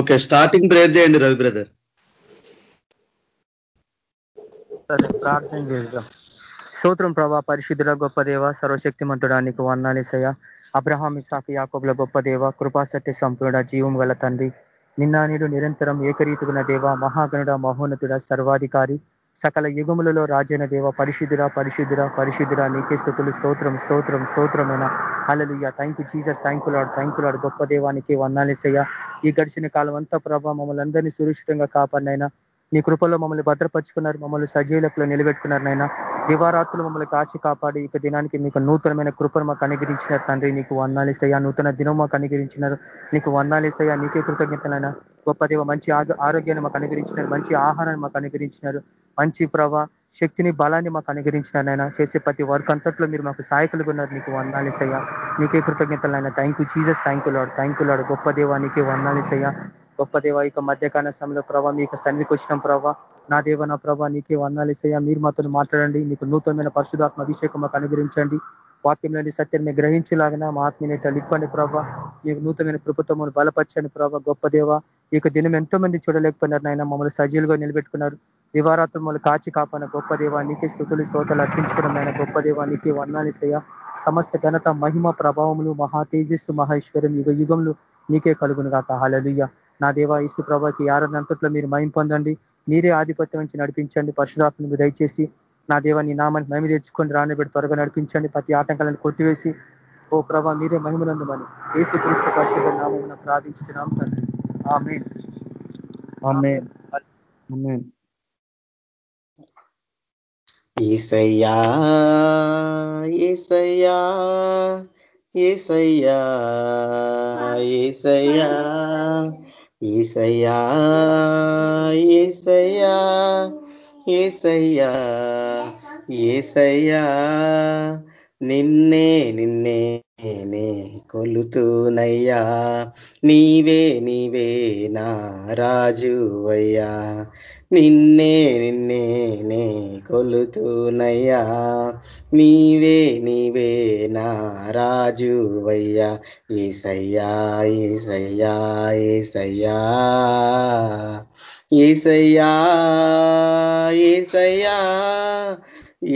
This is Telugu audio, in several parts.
ఓకే స్టార్టింగ్ ప్రేయర్ చేయండి రవి బ్రదర్ సరే ప్రార్థన చేద్దాం. స్తోత్రం ప్రభా పరిశుద్ధుల గొప్ప దేవ సర్వశక్తిమంతుడా నీకు వర్ణాలిసయ అబ్రహాం ఇసాఫ్ యాకోబుల గొప్ప దేవ కృపాసత్య సంపూర్ణ జీవం గల తండ్రి. నిన్న నీడు నిరంతరం ఏకరీతుగున దేవ మహాగణుడ మహోన్నతుడ సర్వాధికారి. సకల యుగములలో రాజైన దేవ పరిశుద్ధుర పరిశుద్ధుర పరిశుద్ధుర నీకే స్థుతులు స్తోత్రం స్తోత్రం స్తోత్రమైన? Hallelujah thank you Jesus thank Lord thank Lord గొప్ప దేవానికి వర్ణాలిసయ్య ఈ గడిచిన కాలం అంతా ప్రభావ మమ్మల్ని అందరినీ సురక్షితంగా కాపాడినైనా నీ కృపలో మమ్మల్ని భద్రపరుచుకున్నారు మమ్మల్ని సజీవులకు నిలబెట్టుకున్నారు నైనా దివారాత్రులు మమ్మల్ని కాచి కాపాడి ఇక దినానికి మీకు నూతనమైన కృపను మాకు అనుగ్రహించినారు తండ్రి. నీకు వర్ణాలిస్తాయా నూతన దినం మాకు అనుగ్రహించినారు. నీకు వర్ణాలిస్తాయా నీకే కృతజ్ఞతలైనా గొప్ప దేవ మంచి ఆరోగ్యాన్ని మాకు అనుగ్రహించినారు. మంచి ఆహారాన్ని మాకు అనుగ్రహించినారు. మంచి ప్రభ శక్తిని బలాన్ని మాకు అనుగ్రహించినారు చేసే ప్రతి వర్క్ అంతట్లో మీరు మాకు సహాయకులుగా ఉన్నారు. నీకు వందాలిసయ్యా నీకే కృతజ్ఞతలైనా thank you Jesus thank you Lord thank you Lord గొప్ప దేవా నీకే వందాలిసయ్యా గొప్ప దేవ ఇక మధ్యకాల సమయంలో ప్రభావ మీకు సన్నిధికి వచ్చిన ప్రభావ నా దేవ నా ప్రభా నీకే వందాలిసయ్యా మీరు మాతో మాట్లాడండి. మీకు నూతనమైన పరిశుధాత్మ అభిషేకం మాకు అనుగ్రహించండి. వాక్యంలోని సత్యాన్ని గ్రహించలాగిన మా ఆత్మీయ తలిప్పండి ప్రభా. మీకు నూతనమైన కృపతము బలపరచండి ప్రభా గొప్ప దేవ. ఇక దినం ఎంతో మంది చూడలేకపోయినారు నాయన మమ్మల్ని సజీలుగా నిలబెట్టుకున్నారు. దివారాత్రం మమ్మల్ని కాచి కాపాన గొప్ప దేవ. నీకే స్థుతులు స్తోతలు అర్పించుకున్నాం ఆయన గొప్ప దేవ. నీకే వర్ణాలిసయ సమస్త ఘనత మహిమ ప్రభావములు మహా తేజస్సు మహేశ్వరం యుగ యుగములు నీకే కలుగును కాక హలలుయ్య నా దేవ ఇసు ప్రభాకి ఆరాధనంతట్లో మీరు మహిం పొందండి. మీరే ఆధిపత్యం నుంచి నడిపించండి. పరిశుధాత్మను దయచేసి నా దేవ నీ నామాన్ని మహిమ తెచ్చుకొని రానిబెట్టి త్వరగా నడిపించండి. ప్రతి ఆటంకాలను కొట్టివేసి ఓ ప్రభా మీరే మహిమనందమని ఏసు క్రీస్తు పరిశుభ నామం ప్రార్థించున్నాం తండ్రి. ఆమె ఈసయ్యా ఈసయ్యా ఈసయ్యా ఈసయ్యా ఈసయ్యా ఈసయ్యా ఏసయ్యా ఏసయ్యా నిన్నే నిన్నే నేనే కొలుతూనయ్యా. నీవే నీవే నా రాజువయ్యా. నిన్నే నిన్నే నే కొలుతూనయ్యా. నీవే నీవే నా రాజువయ్యా. ఈసయ్యా ఈసయ్యా ఈసయ్యా ఏసయ్యా ఏసయ్యా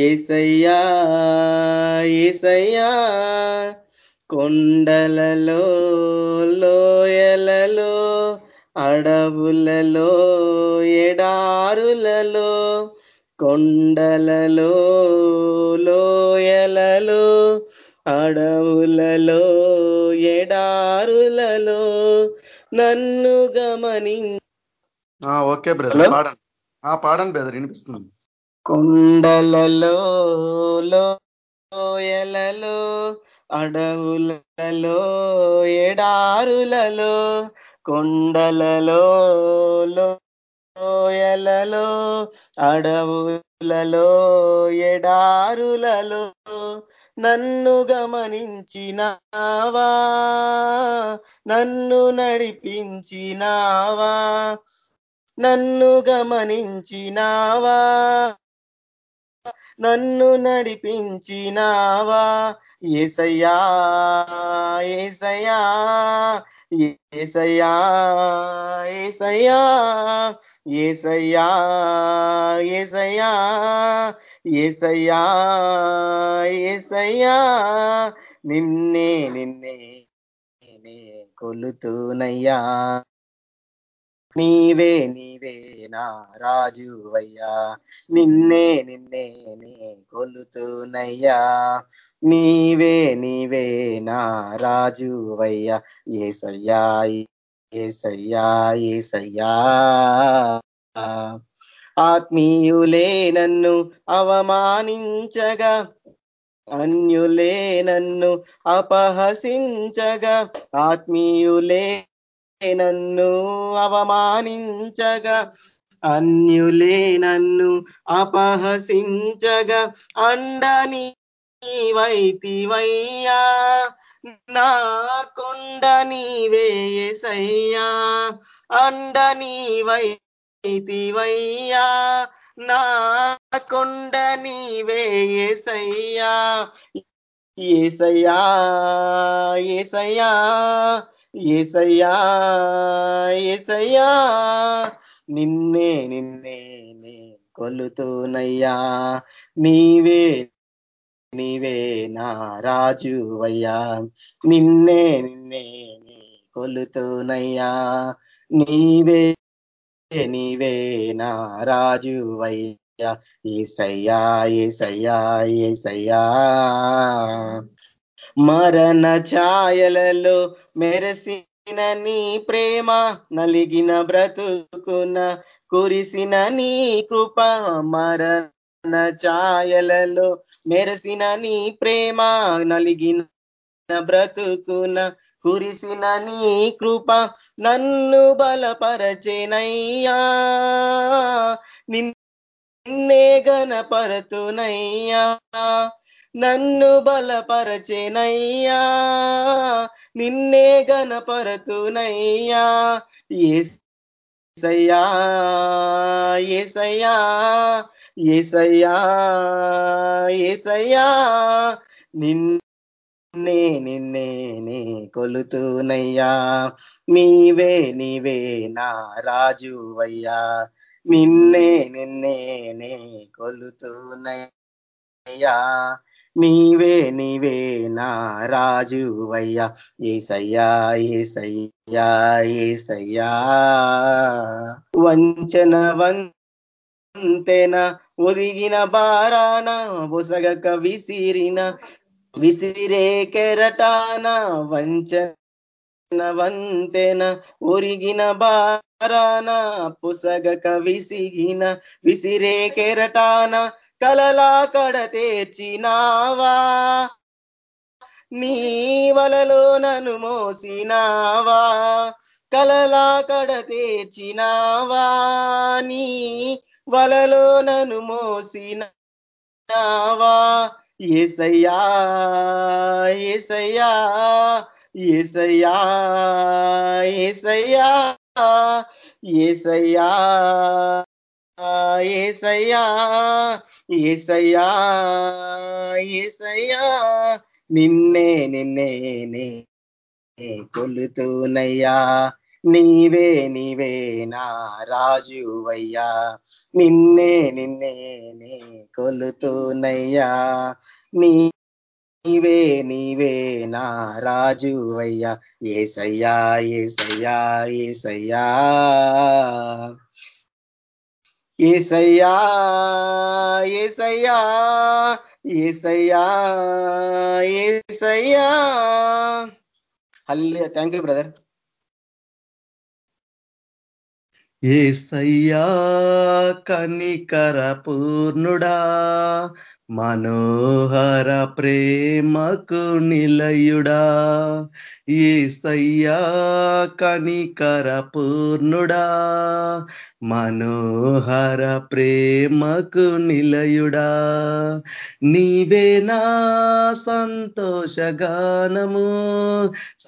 ఏసయ్యా ఏసయ్యా. కొండలలో లోయలలో అడవులలో ఎడారులలో కొండలలో లోయలలో అడవులలో ఎడారులలో నన్ను గమనించ ఓకే బ్రదర్. పాడండి పాడండి బ్రదర్ వినిపిస్తుంది. కొండలలో లోయలలో అడవులలో ఎడారులలో కొండలలో లోయలలో అడవులలో ఎడారులలో నన్ను గమనించినావా? నన్ను నడిపించినావా? నన్ను గమనించినావా? నన్ను నడిపించినావా? ఏసయ్యా ఏసయ్యా ఏసయ్యా ఏసయ్యా ఏసయ్యా ఏసయ్యా ఏసయ్యా ఏసయ్యా నిన్నే నిన్నే కొలుతూనయ్యా. నీవే నీవే నా రాజువయ్యా. నిన్నే నిన్నే నే కొలుతునయ్యా. నీవే నీవే నా రాజువయ్యా. ఏసయ్యా ఏసయ్యా ఏసయ్యా. ఆత్మీయులే నన్ను అవమానించగా అన్యులే నన్ను అపహసించగా ఆత్మీయులే నన్ను అవమానించగా అన్యులే నన్ను అపహసించగా అండని వైతివయ్యా నా కొండ నీవేసయ్యా అండని వైతివయ్యా నా కొండ నీవేసయ్యా ఏసయ్యా ఏసయ్యా ఏసయ్యా ఏసయ్యా నిన్నే నిన్నే నే కొలుతూనయ్యా. నీవే నీవే నా రాజువయ్యా. నిన్నే నిన్నే నే కొలుతూనయ్యా. నీవే నీవే నా రాజువయ్యా. ఏసయ్యా ఏసయ్యా ఏసయ్యా. మరణ ఛాయలలో మెరసిన నీ ప్రేమ నలిగిన బ్రతుకున కురిసిన నీ కృప మరణ ఛాయలలో మెరసిన నీ ప్రేమ నలిగిన బ్రతుకున కురిసిన నీ కృప నన్ను బలపరచేనయ్యా. నిన్నే గణపరతునయ్యా నన్ను బలపరచేనయ్యా నిన్నే గణపరతునయ్యా ఏసయ్యా ఏసయ్యా ఏసయ్యా ఏసయ్యా నిన్నే నిన్నే నే కొలుతూనయ్యా నీవే నీవే నా రాజువయ్యా నిన్నే నిన్నే నే కొలుతూనయ్యా. నీవే నీవే నా రాజువయ్యా ఏసయ్యా ఏసయ్యా ఏసయ్యా. వంచన వంతెన ఒరిగిన బారాన ఒసగక విసిరిన విసిరే కెరటాన వంచన వంతెన ఒరిగిన బారాన పుసగక విసిగిన విసిరే కెరటాన కలలా కడ తెచ్చినావా? నీ వలలో నన్ను మోసినావా? కలలా కడ తెచ్చినావా? నీ వలలో నన్ను మోసినావా? ఏసయ్యా ఏసయ్యా ఏసయ్యా ఏసయ్యా ఏసయ్యా. ఏసయ్యా ఏసయ్యా ఏసయ్యా నిన్నే నిన్నే నే కొలుతూనయ్యా. నీవే నీవే నా రాజువయ్యా. నిన్నే నిన్నే నే కొలుతూనయ్యా. నీవే నీవే నా రాజువయ్యా. ఏసయ్యా ఏసయ్యా ఏసయ్యా. ఏసయ్యా ఏసయ్యా ఏసయ్యా ఏసయ్యా. హల్లే థ్యాంక్ యూ బ్రదర్ ఏసయ్యా కనికర పూర్ణుడా మనోహర ప్రేమకు నిలయుడా. ఏసయ్యా కనికర పూర్ణుడా మనోహర ప్రేమకు నిలయుడా. నీవే నా సంతోషగానము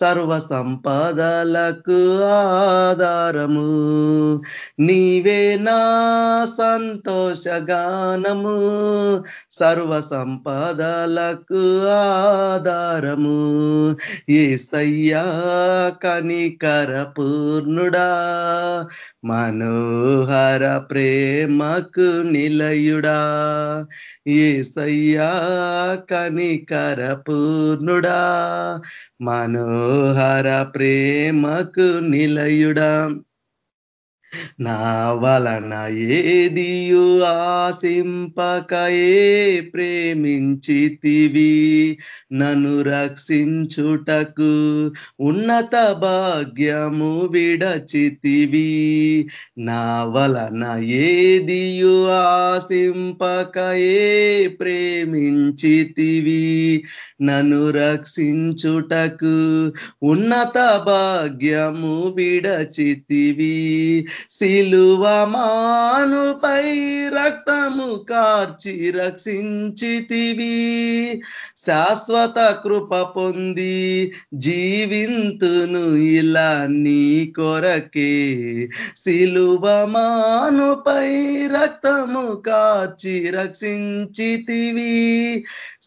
సర్వ సంపదలకు ఆధారము. నీవే నా సంతోషగానము. సర్వ సంపదలకు ఆధారము. ఏసయ్యా కనికర పూర్ణుడా. మనోహర ప్రేమకు నిలయుడా. ఏసయ్యా కనికర పూర్ణుడా. మనోహర ప్రేమకు నిలయుడా? నా వలన ఏదియు ఆశింపకయే ప్రేమించితివి. నన్ను రక్షించుటకు ఉన్నత భాగ్యము విడచితివి. నా వలన ఏదియు ఆశింపకయే ప్రేమించితివి. నన్ను రక్షించుటకు ఉన్నత భాగ్యము విడచితివి. సిలువ మానుపై రక్తము కార్చి రక్షించితివి. శాశ్వత కృప పొంది జీవింతును ఇలా నీ కొరకే. సిలువ మానుపై రక్తము కార్చి రక్షించితివి.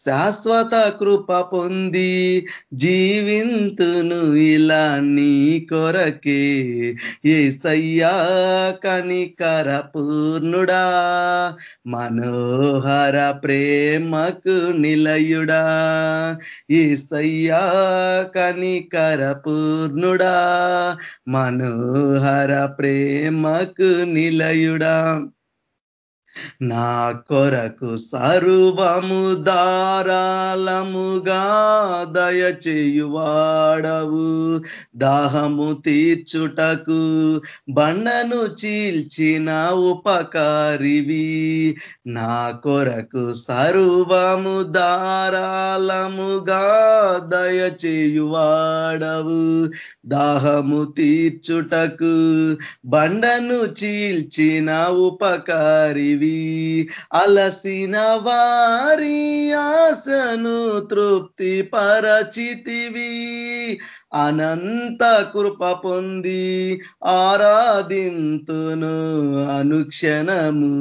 శాశ్వత కృప పొంది జీవింతును ఇలా నీ కొరకే. ఏసయ్యా కనికర పూర్ణుడా మనోహర ప్రేమకు నిలయుడా. ఏసయ్యా కనికర పూర్ణుడా మనోహర ప్రేమకు నిలయుడా. నా కొరకు సర్వము దారాలముగా దయచేయువాడవు. దాహము తీర్చుటకు బండను చీల్చిన ఉపకారివి. నా కొరకు సర్వము దారాలముగా దయచేయువాడవు. దాహము తీర్చుటకు బండను చీల్చిన ఉపకారివి. అలసిన వారి ఆశను తృప్తి పరచితివి అనంత కృప పొంది ఆరాధింతును అనుక్షణము.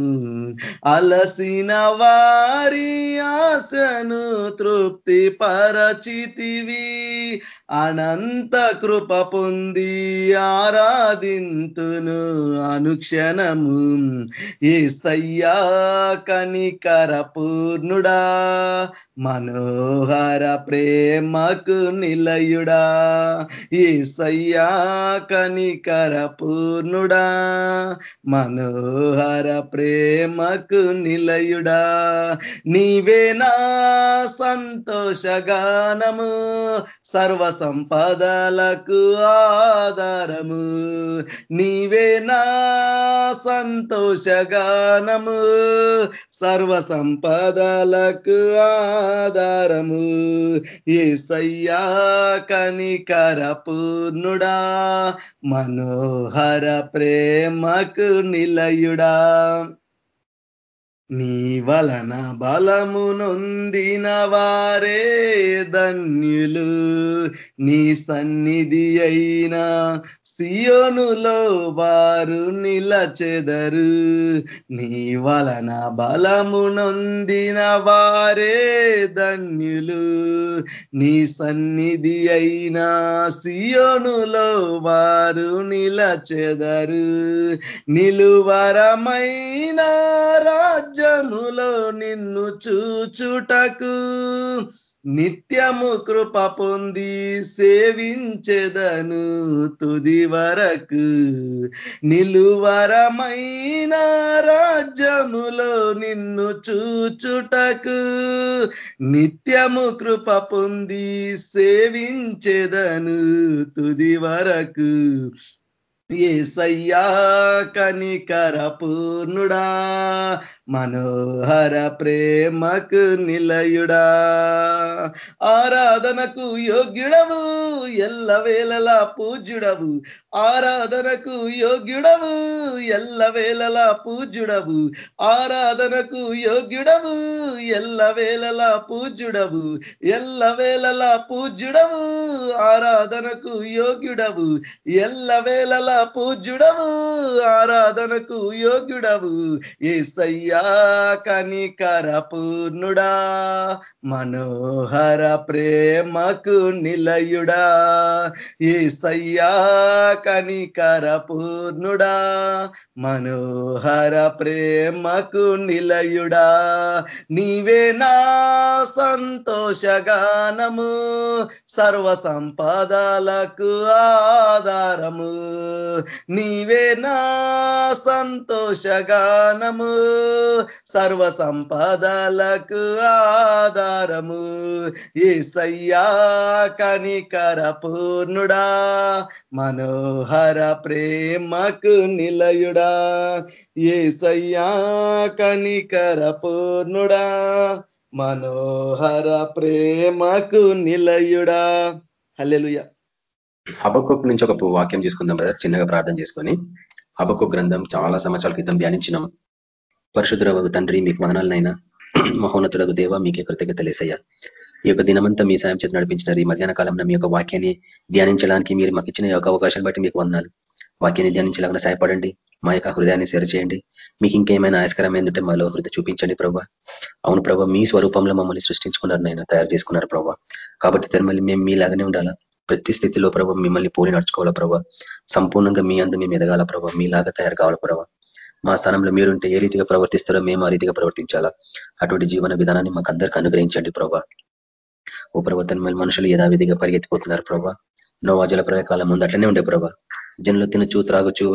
అలసిన వారి ఆశను తృప్తి పరచితివి అనంత కృప పొంది ఆరాధింతును అనుక్షణము. ఏసయ్యా కనికర పూర్ణుడా మనోహర ప్రేమకు నిలయుడా. ఏసయ్యా కనికర పూర్ణుడా మనోహర ప్రేమకు నిలయుడా. నీవేనా సంతోషగానము సర్వ సంపదలకు ఆధారము. నీవే నా సంతోషగానము. సర్వ సంపదలకు ఆధారము. ఏసయ్యా కనికర పూర్ణుడా మనోహర ప్రేమకు నిలయుడా. నీ వలన బలము నొందిన వారే ధన్యులు. నీ సన్నిధి అయినా సియోనులో వారు నిలచెదరు. నీ వలన బలము నొందిన వారే ధన్యులు. నీ సన్నిధి అయినా సియోనులో వారు నిలచెదరు. నిలువరమైన రాజ్యములో నిన్ను చూచుటకు నిత్యము కృప పొంది సేవించెదను తుది వరకు నిలువరమైన రాజ్యములో నిన్ను చూచుటకు నిత్యము కృప పొంది సేవించెదను తుది వరకు ఏసయ్యా కనికర పూర్ణుడా మనోహర ప్రేమకు నిలయుడా. ఆరాధనకు యోగ్యుడవు ఎల్ల వేలలా పూజ్యుడవు. ఆరాధనకు యోగ్యుడవు ఎల్ల వేలలా పూజ్యుడవు. ఆరాధనకు యోగ్యుడవు ఎల్ల వేలలా పూజ్యుడవు. ఎల్ల వేళలా పూజ్యుడవు ఆరాధనకు యోగ్యుడవు. ఎల్ల వేళలా పూజ్యుడవు ఆరాధనకు యోగ్యుడవు. ఏసయ్యా కనికర పూర్ణుడా మనోహర ప్రేమకు నిలయుడా. ఏసయ్యా కనికర పూర్ణుడా మనోహర ప్రేమకు నిలయుడా. నీవే నా సంతోషగానము సర్వ సంపదలకు ఆధారము. నీవే నా సంతోషగానము సర్వ సంపదలకు ఆధారము. ఏసయ్యా కనికర పూర్ణుడా మనోహర ప్రేమకు నిలయుడా. ఏసయ్యా కనికర పూర్ణుడా మనోహర ప్రేమకు నిలయుడా. హల్లెలుయా. హబకుక్ నుంచి ఒక వాక్యం తీసుకుందాం బ్రదర్ చిన్నగా ప్రార్థన చేసుకొని. హబకు గ్రంథం చాలా సంవత్సరాల క్రితం ధ్యానించినాం. పరిశుద్ధులకు తండ్రి మీకు వదనాలనైనా మహోన్నతులకు దేవ మీకే కృతజ్ఞతలేసయ్యా ఈ యొక్క దినమంతా మీ సాయం చేతి నడిపించినారు. ఈ మధ్యాహ్న కాలంలో మీ యొక్క వాక్యాన్ని ధ్యానించడానికి మీరు మాకు ఇచ్చిన యొక్క అవకాశాన్ని బట్టి మీకు వందాలు వాక్యాన్ని ధ్యానించలాగా సహాయపడండి. మా యొక్క హృదయాన్ని చేయండి. మీకు ఇంకేమైనా ఆయాస్కరమైందంటే మాలో హృదయ చూపించండి ప్రభా. అవును ప్రభా మీ స్వరూపంలో మమ్మల్ని సృష్టించుకున్నారు నైనా తయారు చేసుకున్నారు ప్రభా. కాబట్టి తిరుమల మేము మీలాగానే ఉండాలా? ప్రతి స్థితిలో ప్రభావ మిమ్మల్ని పోలి నడుచుకోవాలా ప్రభావ సంపూర్ణంగా మీ అందు మేము ఎదగాల ప్రభావ మీలాగా తయారు కావాల ప్రభావ మా స్థానంలో మీరుంటే ఏ రీతిగా ప్రవర్తిస్తారో మేము ఆ రీతిగా ప్రవర్తించాలా? అటువంటి జీవన విధానాన్ని మాకు అందరికీ అనుగ్రహించండి ప్రభా. ఓ ప్రవర్తన మనుషులు యథావిధిగా పరిగెత్తిపోతున్నారు ప్రభా. నోవాజల ప్రయోగకాలం ముందు అట్లనే ఉండే ప్రభా. జనులు తినచు త్రాగుచు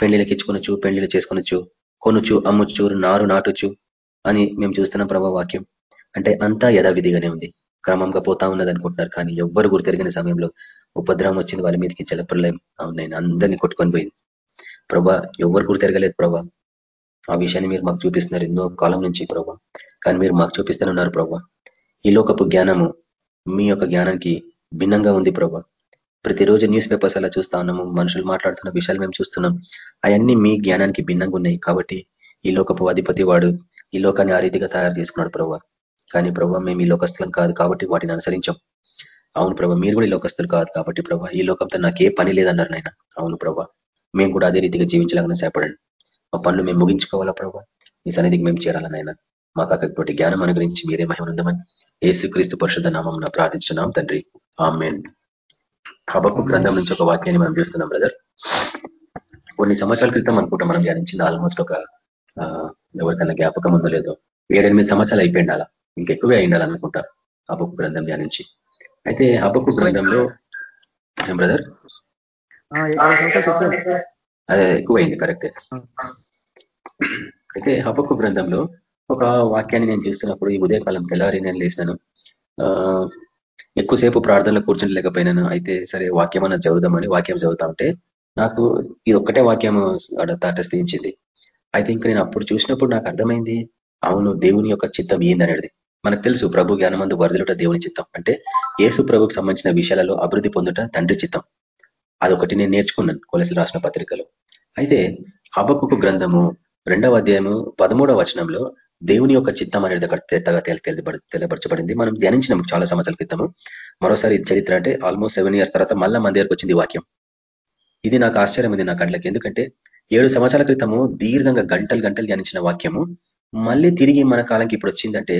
పెళ్ళిళ్ళకి ఇచ్చుకొనొచ్చు పెళ్ళిళ్ళు చేసుకొనొచ్చు కొనుచు అమ్ముచు నారు నాటుచు అని మేము చూస్తున్నాం ప్రభా వాక్యం. అంటే అంతా యథావిధిగానే ఉంది. క్రమంగా పోతా ఉన్నది అనుకుంటున్నారు. కానీ ఎవ్వరు గురితెరిగిన సమయంలో ఉపద్రవం వచ్చింది. వాళ్ళ మీదకి జలప్రలయం అవునాయన అందరినీ కొట్టుకొని పోయింది. ప్రభా ఎవరు గురి తిరగలేదు ప్రభా. ఆ విషయాన్ని మీరు మాకు చూపిస్తున్నారు. ఎన్నో కాలం నుంచి ప్రభా. కానీ మీరు మాకు చూపిస్తూనే ఉన్నారు ప్రభా. ఈ లోకపు జ్ఞానము మీ యొక్క జ్ఞానానికి భిన్నంగా ఉంది ప్రభా. ప్రతిరోజు న్యూస్ పేపర్స్ అలా చూస్తా ఉన్నాము. మనుషులు మాట్లాడుతున్న విషయాలు మేము చూస్తున్నాం. అవన్నీ మీ జ్ఞానానికి భిన్నంగా ఉన్నాయి. కాబట్టి ఈ లోకపు అధిపతి వాడు ఈ లోకాన్ని ఆ రీతిగా తయారు చేసుకున్నాడు ప్రభా. కానీ ప్రభావ మేము ఈ లోకస్థలం కాదు కాబట్టి వాటిని అనుసరించాం. అవును ప్రభా మీరు కూడా ఈ లోకస్తులు కాదు కాబట్టి ప్రభా ఈ లోకంతో నాకే పని లేదన్నారు నాయన. అవును ప్రభా మేము కూడా అదే రీతిగా జీవించలాగానే సేపడండి. మా పనులు మేము ముగించుకోవాలా ప్రభా? మీ సన్నిధికి మేము చేరాలా నాయన? మాకు అక్కడి జ్ఞానం అనుగ్రహించి మీరే మహిమనుందమని ఏసుక్రీస్తు పరిషత్ నామం ప్రార్థించున్నాం తండ్రి. ఆమెన్. హబకు గ్రంథం నుంచి ఒక వాక్యాన్ని మనం చూస్తున్నాం బ్రదర్. కొన్ని సంవత్సరాల క్రితం అనుకుంటాం మనం ధ్యానించింది ఆల్మోస్ట్ ఒక ఎవరికైనా జ్ఞాపకం ఉందో లేదో. ఏడెనిమిది సంవత్సరాలు అయిపోయింది అలా. ఇంకెక్కువే అయిండాలనుకుంటా హబకు గ్రంథం ధ్యానించి. అయితే హబకు గ్రంథంలో ఏం బ్రదర్ అదే ఎక్కువైంది కరెక్టే అయితే హబకు గ్రంథంలో ఒక వాక్యాన్ని నేను చూస్తున్నప్పుడు ఈ ఉదయకాలం తెల్లారి నేను లేసినాను ఎక్కువసేపు ప్రార్థనలో కూర్చొని లేకపోయినాను అయితే సరే వాక్యం అన్న చదువుదామని వాక్యం చదువుతా ఉంటే నాకు ఇది ఒక్కటే వాక్యం తటస్థించింది అయితే ఇంకా నేను అప్పుడు చూసినప్పుడు నాకు అర్థమైంది అవును దేవుని యొక్క చిత్తం ఏందనేది. మనకు తెలుసు ప్రభు జ్ఞానమందు వరదలుట దేవుని చిత్తం. అంటే యేసు ప్రభుకు సంబంధించిన విషయాలలో అభివృద్ధి పొందుట తండ్రి చిత్తం. అదొకటి నేను నేర్చుకున్నాను కొలసలు రాసిన పత్రికలో. అయితే హబకుకు గ్రంథము రెండవ అధ్యాయము పదమూడవ వచనంలో దేవుని యొక్క చిత్తం అనేది అక్కడ తెత్తగా తెలియపరచబడింది మనం ధ్యానించినాం చాలా సంవత్సరాల క్రితము. మరోసారి చరిత్ర అంటే ఆల్మోస్ట్ సెవెన్ ఇయర్స్ తర్వాత మళ్ళా మన దగ్గరకు వచ్చింది వాక్యం. ఇది నాకు ఆశ్చర్యం ఉంది నా కళ్ళకి ఎందుకంటే ఏడు సంవత్సరాల క్రితము దీర్ఘంగా గంటలు గంటలు ధ్యానించిన వాక్యము మళ్ళీ తిరిగి మన కాలంకి ఇప్పుడు వచ్చిందంటే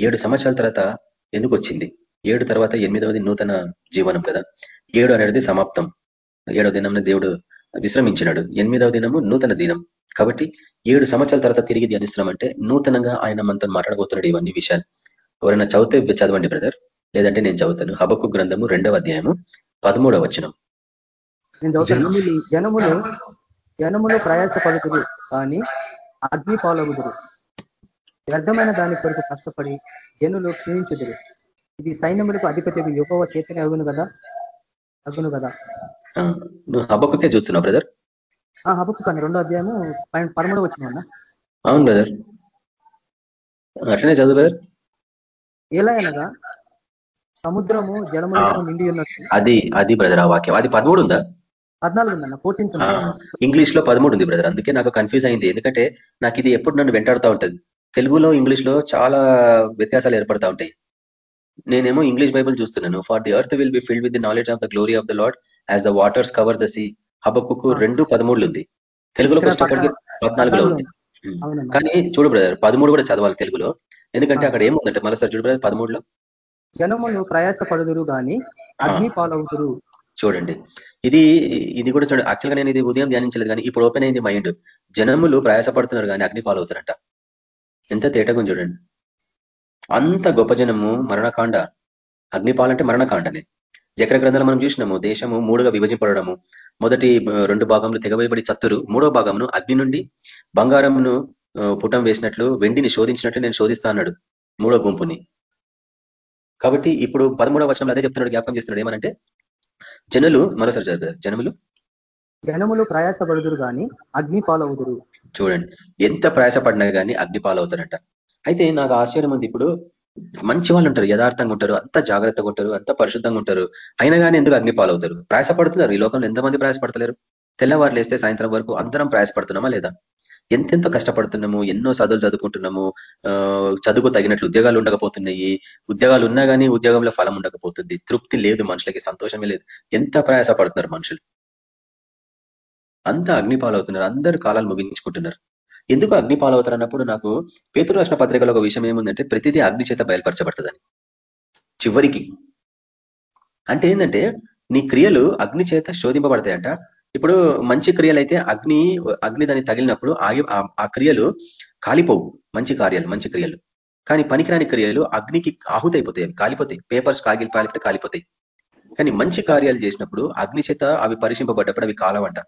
ఏడు సంవత్సరాల తర్వాత ఎందుకు వచ్చింది ఏడు తర్వాత ఎనిమిదవది నూతన జీవనం కదా. ఏడు అనేది సమాప్తం. ఏడవ దినం దేవుడు విశ్రమించినాడు. ఎనిమిదవ దినము నూతన దినం. కాబట్టి ఏడు సంవత్సరాల తర్వాత తిరిగి ధ్యానిస్తున్నాం అంటే నూతనంగా ఆయన మనతో మాట్లాడబోతున్నాడు ఇవన్నీ విషయాలు. ఎవరైనా చదివితే చదవండి బ్రదర్. లేదంటే నేను చదువుతాను. హబకు గ్రంథము రెండవ అధ్యాయము పదమూడవ వచనం. జనములు జనములు ప్రయాస పడుతురు కానీ అగ్ని పాలగుదురు వ్యర్థమైన దాని కొరకు కష్టపడి జనులు క్షీణించుదురు. ఇది సైన్యములకు అధిపతి యుగవ చేతనే అగును కదా? అగును కదా? నువ్వు హబకుకే చూస్తున్నావు బ్రదర్? హబకు కానీ రెండో అధ్యాయము పదమూడు వచ్చిన అవును బ్రదర్. అట్లనే చదువు బ్రదర్. ఎలా అనగా సముద్రము జలములతో నిండి ఉన్నట్టు. అది అది బ్రదర్ ఆ వాక్యం. అది పదమూడు ఉందా? పద్నాలుగు ఉందన్న ఫోర్టీన్త్ ఇంగ్లీష్లో పదమూడు ఉంది బ్రదర్. అందుకే నాకు కన్ఫ్యూజ్ అయింది. ఎందుకంటే నాకు ఇది ఎప్పుడు నన్ను వెంటాడుతూ ఉంటుంది. తెలుగులో ఇంగ్లీష్లో చాలా వ్యత్యాసాలు ఏర్పడతా ఉంటాయి. నేనేమో ఇంగ్లీష్ బైబుల్ చూస్తున్నాను. For the earth will be filled with the knowledge of the glory of the Lord as the waters cover the sea Habakkuk రెండు పదమూడులు ఉంది. తెలుగులోకి వచ్చేటప్పటికి పద్నాలుగులో ఉంది. కానీ చూడు బ్రదర్ పదమూడు కూడా చదవాలి తెలుగులో. ఎందుకంటే అక్కడ ఏముందంటే మరోసారి చూడు బ్రదర్ పదమూడులో. జనములు ప్రయాస పడుదురు కానీ అగ్ని పాలవుతురు చూడండి. ఇది ఇది కూడా చూడండి. యాక్చువల్గా నేను ఇది ఉదయం ధ్యానించలేదు కానీ ఇప్పుడు ఓపెన్ అయింది మైండ్ జనములు ప్రయాసపడుతున్నారు కానీ అగ్ని పాలవుతారంట. ఎంత తేటగా చూడండి. అంత గొప్ప జనము మరణకాండ. అగ్నిపాలంటే మరణకాండనే. జక్ర గ్రంథాలు మనం చూసినాము. దేశము మూడుగా విభజింపడము మొదటి రెండు భాగంలో తెగవేయబడి చత్తురు. మూడో భాగమును అగ్ని నుండి బంగారంను పుటం వేసినట్లు వెండిని శోధించినట్లు నేను శోధిస్తా అన్నాడు. మూడో గుంపుని. కాబట్టి ఇప్పుడు పదమూడవ వర్షంలో అదే చెప్తున్నాడు జ్ఞాపకం చేస్తున్నాడు. ఏమనంటే జనులు మరోసారి జరుగుతారు జనములు జనములు ప్రయాసపడుదురు కానీ అగ్ని పాలవుదురు చూడండి. ఎంత ప్రయాసపడినా కానీ అగ్నిపాలవుతారంట. అయితే నాకు ఆశ్చర్యం ఉంది. ఇప్పుడు మంచి వాళ్ళు ఉంటారు యథార్థంగా ఉంటారు అంత జాగ్రత్తగా ఉంటారు అంత పరిశుద్ధంగా ఉంటారు. అయినా కానీ ఎందుకు అగ్నిపాలవుతారు? ప్రయాసపడుతున్నారు. ఈ లోకంలో ఎంతమంది ప్రయాసపడతలేరు? తెల్లవారు లేస్తే సాయంత్రం వరకు అందరం ప్రయాసపడుతున్నామా లేదా? ఎంతెంతో కష్టపడుతున్నాము ఎన్నో చదువులు చదువుకుంటున్నాము చదువుకు తగినట్లు ఉద్యోగాలు ఉండకపోతున్నాయి. ఉద్యోగాలు ఉన్నా కానీ ఉద్యోగంలో ఫలం ఉండకపోతుంది. తృప్తి లేదు మనుషులకి సంతోషమే లేదు. ఎంత ప్రయాసపడుతున్నారు మనుషులు? అంతా అగ్నిపాలవుతున్నారు. అందరు కాలాలు ముగించుకుంటున్నారు. ఎందుకు అగ్నిపాలవుతారు అన్నప్పుడు నాకు పేతురు రాసిన పత్రికలో ఒక విషయం ఏముందంటే ప్రతిదీ అగ్ని చేత బయలుపరచబడుతుందని. చివరికి. అంటే ఏంటంటే నీ క్రియలు అగ్ని చేత శోధింపబడతాయంట. ఇప్పుడు మంచి క్రియలు అయితే అగ్ని అగ్ని దాన్ని తగిలినప్పుడు ఆ క్రియలు కాలిపోవు. మంచి కార్యాలు మంచి క్రియలు. కానీ పనికిరాని క్రియలు అగ్నికి ఆహుతైపోతాయి. కాలిపోతాయి. పేపర్స్ కాగిలి పాలిపి కాలిపోతాయి. కానీ మంచి కార్యాలు చేసినప్పుడు అగ్ని చేత అవి పరిశింపబడ్డప్పుడు అవి కాలవంట.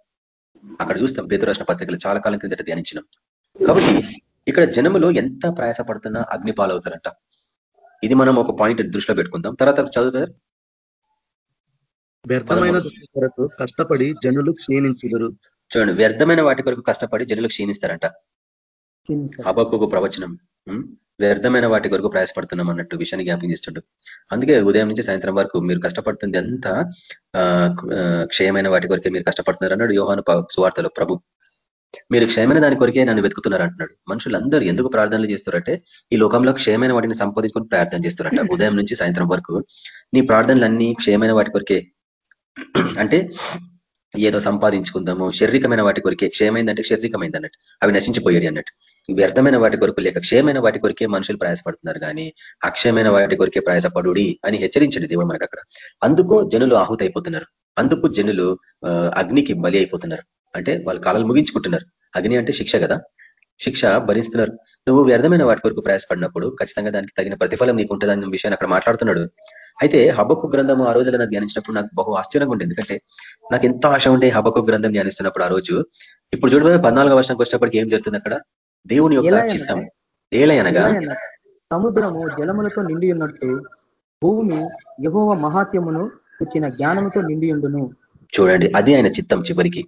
అక్కడ చూస్తాం పేదరాష్ట్ర పత్రికలు చాలా కాలం కిందట ధ్యానించినాం. కాబట్టి ఇక్కడ జనములు ఎంత ప్రయాసపడుతున్నా అగ్ని పాలవుతారంట. ఇది మనం ఒక పాయింట్ దృష్టిలో పెట్టుకుందాం. తర్వాత చదువుతారు వ్యర్థమైన కొరకు కష్టపడి జనులు క్షీణించుదురు. చూడండి వ్యర్థమైన వాటి కొరకు కష్టపడి జనులు క్షీణిస్తారంట. అబక్కు ప్రవచనం వ్యర్థమైన వాటి కొరకు ప్రయాసపడుతున్నాం అన్నట్టు విషయాన్ని జ్ఞాపకం చేస్తుండు. అందుకే ఉదయం నుంచి సాయంత్రం వరకు మీరు కష్టపడుతుంది అంతా క్షయమైన వాటి కొరకే మీరు కష్టపడుతున్నారు అన్నాడు యోహాను సువార్తలో. ప్రభు మీరు క్షయమైన దాని కొరికే నన్ను వెతుకుతున్నారు అంటున్నాడు. మనుషులందరూ ఎందుకు ప్రార్థనలు చేస్తారంటే ఈ లోకంలో క్షయమైన వాటిని సంపాదించుకొని ప్రార్థన చేస్తారంట. ఉదయం నుంచి సాయంత్రం వరకు నీ ప్రార్థనలన్నీ క్షయమైన వాటి కొరికే. అంటే ఏదో సంపాదించుకుందాము శారీరకమైన వాటి కొరికే. క్షయమైందంటే శారీరకమైంది అన్నట్టు. అవి నశించిపోయాడు అన్నట్టు. వ్యర్థమైన వాటి కొరకు లేక క్షయమైన వాటి కొరికే మనుషులు ప్రయాసపడుతున్నారు కానీ అక్షయమైన వాటి కొరికే ప్రయాసపడుడి అని హెచ్చరించండి దేవుడు మనకు అక్కడ అందుకు జనులు ఆహుతైపోతున్నారు. అందుకు జనులు అగ్నికి బలి అయిపోతున్నారు. అంటే వాళ్ళ కాలాలు ముగించుకుంటున్నారు. అగ్ని అంటే శిక్ష కదా. శిక్ష భరిస్తున్నారు. నువ్వు వ్యర్థమైన వాటి కొరకు ప్రయాసపడినప్పుడు ఖచ్చితంగా దానికి తగిన ప్రతిఫలం నీకు ఉంటుందన్న విషయాన్ని అక్కడ మాట్లాడుతున్నాడు. అయితే హబ్బకు గ్రంథము ఆ రోజులను ధ్యానించినప్పుడు నాకు బహు ఆశ్చర్యంగా ఉంటుంది ఎందుకంటే నాకు ఎంత ఆశ ఉండే హబ్బకు గ్రంథం ధ్యానిస్తున్నప్పుడు ఆ రోజు. ఇప్పుడు చూడబోయే పద్నాలుగో వర్షంకి వచ్చినప్పటికి ఏం జరుగుతుంది అక్కడ? దేవుని యొక్క చిత్తం. ఏలయనగా సముద్రము జలములతో నిండి ఉన్నట్టు భూమి యహోవ మహాత్యమును వచ్చిన జ్ఞానముతో నిండి ఉండును చూడండి అది ఆయన చిత్తం చివరికి.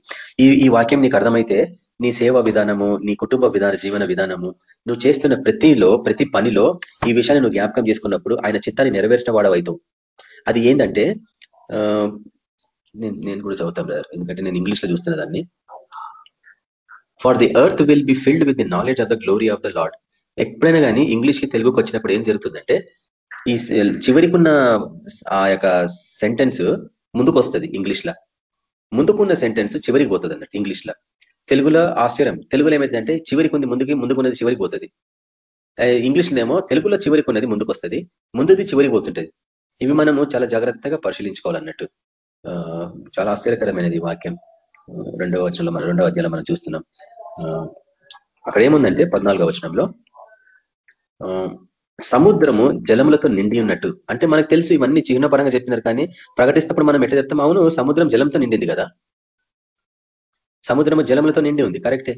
ఈ ఈ వాక్యం నీకు అర్థమైతే నీ సేవ విధానము నీ కుటుంబ విధాన జీవన విధానము నువ్వు చేస్తున్న ప్రతిలో ప్రతి పనిలో ఈ విషయాన్ని నువ్వు జ్ఞాపకం చేసుకున్నప్పుడు ఆయన చిత్తాన్ని నెరవేర్చిన వాడవైతావు అది ఏంటంటే నేను కూడా చదువుతాను ఎందుకంటే నేను ఇంగ్లీష్లో చూస్తున్న దాన్ని. For the earth will be filled with the knowledge of the glory of the Lord ఎప్పుడైనా కానీ ఇంగ్లీష్కి తెలుగుకి వచ్చినప్పుడు ఏం జరుగుతుందంటే ఈ చివరికున్న ఆ యొక్క సెంటెన్స్ ముందుకు వస్తుంది ఇంగ్లీష్లో. ముందుకున్న సెంటెన్స్ చివరికి పోతుంది అన్నట్టు ఇంగ్లీష్లో. తెలుగులో ఆశ్చర్యం. తెలుగులో ఏమైందంటే చివరికి ఉంది ముందుకి ముందుకున్నది చివరికి పోతుంది. ఇంగ్లీష్లోనేమో తెలుగులో చివరికి ఉన్నది ముందుకు వస్తుంది ముందుది చివరికి పోతుంటది. ఇవి మనము చాలా జాగ్రత్తగా పరిశీలించుకోవాలన్నట్టు. చాలా ఆశ్చర్యకరమైనది వాక్యం. రెండవ వచనంలో మనం రెండవ అధ్యాయంలో మనం చూస్తున్నాం. అక్కడ ఏముందంటే పద్నాలుగో వచనంలో సముద్రము జలములతో నిండి ఉన్నట్టు. అంటే మనకు తెలుసు ఇవన్నీ చిహ్నపరంగా చెప్పినారు కానీ ప్రకటిస్తప్పుడు మనం ఎట్లా చెప్తాం? అవును సముద్రం జలంతో నిండింది కదా. సముద్రము జలములతో నిండి ఉంది కరెక్టే.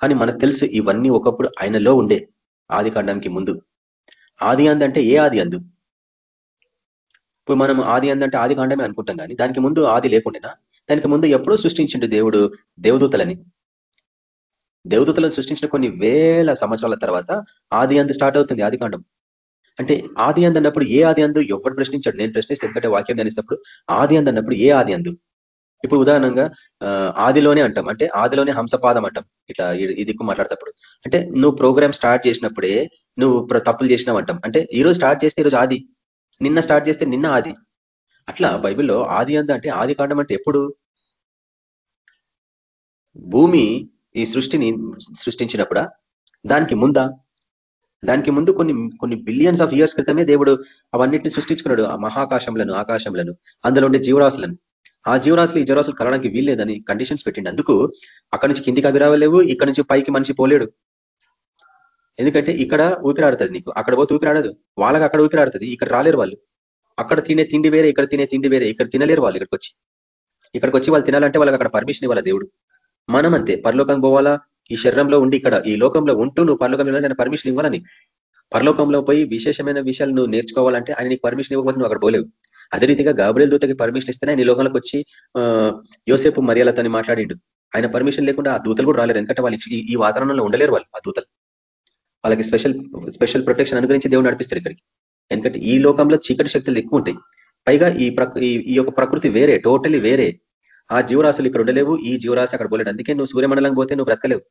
కానీ మనకు తెలుసు ఇవన్నీ ఒకప్పుడు ఆయనలో ఉండే ఆది కాండానికి ముందు. ఆది అందంటే ఏ ఆది అందు? ఇప్పుడు మనం ఆది అందంటే ఆది కాండమే అనుకుంటాం కానీ దానికి ముందు ఆది లేకుండా దానికి ముందు ఎప్పుడో సృష్టించిండు దేవుడు దేవదూతలని. దేవదూతలను సృష్టించిన కొన్ని వేల సంవత్సరాల తర్వాత ఆది అందు స్టార్ట్ అవుతుంది ఆది కాండం. అంటే ఆది అందు అన్నప్పుడు ఏ ఆది అందు? ఎవరు ప్రశ్నించాడు? నేను ప్రశ్నిస్తే ఎందుకంటే వాక్యం ధ్యానిస్తప్పుడు ఆది అందు అన్నప్పుడు ఏ ఆది అందు? ఇప్పుడు ఉదాహరణంగా ఆదిలోనే అంటాం. అంటే ఆదిలోనే హంసపాదం అంటాం. ఇట్లా ఇది మాట్లాడేటప్పుడు. అంటే నువ్వు ప్రోగ్రామ్ స్టార్ట్ చేసినప్పుడే నువ్వు తప్పులు చేసినావు అంటాం. అంటే ఈ రోజు స్టార్ట్ చేస్తే ఈరోజు ఆది. నిన్న స్టార్ట్ చేస్తే నిన్న ఆది. అట్లా బైబిల్లో ఆది అంద అంటే ఆది కాండం అంటే ఎప్పుడు? భూమి ఈ సృష్టిని సృష్టించినప్పుడా? దానికి ముందా? దానికి ముందు కొన్ని కొన్ని బిలియన్స్ ఆఫ్ ఇయర్స్ క్రితమే దేవుడు అవన్నిటిని సృష్టించుకున్నాడు. ఆ మహాకాశంలను ఆకాశంలను అందులో ఉండే జీవరాశులను. ఆ జీవరాశులు ఈ జీవరాశులు కలడానికి వీల్లేదని కండిషన్స్ పెట్టిండి. అందుకు అక్కడి నుంచి కిందికి అవిరావలేవు ఇక్కడ నుంచి పైకి మనిషి పోలేడు. ఎందుకంటే ఇక్కడ ఊపిరాడుతుంది నీకు. అక్కడ పోతే ఊపిరాడదు. వాళ్ళకి అక్కడ ఊపిరాడుతుంది. ఇక్కడ రాలేరు వాళ్ళు. అక్కడ తినే తిండి వేరే ఇక్కడ తినే తిండి వేరే. ఇక్కడ తినలేరు వాళ్ళు ఇక్కడికి వచ్చి ఇక్కడికి వచ్చి వాళ్ళు తినాలంటే వాళ్ళకి అక్కడ పర్మిషన్ ఇవ్వాలి దేవుడు? మనం అంతే పరలోకం పోవాలా? ఈ శరీరంలో ఉండి ఇక్కడ ఈ లోకంలో ఉంటూ నువ్వు పరలోకం నేను పర్మిషన్ ఇవ్వాలని. పరలోకంలో పోయి విశేషమైన విషయాలు నువ్వు నేర్చుకోవాలంటే ఆయన నీకు పర్మిషన్ ఇవ్వకపోతే నువ్వు అక్కడ పోలేవు. అదే రీతిగా గాబరేల్ దూతకి పర్మిషన్ ఇస్తేనే ఆయన లోకంలోకి వచ్చి యోసేపు మర్యాలతోని మాట్లాడిండు. ఆయన పర్మిషన్ లేకుండా ఆ దూతలు కూడా రాలేరు. ఎందుకంటే వాళ్ళు ఈ వాతావరణంలో ఉండలేరు వాళ్ళు ఆ దూతలు. వాళ్ళకి స్పెషల్ స్పెషల్ ప్రొటెక్షన్ అనుగ్రహించి దేవుడు నడిపిస్తారు ఇక్కడికి. ఎందుకంటే ఈ లోకంలో చీకటి శక్తులు ఎక్కువ ఉంటాయి. పైగా ఈ ఈ యొక్క ప్రకృతి వేరే టోటలీ వేరే. ఆ జీవరాశులు ఇక్కడ ఉండలేవు ఈ జీవరాశి అక్కడ పోలేడు. అందుకే నువ్వు సూర్యమండలం పోతే నువ్వు బ్రతకలేవు.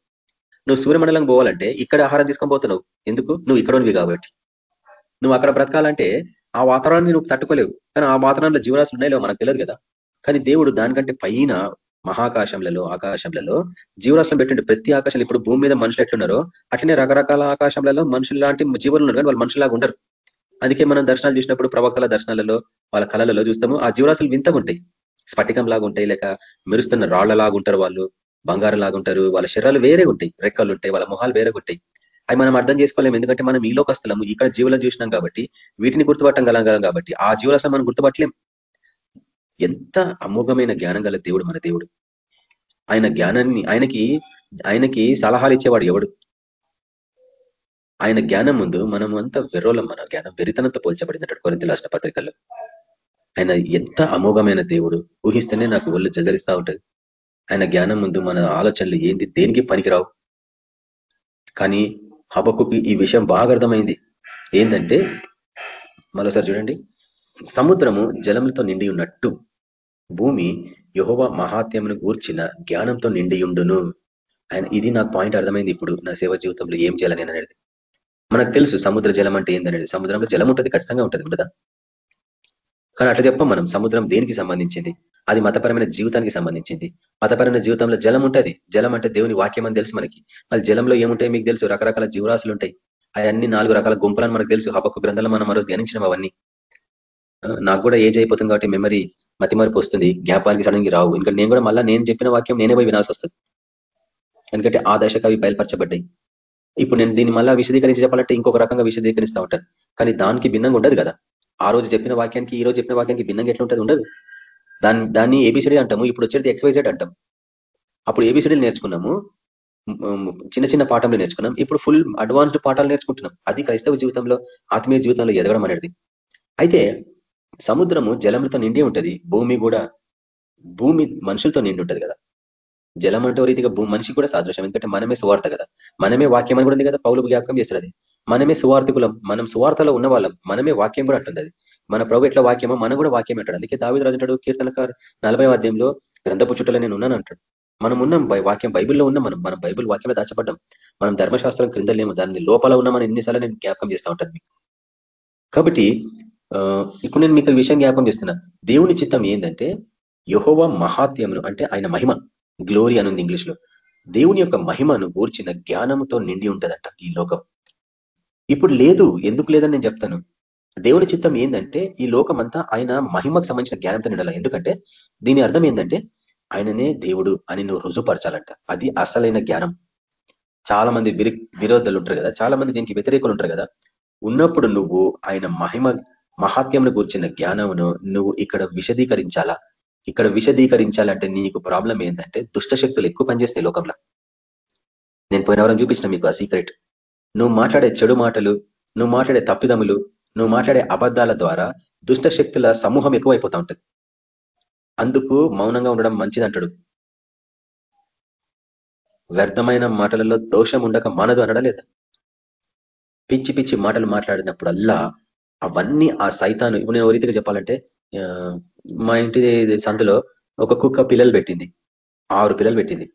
నువ్వు సూర్యమండలం పోవాలంటే ఇక్కడ ఆహారం తీసుకొని పోతున్నావు. ఎందుకు? నువ్వు ఇక్కడ ఉన్నవి కాబట్టి. నువ్వు అక్కడ బ్రతకాలంటే ఆ వాతావరణాన్ని నువ్వు తట్టుకోలేవు. కానీ ఆ వాతావరణంలో జీవరాశులు ఉన్నాయో మనకు తెలియదు కదా. కానీ దేవుడు దానికంటే పైన మహాకాశంలలో ఆకాశంలలో జీవరాశులను పెట్టండి. ప్రతి ఆకాశం ఇప్పుడు భూమి మీద మనుషులు ఎట్లున్నారో అట్లనే రకరకాల ఆకాశంలలో మనుషులు లాంటి జీవులు ఉన్నారు కానీ వాళ్ళు మనుషులాగా ఉండరు. అందుకే మనం దర్శనాలు చూసినప్పుడు ప్రవక్తల దర్శనాలలో వాళ్ళ కళలలో చూస్తాము. ఆ జీవరాశులు వింతగా ఉంటాయి. స్ఫటికం లాగా ఉంటాయి లేక మెరుస్తున్న రాళ్ళలాగా ఉంటారు వాళ్ళు బంగారం లాగా ఉంటారు వాళ్ళ శరీరాలు వేరే ఉంటాయి రెక్కలు ఉంటాయి వాళ్ళ మొహాలు వేరే ఉంటాయి. అవి మనం అర్థం చేసుకోలేము ఎందుకంటే మనం ఈ లోకస్తులము ఇక్కడ జీవులను చూసినాం కాబట్టి వీటిని గుర్తుపట్టం గలం కాబట్టి ఆ జీవులు మనం గుర్తుపట్టలేం. ఎంత అమోఘమైన జ్ఞానం గల దేవుడు మన దేవుడు. ఆయన జ్ఞానాన్ని ఆయనకి ఆయనకి సలహాలు ఇచ్చేవాడు ఎవడు? ఆయన జ్ఞానం ముందు మనం అంతా వెర్రోలం మన జ్ఞానం వెరితనంతో పోల్చబడింది కొరింత రాష్ట్ర పత్రికల్లో. ఆయన ఎంత అమోఘమైన దేవుడు. ఊహిస్తేనే నాకు ఒళ్ళు జగరిస్తూ ఉంటుంది. ఆయన జ్ఞానం ముందు మన ఆలోచనలు ఏంది? దేనికి పనికిరావు? కానీ హబకుకి ఈ విషయం బాగా అర్థమైంది. ఏంటంటే మరోసారి చూడండి. సముద్రము జలములతో నిండి ఉన్నట్టు భూమి యహోవ మహాత్యమును గూర్చిన జ్ఞానంతో నిండి ఉండును. ఆయన ఇది నాకు పాయింట్ అర్థమైంది ఇప్పుడు నా సేవ జీవితంలో ఏం చేయాలని అనేది. మనకు తెలుసు సముద్ర జలం అంటే ఏందనేది. సముద్రంలో జలం ఉంటుంది ఖచ్చితంగా ఉంటుంది కదా కానీ అట్లా చెప్పాం మనం. సముద్రం దేనికి సంబంధించింది? అది మతపరమైన జీవితానికి సంబంధించింది. మతపరమైన జీవితంలో జలం ఉంటుంది. జలం అంటే దేవుని వాక్యం అని తెలుసు మనకి. మళ్ళీ జలంలో ఏముంటాయి మీకు తెలుసు? రకరకాల జీవరాశులు ఉంటాయి. అవన్నీ నాలుగు రకాల గుంపులను మనకు తెలుసు. హబక్కు గ్రంథాలు మనం మరో ధ్యానించినాం అవన్నీ. నాకు కూడా ఏజ్ అయిపోతుంది కాబట్టి మెమరీ మతిమరిపు వస్తుంది. జ్ఞాపానికి సడన్గా రావు. ఇంకా నేను కూడా మళ్ళీ నేను చెప్పిన వాక్యం నేనే పోయి వినాల్సి వస్తుంది. ఎందుకంటే ఆ దశకు అవి బయలుపరచబడ్డాయి. ఇప్పుడు నేను దీన్ని మళ్ళీ విశదీకరించి చెప్పాలంటే ఇంకొక రకంగా విశదీకరిస్తూ ఉంటాను. కానీ దానికి భిన్నంగా ఉండదు కదా. ఆ రోజు చెప్పిన వాక్యానికి ఈ రోజు చెప్పిన వాక్యానికి భిన్నంగా ఎట్లా ఉంటుంది ఉండదు. దాన్ని దాన్ని ఏబిసిడీ అంటాము. ఇప్పుడు వచ్చేది ఎక్స్వైజెడ్ అంటాం. అప్పుడు ఏబిసిడీలు నేర్చుకున్నాము. చిన్న చిన్న పాఠంలో నేర్చుకున్నాం. ఇప్పుడు ఫుల్ అడ్వాన్స్డ్ పాఠాలు నేర్చుకుంటున్నాం. అది క్రైస్తవ జీవితంలో ఆత్మీయ జీవితంలో ఎదగడం అనేది. అయితే సముద్రము జలంతో నిండి ఉంటుంది. భూమి కూడా భూమి మనుషులతో నిండి ఉంటుంది కదా. జలం అంటే రీతిగా మనిషి కూడా సాదృశ్యం. ఎందుకంటే మనమే సువార్త కదా. మనమే వాక్యం అని కూడా ఉంది కదా పౌలు జ్ఞాపకం చేస్తుంది మనమే సువార్థికులం మనం సువార్తలో ఉన్న వాళ్ళం మనమే వాక్యం కూడా అంటుంది మన ప్రభు ఎట్లా వాక్యమో మనం కూడా వాక్యం అంటాడు. అందుకే దావిద రాజు అంటాడు కీర్తనకారు నలభై వాద్యంలో గ్రంథపు చుట్టలో నేను ఉన్నాను అంటాడు. మనం ఉన్నాం వాక్యం బైబిల్లో ఉన్నాం మనం. మనం బైబిల్ వాక్యమే దాచబడ్డాం. మనం ధర్మశాస్త్రం క్రింద లేము. దాని లోపల ఉన్నామని ఎన్నిసార్లు నేను జ్ఞాపకం చేస్తూ ఉంటాను మీకు. కాబట్టి ఇప్పుడు నేను మీకు విషయం జ్ఞాపకం చేస్తున్నా. దేవుని చిత్తం ఏంటంటే యహోవ మహాత్యమును అంటే ఆయన మహిమ. గ్లోరీ అనుంది ఇంగ్లీష్లో దేవుని యొక్క మహిమను గూర్చిన జ్ఞానంతో నిండి ఉంటదట ఈ లోకం. ఇప్పుడు లేదు ఎందుకు లేదని నేను చెప్తాను. దేవుని చిత్తం ఏంటంటే ఈ లోకం అంతా ఆయన మహిమకు సంబంధించిన జ్ఞానంతో నిండాల? ఎందుకంటే దీని అర్థం ఏంటంటే ఆయననే దేవుడు అని నువ్వు రుజుపరచాలంట అది అసలైన జ్ఞానం. చాలా మంది విరోధాలు ఉంటారు కదా చాలా మంది దీనికి వ్యతిరేకులు ఉంటారు కదా. ఉన్నప్పుడు నువ్వు ఆయన మహిమ మహాత్యంను కూర్చిన జ్ఞానమును నువ్వు ఇక్కడ విశదీకరించాలా? ఇక్కడ విశదీకరించాలంటే నీకు ప్రాబ్లం ఏంటంటే దుష్ట శక్తులు ఎక్కువ పనిచేస్తున్నాయి లోకంలో. నేను పోయిన వరం చూపించిన మీకు ఆ సీక్రెట్ నువ్వు మాట్లాడే చెడు మాటలు నువ్వు మాట్లాడే తప్పిదములు నువ్వు మాట్లాడే అబద్ధాల ద్వారా దుష్ట శక్తుల సమూహం ఎక్కువైపోతా ఉంటుంది. అందుకు మౌనంగా ఉండడం మంచిదంటాడు. వ్యర్థమైన మాటలలో దోషం ఉండక మనదు అనడం లేదా? పిచ్చి పిచ్చి మాటలు మాట్లాడినప్పుడల్లా అవన్నీ ఆ సైతాను ఇప్పుడు నేను రీతిగా చెప్పాలంటే మా ఇంటి సందులో ఒక కుక్క పిల్లలు పెట్టింది. ఆరు పిల్లలు పెట్టింది.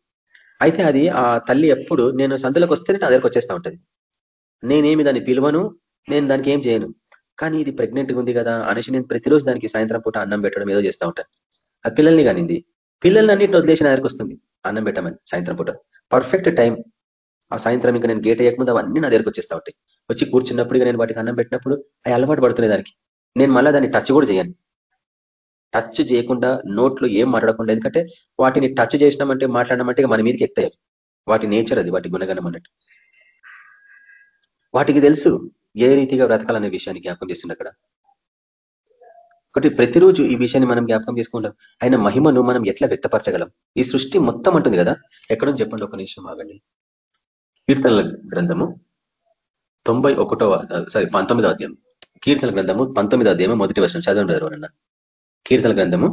అయితే అది ఆ తల్లి ఎప్పుడు నేను సందులోకి వస్తేనే నా దగ్గరకు వచ్చేస్తా ఉంటుంది. నేనేమి దాన్ని పిలువను నేను దానికి ఏం చేయను. కానీ ఇది ప్రెగ్నెంట్గా ఉంది కదా అనేసి నేను ప్రతిరోజు దానికి సాయంత్రం పూట అన్నం పెట్టడం ఏదో చేస్తూ ఉంటాను. ఆ పిల్లల్ని కానింది. పిల్లల్ని అన్నింటిని వదిలేసిన దగ్గరకు వస్తుంది అన్నం పెట్టమని సాయంత్రం పూట. పర్ఫెక్ట్ టైం ఆ సాయంత్రం ఇంకా నేను గేట్ అయ్యకముందు అవన్నీ నా దగ్గరకు వచ్చేస్తా ఉంటాయి. వచ్చి కూర్చున్నప్పుడు నేను వాటికి అన్నం పెట్టినప్పుడు అవి అలవాటు పడుతున్నాయి దానికి. నేను మళ్ళీ దాన్ని టచ్ కూడా చేయను. టచ్ చేయకుండా నోట్లో ఏం మాట్లాడకుండా ఎందుకంటే వాటిని టచ్ చేసినామంటే మాట్లాడమంటే మన మీదకి ఎక్కుతాయి వాటి నేచర్ అది వాటి గుణగణం అన్నట్టు. వాటికి తెలుసు ఏ రీతిగా బ్రతకాలనే విషయాన్ని జ్ఞాపకం చేస్తుంది అక్కడ. ఒకటి ప్రతిరోజు ఈ విషయాన్ని మనం జ్ఞాపకం చేసుకుంటాం. ఆయన మహిమను మనం ఎట్లా వ్యక్తపరచగలం? ఈ సృష్టి మొత్తం అంటుంది కదా? ఎక్కడో చెప్పండి ఒక నిమిషం ఆగండి. కీర్తనల గ్రంథము తొంభై ఒకటవ సారీ పంతొమ్మిదో అధ్యాయం. కీర్తన గ్రంథము పంతొమ్మిదో అధ్యాయం మొదటి వర్షం చదవండి ఎవరన్నా కీర్తన గ్రంథము.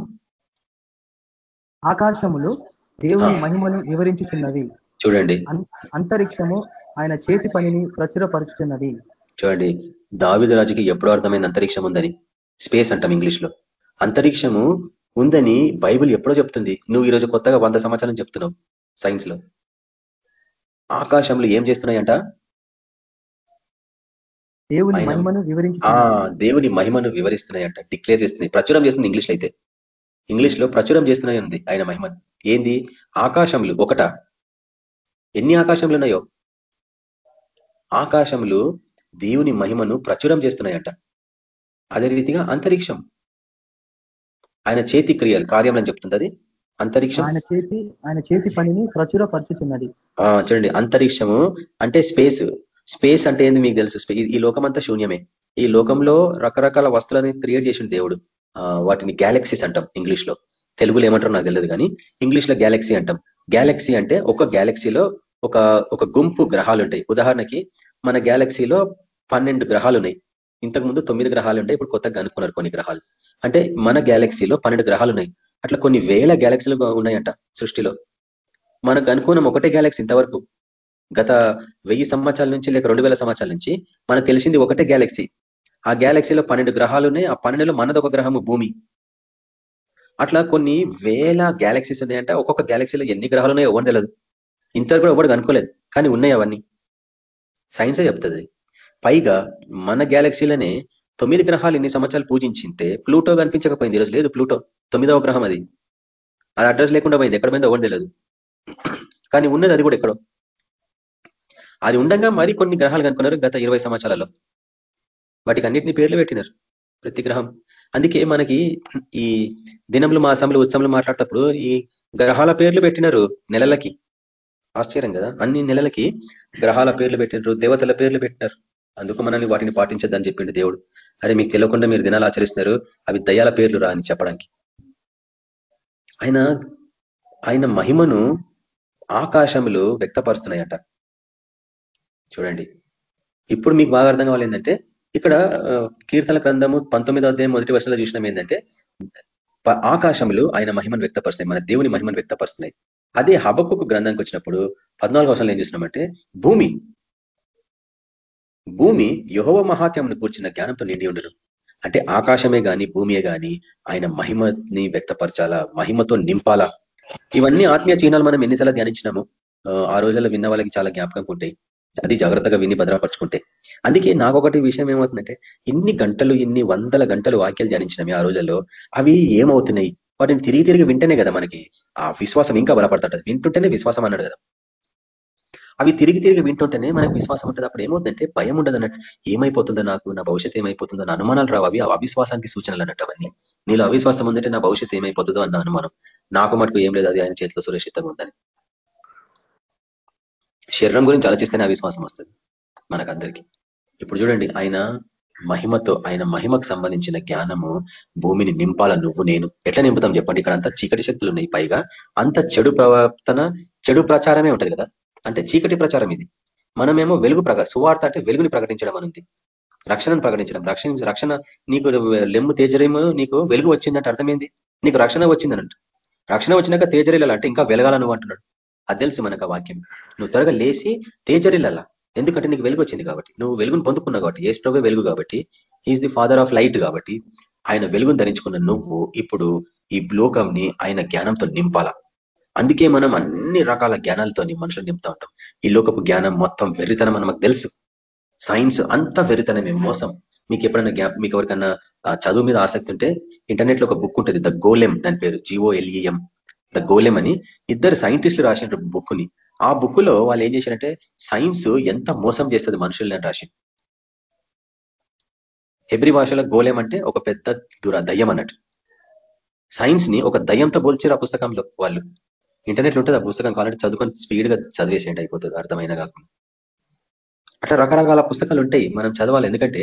ఆకాశములు దేవుని మహిమను వివరించుచున్నది చూడండి. అంతరిక్షము ఆయన చేతి పనిని ప్రచురపరుచుతున్నది చూడండి. దావిద రాజుకి ఎప్పుడో అర్థమైంది అంతరిక్షం ఉందని. స్పేస్ అంటాం ఇంగ్లీష్లో అంతరిక్షము ఉందని బైబిల్ ఎప్పుడో చెప్తుంది. నువ్వు ఈరోజు కొత్తగా వంద సంవత్సరాలు చెప్తున్నావు సైన్స్లో ఆకాశంలో ఏం చేస్తున్నాయంట? దేవుని మహిమను వివరించి దేవుని మహిమను వివరిస్తున్నాయంట డిక్లేర్ చేస్తున్నాయి. ప్రచురం చేస్తుంది ఇంగ్లీష్ అయితే. ఇంగ్లీష్లో ప్రచురం చేస్తున్నాయి ఉంది ఆయన మహిమ. ఏంది? ఆకాశములు ఒకట. ఎన్ని ఆకాశములు ఉన్నాయో? ఆకాశములు దేవుని మహిమను ప్రచురం చేస్తున్నాయంట. అదే రీతిగా అంతరిక్షం. ఆయన చేతి క్రియలు కార్యములని చెప్తుంది అది. అంతరిక్షం. ఆయన చేతి ఆయన చేతి పనిని ప్రచురపరుచుతున్నది చూడండి అంతరిక్షము అంటే స్పేస్ స్పేస్ అంటే ఏంది మీకు తెలుసు? ఈ లోకమంతా శూన్యమే. ఈ లోకంలో రకరకాల వస్తువులని క్రియేట్ చేసిండు దేవుడు. వాటిని గ్యాలక్సీస్ అంటాం ఇంగ్లీష్లో తెలుగులో ఏమంటారో నాకు తెలియదు కానీ ఇంగ్లీష్లో గ్యాలక్సీ అంటాం. గ్యాలక్సీ అంటే ఒక గ్యాలక్సీలో ఒక ఒక గుంపు గ్రహాలు ఉంటాయి. ఉదాహరణకి మన గ్యాలక్సీలో పన్నెండు గ్రహాలు ఉన్నాయి. ఇంతకు ముందు తొమ్మిది గ్రహాలు ఉంటాయి ఇప్పుడు కొత్తగా కనుక్కున్నారు కొన్ని గ్రహాలు. అంటే మన గ్యాలక్సీలో పన్నెండు గ్రహాలు ఉన్నాయి. అట్లా కొన్ని వేల గ్యాలక్సీలు ఉన్నాయంట సృష్టిలో. మనకు అనుకున్నాం ఒకటే గ్యాలక్సీ ఇంతవరకు. గత వెయ్యి సంవత్సరాల నుంచి లేక రెండు సంవత్సరాల నుంచి మనకు తెలిసింది ఒకటే గ్యాలక్సీ ఆ గ్యాలక్సీలో పన్నెండు గ్రహాలు ఉన్నాయి. ఆ పన్నెండులో మనది ఒక గ్రహము భూమి. అట్లా కొన్ని వేల గ్యాలక్సీస్ ఉన్నాయంటే. ఒక్కొక్క గ్యాలక్సీలో ఎన్ని గ్రహాలు ఉన్నాయో ఎవరు తెలియదు ఇంతవరకు కూడా ఎవరు అనుకోలేదు. కానీ ఉన్నాయి అవన్నీ. సైన్సే చెప్తుంది. పైగా మన గ్యాలక్సీలోనే తొమ్మిది గ్రహాలు ఇన్ని సంవత్సరాలు పూజించింటే ప్లూటో కనిపించకపోయింది ఈరోజు. లేదు ప్లూటో. తొమ్మిదవ గ్రహం అది. అది అడ్రస్ లేకుండా పోయింది. ఎక్కడ పోయిందో ఎవరు తెలియదు కానీ ఉన్నది అది కూడా ఎక్కడో. అది ఉండగా మరి కొన్ని గ్రహాలు కనుక్కున్నారు గత ఇరవై సంవత్సరాలలో. వాటికి అన్నిటిని పేర్లు పెట్టినారు. ప్రతి గ్రహం. అందుకే మనకి ఈ దినములు మాసములు ఉత్సవంలో మాట్లాడేటప్పుడు ఈ గ్రహాల పేర్లు పెట్టినారు నెలలకి. ఆశ్చర్యం కదా? అన్ని నెలలకి గ్రహాల పేర్లు పెట్టినారు దేవతల పేర్లు పెట్టినారు. అందుకు మనల్ని వాటిని పాటించద్దని చెప్పిండు దేవుడు. అరే మీకు తెలియకుండా మీరు దినాలు ఆచరిస్తున్నారు అవి దయాల పేర్లు రా అని చెప్పడానికి. ఆయన ఆయన మహిమను ఆకాశములు వ్యక్తపరుస్తున్నాయట. చూడండి. ఇప్పుడు మీకు బాగా అర్థం కావాలి ఏంటంటే ఇక్కడ కీర్తన గ్రంథము పంతొమ్మిదో అధ్యాయం మొదటి వర్షంలో చూసినాం ఏంటంటే ఆకాశములు ఆయన మహిమను వ్యక్తపరుస్తున్నాయి మన దేవుని మహిమను వ్యక్తపరుస్తున్నాయి. అదే హబక్కు గ్రంథంకి వచ్చినప్పుడు పద్నాలుగు వర్షాలు ఏం చేసినామంటే భూమి భూమి యహోవ మహాత్యంను కూర్చిన జ్ఞానంతో నిండి ఉండరు అంటే ఆకాశమే గాని భూమియే గాని ఆయన మహిమని వ్యక్తపరచాలా మహిమతో నింపాలా? ఇవన్నీ ఆత్మీయ చిహ్నాలు మనం ఎన్నిసార్లు ధ్యానించినాము? ఆ రోజుల్లో విన్న వాళ్ళకి చాలా జ్ఞాపకం ఉంటాయి. అది జాగ్రత్తగా విని భద్రపరచుకుంటే. అందుకే నాకొకటి విషయం ఏమవుతుందంటే ఇన్ని గంటలు ఇన్ని వందల గంటలు వాక్యాలు ధ్యానించినవి ఆ రోజుల్లో అవి ఏమవుతున్నాయి? వాటిని తిరిగి తిరిగి వింటేనే కదా మనకి ఆ విశ్వాసం ఇంకా బలపడతాడు వింటుంటేనే విశ్వాసం అన్నాడు కదా. అవి తిరిగి తిరిగి వింటుంటేనే మనకు విశ్వాసం ఉంటుంది. అప్పుడు ఏమవుతుందంటే భయం ఉండదు అన్నట్టు. ఏమైపోతుందో నాకు నా భవిష్యత్తు ఏమైపోతుందో నా అనుమానాలు రావు. అవి అవిశ్వాసానికి సూచనలు అన్నట్టు అవన్నీ. నీలో అవిశ్వాసం ఉందంటే నా భవిష్యత్తు ఏమైపోతుందో అన్న అనుమానం. నాకు మటుకు ఏం లేదు. అది ఆయన చేతిలో సురక్షితంగా ఉందని శరీరం గురించి ఆలోచిస్తేనే అవిశ్వాసం వస్తుంది మనకందరికీ. ఇప్పుడు చూడండి ఆయన మహిమతో ఆయన మహిమకు సంబంధించిన జ్ఞానము భూమిని నింపాల నువ్వు నేను. ఎట్లా నింపుతాం చెప్పండి? ఇక్కడ అంతా చీకటి శక్తులు ఉన్నాయి పైగా. అంత చెడు ప్రవర్తన చెడు ప్రచారమే ఉంటది కదా? అంటే చీకటి ప్రచారం ఇది. మనమేమో వెలుగు ప్రక సువార్త అంటే వెలుగుని ప్రకటించడం అనేది రక్షణను ప్రకటించడం రక్షణ రక్షణ నీకు లెమ్ము తేజరేమో నీకు వెలుగు వచ్చిందంటే అర్థమైంది నీకు రక్షణ వచ్చిందనంట. రక్షణ వచ్చినాక తేజరీలు అంటే ఇంకా వెలగాల నువ్వు అంటున్నాడు. అది తెలుసు మనకు వాక్యం. నువ్వు త్వరగా లేచి తేజరిల్ల ఎందుకంటే నీకు వెలుగు వచ్చింది కాబట్టి. నువ్వు వెలుగును పొందుకున్నావు కాబట్టి. ఏ ప్రభు వెలుగు కాబట్టి? Is the father of light కాబట్టి. ఆయన వెలుగును ధరించుకున్న నువ్వు ఇప్పుడు ఈ లోకంని ఆయన జ్ఞానంతో నింపాలా. అందుకే మనం అన్ని రకాల జ్ఞానాలతోని మనుషులు నింపుతా ఉంటాం. ఈ లోకపు జ్ఞానం మొత్తం వెర్రితనం అని మనకు తెలుసు. సైన్స్ అంత వెర్రితనమే మోసం. మీకు ఎప్పుడైనా గ్యాప్ మీకు ఎవరికన్నా చదువు మీద ఆసక్తి ఉంటే ఇంటర్నెట్లో ఒక బుక్ ఉంటుంది. ద గోలెం దాని పేరు. జిఓఎల్ఈఎం ద గోలెం అని ఇద్దరు సైంటిస్టులు రాసిన బుక్ని ఆ బుక్లో వాళ్ళు ఏం చేశారంటే సైన్స్ ఎంత మోసం చేస్తుంది మనుషుల్ని రాసి హెబ్రి భాషలో గోలెం అంటే ఒక పెద్ద దుర దయ్యం అన్నట్టు. సైన్స్ని ఒక దయ్యంతో పోల్చారు ఆ పుస్తకంలో వాళ్ళు. ఇంటర్నెట్ ఉంటుంది ఆ పుస్తకం కావాలంటే చదువుకొని స్పీడ్గా చదివేసేయండి అయిపోతుంది అర్థమైన కాకుండా. అట్లా రకరకాల పుస్తకాలు ఉంటాయి మనం చదవాలి. ఎందుకంటే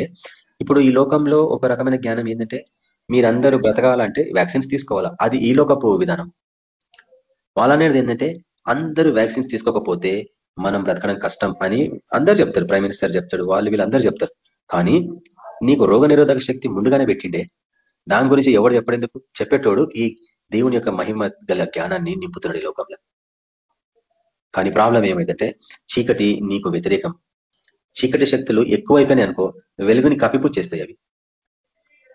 ఇప్పుడు ఈ లోకంలో ఒక రకమైన జ్ఞానం ఏంటంటే మీరందరూ బ్రతకాలంటే వ్యాక్సిన్స్ తీసుకోవాలా? అది ఈ లోకపు విధానం. వాళ్ళనేది ఏంటంటే అందరూ వ్యాక్సిన్స్ తీసుకోకపోతే మనం బ్రతకడం కష్టం అని అందరు చెప్తారు. ప్రైమ్ మినిస్టర్ చెప్తాడు వాళ్ళు వీళ్ళందరూ చెప్తారు. కానీ నీకు రోగ శక్తి ముందుగానే పెట్టిండే. దాని గురించి ఎవరు చెప్పడేందుకు? చెప్పేటోడు ఈ దేవుని యొక్క మహిమ గల జ్ఞానాన్ని నింపుతున్నాడు ఈ లోకంలో. కానీ ప్రాబ్లం ఏమైందంటే చీకటి నీకు వ్యతిరేకం. చీకటి శక్తులు ఎక్కువైపోయినాయి అనుకో వెలుగుని కప్పిపు చేస్తాయి అవి.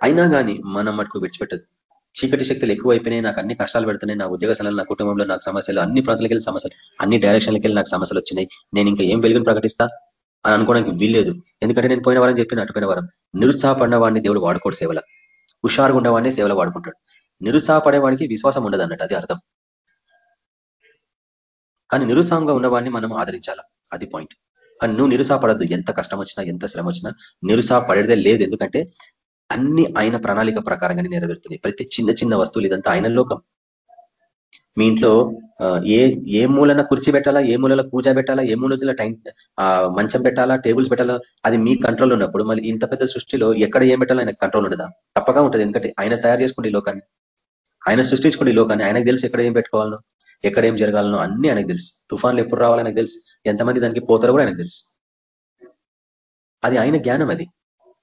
అయినా కానీ మనం మటుకు విడిచిపెట్టదు చీకటి శక్తులు ఎక్కువైపోయినాయి నాకు అన్ని కష్టాలు పెడుతున్నాయి నా ఉద్యోగ స్థలంలో నా కుటుంబంలో నాకు సమస్యలు అన్ని ప్రాంతాలకి వెళ్ళి సమస్యలు అన్ని డైరెక్షన్లకి వెళ్ళి నాకు సమస్యలు వచ్చినాయి. నేను ఇంకా ఏం వెలుగును ప్రకటిస్తా అని అనుకోవడానికి వీల్లేదు. ఎందుకంటే నేను పోయిన వారం చెప్పిన అటుపోయిన వారం నిరుత్సాహపడిన వాడిని దేవుడు వాడుకోడు సేవల. హుషారుగా ఉండేవాడిని సేవలో వాడుకుంటాడు. నిరుత్సాహపడేవాడికి విశ్వాసం ఉండదు అన్నట్టు అది అర్థం. కానీ నిరుత్సాహంగా ఉన్నవాడిని మనం ఆదరించాలా? అది పాయింట్ కానీ నువ్వు నిరుసాపడద్దు ఎంత కష్టం వచ్చినా ఎంత శ్రమ వచ్చినా నిరుసాపడేదే లేదు. ఎందుకంటే అన్ని ఆయన ప్రణాళిక ప్రకారంగానే నెరవేరుతున్నాయి. ప్రతి చిన్న చిన్న వస్తువులు ఇదంతా ఆయన లోకం. మీ ఇంట్లో ఏ ఏ మూలన కుర్చీ పెట్టాలా ఏ మూలలో పూజ పెట్టాలా ఏ మూలలో టైం మంచం పెట్టాలా టేబుల్స్ పెట్టాలా అది మీ కంట్రోల్ ఉన్నప్పుడు మళ్ళీ ఇంత పెద్ద సృష్టిలో ఎక్కడ ఏం పెట్టాలో ఆయన కంట్రోల్ ఉండదా? తప్పగా ఉంటుంది. ఎందుకంటే ఆయన తయారు చేసుకుంటే ఈ లోకాన్ని ఆయన సృష్టించుకుంటే ఈ లోకాన్ని ఆయనకు తెలుసు ఎక్కడ ఏం పెట్టుకోవాలనో ఎక్కడ ఏం జరగాలనో అన్ని ఆయనకు తెలుసు. తుఫాన్లు ఎప్పుడు రావాలని తెలుసు. ఎంతమంది దానికి పోతారో కూడా ఆయనకు తెలుసు. అది ఆయన జ్ఞానం అది.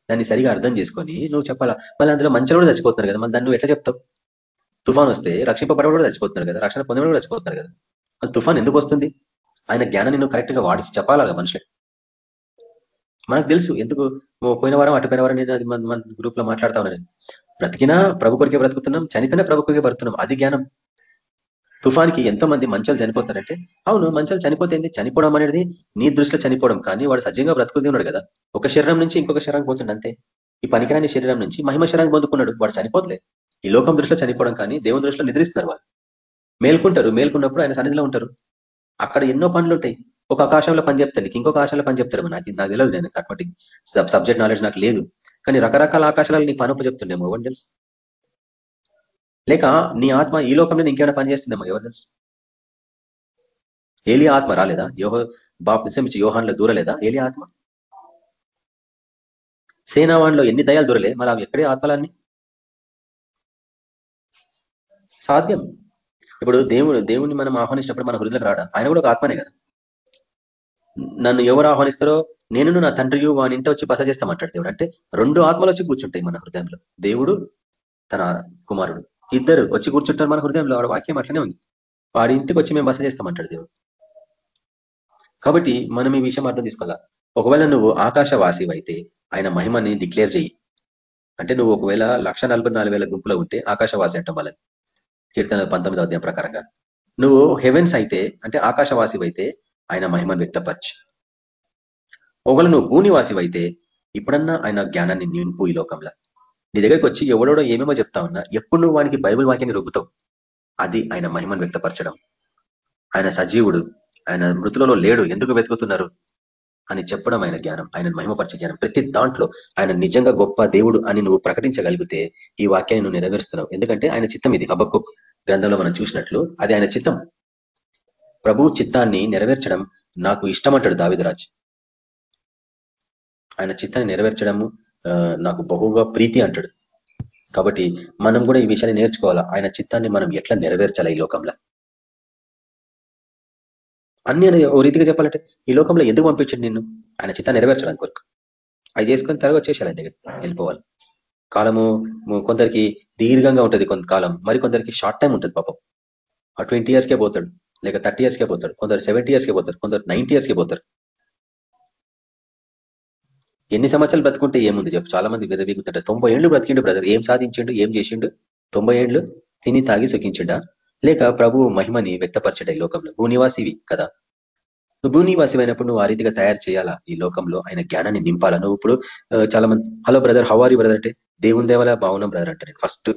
దాన్ని సరిగా అర్థం చేసుకొని నువ్వు చెప్పాలా? మళ్ళీ అందులో మంచి కూడా చచ్చిపోతున్నారు కదా. మళ్ళీ దాన్ని ఎట్లా చెప్తావు? తుఫాన్ వస్తే రక్షింపబడడం కూడా చచ్చిపోతున్నారు కదా. రక్షణ పొందడం కూడా చచ్చిపోతున్నారు కదా. అది తుఫాన్ ఎందుకు వస్తుంది? ఆయన జ్ఞానాన్ని నువ్వు కరెక్ట్గా వాడి చెప్పాలా మనుషులే? మనకు తెలుసు ఎందుకు పోయిన వారం అటు పోయిన వారం నేను అది మన గ్రూప్లో మాట్లాడతా ఉన్నాను బ్రతికినా ప్రభు కొరికే బ్రతుకుతున్నాం చనిపోయినా ప్రభు కొరికే బ్రతుకున్నాం అది జ్ఞానం. తుఫానికి ఎంతో మంది మంచాలు చనిపోతారంటే అవును మంచాలు చనిపోతే చనిపోవడం అనేది నీ దృష్టిలో చనిపోవడం కానీ వాడు సజ్జంగా బ్రతుకుతూ ఉన్నాడు కదా. ఒక శరీరం నుంచి ఇంకొక శరీరం పోతుండే అంతే. ఈ పనికిరాని శరీరం నుంచి మహిమ శరీరం పొందుకున్నాడు వాడు చనిపోతలే ఈ లోకం దృష్టిలో చనిపోవడం కానీ దేవుని దృష్టిలో నిద్రిస్తున్నారు వాళ్ళు. మేల్కుంటారు మేల్కున్నప్పుడు ఆయన సన్నిధిలో ఉంటారు. అక్కడ ఎన్నో పనులు ఉంటాయి. ఒక ఆకాశంలో పని చెప్తాడు ఇంకొక ఆకాశంలో పని చెప్తాడు. నాకు నాకు తెలియదు నేను కాబట్టి సబ్జెక్ట్ నాలెడ్జ్ నాకు లేదు. కానీ రకరకాల ఆకాశాలు నీ పనుపు చెప్తుండేమో ఎవరు తెలుసు? లేక నీ ఆత్మ ఈ లోకంలో ఇంకేమైనా పని చేస్తుందేమో? ఎవరు తెలుసు? ఏలి ఆత్మ రాలేదా? యోహో బాప్తిసం ఇచ్చి యోహాన్లో దూరలేదా? ఏలి ఆత్మ? సేనావాన్లో ఎన్ని దయాలు దూరలే? మరి అవి ఎక్కడే ఆత్మలన్నీ? సాధ్యం. ఇప్పుడు దేవుడు దేవుని మనం ఆహ్వానించినప్పుడు మన హృదయం రాడా? ఆయన కూడా ఒక ఆత్మనే కదా. నన్ను ఎవరు ఆహ్వానిస్తారో? నేను నా తండ్రి వాని ఇంట వచ్చి బస చేస్తామంటాడు దేవుడు అంటే రెండు ఆత్మలు వచ్చి కూర్చుంటాయి మన హృదయంలో. దేవుడు తన కుమారుడు. ఇద్దరు వచ్చి కూర్చుంటారు మన హృదయంలో వాడు వాక్యం అట్లనే ఉంది. వాడి ఇంటికి వచ్చి మేము బస చేస్తామంటాడు దేవుడు. కాబట్టి మనం ఈ విషయం అర్థం తీసుకోవాలా ఒకవేళ నువ్వు ఆకాశవాసి అయితే ఆయన మహిమని డిక్లేర్ చెయ్యి. అంటే నువ్వు ఒకవేళ లక్ష గుంపులో ఉంటే ఆకాశవాసి అంటాం వాళ్ళని. కీర్తన పంతొమ్మిది అధ్యాయం ప్రకారంగా. నువ్వు హెవెన్స్ అయితే అంటే ఆకాశవాసి అయితే ఆయన మహిమను వ్యక్తపరచు. ఒకవేళ నువ్వు భూనివాసి అయితే ఇప్పుడన్నా ఆయన జ్ఞానాన్ని నింపు ఈ లోకంలో. నీ దగ్గరికి వచ్చి ఎవడోడో ఏమేమో చెప్తా ఉన్నా ఎప్పుడు నువ్వు వానికి బైబుల్ వాక్యాన్ని రుబ్బుతావు? అది ఆయన మహిమను వ్యక్తపరచడం. ఆయన సజీవుడు ఆయన మృతులలో లేడు ఎందుకు వెతుకుతున్నారు? అని చెప్పడం ఆయన జ్ఞానం ఆయన మహిమపరిచే జ్ఞానం. ప్రతి దాంట్లో ఆయన నిజంగా గొప్ప దేవుడు అని నువ్వు ప్రకటించగలిగితే ఈ వాక్యాన్ని నువ్వు నెరవేరుస్తున్నావు. ఎందుకంటే ఆయన చిత్తం ఇది. హబక్కు గ్రంథంలో మనం చూసినట్లు అది ఆయన చిత్తం. ప్రభు చిత్తాన్ని నెరవేర్చడం నాకు ఇష్టం అంటాడు దావిదరాజ్. ఆయన చిత్తాన్ని నెరవేర్చడము నాకు బహుగా ప్రీతి అంటాడు. కాబట్టి మనం కూడా ఈ విషయాన్ని నేర్చుకోవాలా? ఆయన చిత్తాన్ని మనం ఎట్లా నెరవేర్చాలి ఈ లోకంలో? అన్ని ఓ రీతిగా చెప్పాలంటే ఈ లోకంలో ఎందుకు పంపించండి నిన్ను? ఆయన చిత్తాన్ని నెరవేర్చడానికి కొరకు. అది చేసుకొని త్వరగా వచ్చేసేయాలి ఆయన దగ్గర వెళ్ళిపోవాలి. కాలము కొందరికి దీర్ఘంగా ఉంటుంది కొంతకాలం మరి కొందరికి షార్ట్ టైం ఉంటుంది పాపం. ఆ ట్వంటీ ఇయర్స్కే పోతాడు. లేక థర్టీ ఇయర్స్కే పోతాడు. కొందరు సెవెంటీ ఇయర్స్కే పోతారు. కొందరు నైన్టీ ఇయర్స్కే పోతారు. ఎన్ని సంవత్సరాలు బ్రతుకుంటే ఏముంది చెప్పు? చాలా మంది విరవీగుతుంటారు తొంభై ఏళ్ళు బ్రతికిండు బ్రదర్. ఏం సాధించిండు? ఏం చేసిండు? తొంభై ఏళ్ళు తిని తాగి సుఖించిండా? లేక ప్రభు మహిమని వ్యక్తపరచడా ఈ లోకంలో? భూనివాసివి కదా. నువ్వు భూనివాసిమైనప్పుడు నువ్వు ఆ రీతిగా తయారు చేయాలా ఈ లోకంలో? ఆయన జ్ఞానాన్ని నింపాలా? నువ్వు ఇప్పుడు చాలా మంది హలో బ్రదర్ హవారి బ్రదర్? అంటే దేవుని దేవాల బాగున్నాం బ్రదర్ అంటే ఫస్ట్.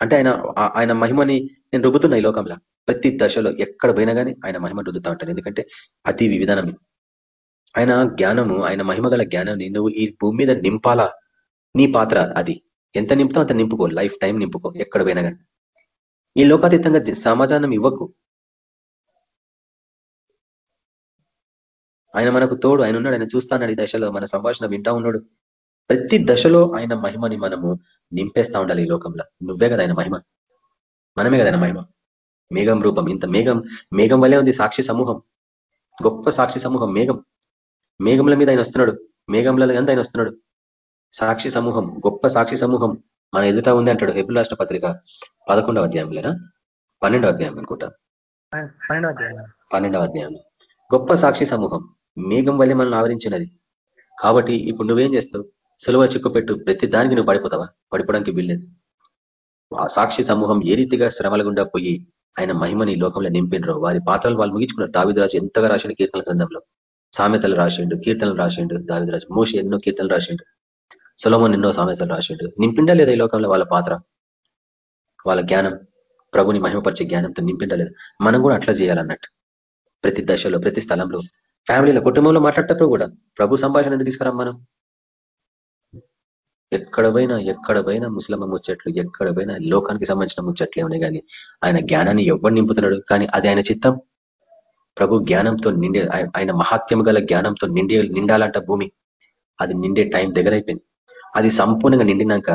అంటే ఆయన ఆయన మహిమని నేను రుబ్బుతున్నా ఈ లోకంలో. ప్రతి దశలో ఎక్కడ పోయినా కానీ ఆయన మహిమ రుద్దుతా ఉంటాను ఎందుకంటే అతి విధానం ఆయన జ్ఞానము ఆయన మహిమ గల జ్ఞానాన్ని నువ్వు ఈ భూమి మీద నింపాలా? నీ పాత్ర అది. ఎంత నింపుతావు అంత నింపుకో. Life time నింపుకో. ఎక్కడ పోయినా కానీ ఈ లోకాతీతంగా సమాధానం ఇవ్వకు. ఆయన మనకు తోడు. ఆయన ఉన్నాడు. ఆయన చూస్తాడు ఈ దశలో. మన సంభాషణ వింటా ఉన్నాడు. ప్రతి దశలో ఆయన మహిమని మనము నింపేస్తా ఉండాలి ఈ లోకంలో. నువ్వే కదా ఆయన మహిమ. మనమే కదా ఆయన మహిమ. మేఘం రూపం. ఇంత మేఘం మేఘం వల్లే ఉంది సాక్షి సమూహం. గొప్ప సాక్షి సమూహం మేఘం. మేఘముల మీద ఆయన వస్తున్నాడు. మేఘంల ఎంత ఆయన వస్తున్నాడు? సాక్షి సమూహం గొప్ప సాక్షి సమూహం మన ఎదుట ఉంది అంటాడు హెబుల్ రాష్ట్ర పత్రిక పదకొండవ అధ్యాయంలోనా పన్నెండవ అధ్యాయం అనుకుంటా. పన్నెండవ అధ్యాయం. గొప్ప సాక్షి సమూహం మేఘం వల్లే మనల్ని ఆవరించినది. కాబట్టి ఇప్పుడు నువ్వేం చేస్తావు? సులువ చిక్కుపెట్టు ప్రతి దానికి నువ్వు పడిపోతావా? పడిపోవడానికి వీల్లేదు. ఆ సాక్షి సమూహం ఏ రీతిగా శ్రమల గుండా పోయి ఆయన మహిమని లోకంలో నింపినరో వారి పాత్రలు వాళ్ళు ముగించుకున్నారు. దావిదరాజు ఎంతగా రాసిండు కీర్తన గ్రంథంలో. సామెతలు రాసిండు కీర్తనలు రాసిండు దావిదరాజు మోషి ఎన్నో కీర్తనలు రాసిండు. సులభం ఎన్నో సామెతలు రాసిండు. నింపిండా లేదా ఈ లోకంలో వాళ్ళ పాత్ర? వాళ్ళ జ్ఞానం ప్రభుని మహిమపరిచే జ్ఞానంతో నింపిండా లేదు మనం కూడా అట్లా చేయాలన్నట్టు. ప్రతి దశలో ప్రతి స్థలంలో ఫ్యామిలీలో కుటుంబంలో మాట్లాడటప్పుడు కూడా ప్రభు సంభాషణ ఎందుకు తీసుకురాం మనం? ఎక్కడ పోయినా ఎక్కడ పోయినా ముసలమ్మ ముచ్చట్లు ఎక్కడ పోయినా లోకానికి సంబంధించిన ముచ్చట్లు ఏమన్నా కానీ ఆయన జ్ఞానాన్ని ఎవరు నింపుతున్నాడు? కానీ అది ఆయన చిత్తం. ప్రభు జ్ఞానంతో నిండే ఆయన మహాత్యం గల జ్ఞానంతో నిండి నిండాలంట భూమి. అది నిండే టైం దగ్గర అయిపోయింది అది సంపూర్ణంగా నిండినాక